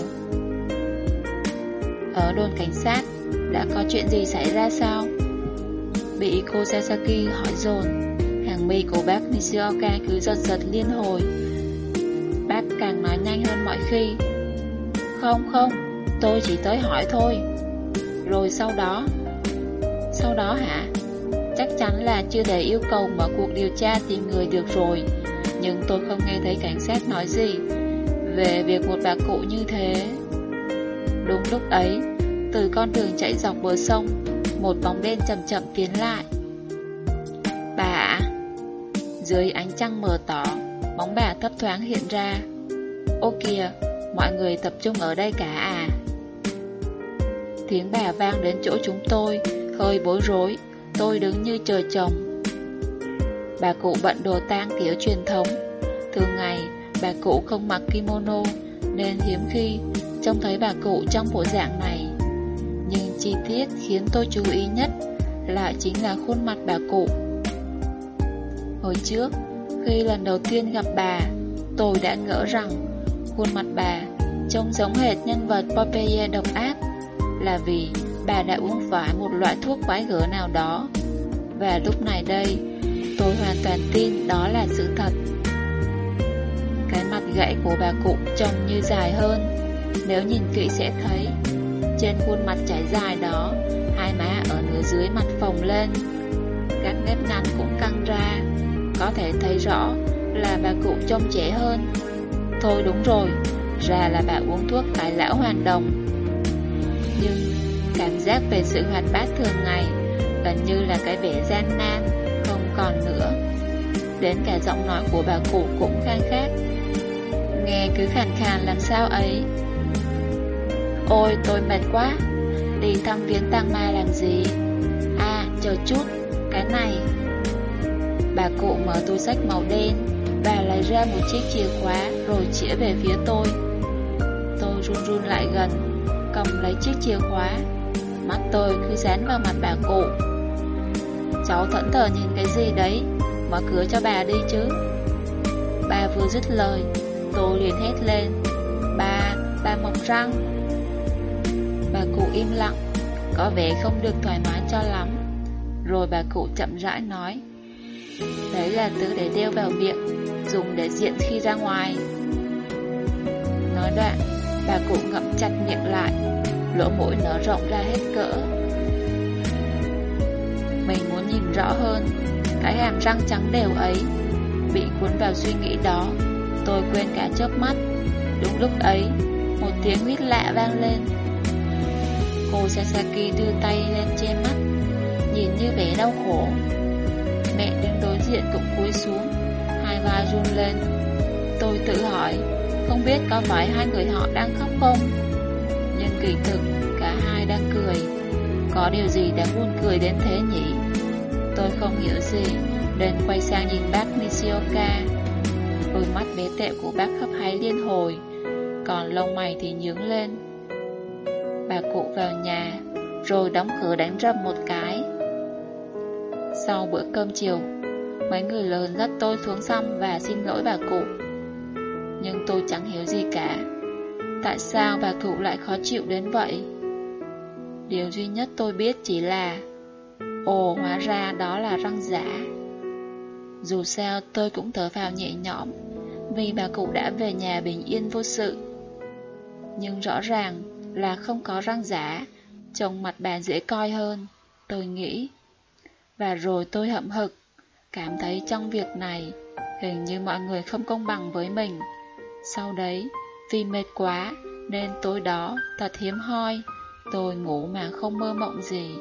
Ở đồn cảnh sát, Đã có chuyện gì xảy ra sao? Bị cô Sasaki hỏi dồn. Hàng mi của bác Nishioka cứ giật giật liên hồi. Bác càng nói nhanh hơn mọi khi. Không không, Tôi chỉ tới hỏi thôi. Rồi sau đó? Sau đó hả? Chắc chắn là chưa thể yêu cầu mở cuộc điều tra tìm người được rồi. Nhưng tôi không nghe thấy cảnh sát nói gì Về việc một bà cụ như thế. Đúng lúc ấy, Từ con đường chạy dọc bờ sông, Một bóng đen chậm chậm tiến lại. Dưới ánh trăng mờ tỏ, Bóng bà thấp thoáng hiện ra. Ô kìa, Mọi người tập trung ở đây cả à? Tiếng bà vang đến chỗ chúng tôi, Hơi bối rối, Tôi đứng như trời trồng Bà cụ bận đồ tang kiểu truyền thống. Thường ngày, bà cụ không mặc kimono, Nên hiếm khi trông thấy bà cụ trong bộ dạng này. Nhưng chi tiết khiến tôi chú ý nhất Lại chính là khuôn mặt bà cụ. Hồi trước. Khi lần đầu tiên gặp bà, Tôi đã ngỡ rằng Khuôn mặt bà trông giống hệt nhân vật Popeye độc ác, Là vì bà đã uống phải một loại thuốc quái gở nào đó. Và lúc này đây, Tôi hoàn toàn tin đó là sự thật. Cái mặt gãy của bà cụ trông như dài hơn. Nếu nhìn kỹ sẽ thấy, Trên khuôn mặt trái dài đó, Hai má ở nửa dưới mặt phồng lên. Các nếp nhăn cũng căng ra. Có thể thấy rõ là bà cụ trông trẻ hơn. Thôi đúng rồi, Ra là bà uống thuốc tại lão hoàn đồng. Nhưng cảm giác về sự hoạt bát thường ngày Gần như là cái vẻ gian nan, Không còn nữa. Đến cả giọng nói của bà cụ cũng khang khác. Nghe cứ khàn khàn làm sao ấy? Ôi, tôi mệt quá. Đi thăm viếng tang ma làm gì? À chờ chút, Cái này. Bà cụ mở túi sách màu đen. Bà lấy ra một chiếc chìa khóa Rồi chĩa về phía tôi. Tôi run run lại gần Cầm lấy chiếc chìa khóa. Mắt tôi cứ dán vào mặt bà cụ. Cháu thẫn thờ nhìn cái gì đấy? Mở cửa cho bà đi chứ. Bà vừa dứt lời Tôi liền hét lên. Bà, bà mọc răng. Bà cụ im lặng Có vẻ không được thoải mái cho lắm. Rồi bà cụ chậm rãi nói. Đấy là từ để đeo vào miệng, Dùng để diện khi ra ngoài. Nói đoạn, Bà cụ ngậm chặt miệng lại, Lỗ mũi nở rộng ra hết cỡ. Mình muốn nhìn rõ hơn, Cái hàm răng trắng đều ấy, Bị cuốn vào suy nghĩ đó. Tôi quên cả chớp mắt. Đúng lúc ấy, Một tiếng huyết lạ vang lên. Cô Sasaki đưa tay lên che mắt, Nhìn như vẻ đau khổ. Mẹ đứng đối diện cũng cúi xuống. Hai vai run lên. Tôi tự hỏi, Không biết có phải hai người họ đang khóc không? Nhưng kỳ thực, Cả hai đang cười. Có điều gì đáng buồn cười đến thế nhỉ? Tôi không hiểu gì. Đến quay sang nhìn bác Nishioka Đôi mắt bé tẹo của bác hấp háy liên hồi. Còn lông mày thì nhướng lên. Bà cụ vào nhà, Rồi đóng cửa đánh rầm một cái sau bữa cơm chiều, mấy người lớn dắt tôi xuống xăm và xin lỗi bà cụ. Nhưng tôi chẳng hiểu gì cả. Tại sao bà cụ lại khó chịu đến vậy? Điều duy nhất tôi biết chỉ là Ồ, hóa ra đó là răng giả. Dù sao tôi cũng thở vào nhẹ nhõm vì bà cụ đã về nhà bình yên vô sự. Nhưng rõ ràng là không có răng giả, trông mặt bà dễ coi hơn, tôi nghĩ. Và rồi tôi hậm hực, cảm thấy trong việc này, hình như mọi người không công bằng với mình. Sau đấy, vì mệt quá, nên tối đó thật hiếm hoi, tôi ngủ mà không mơ mộng gì.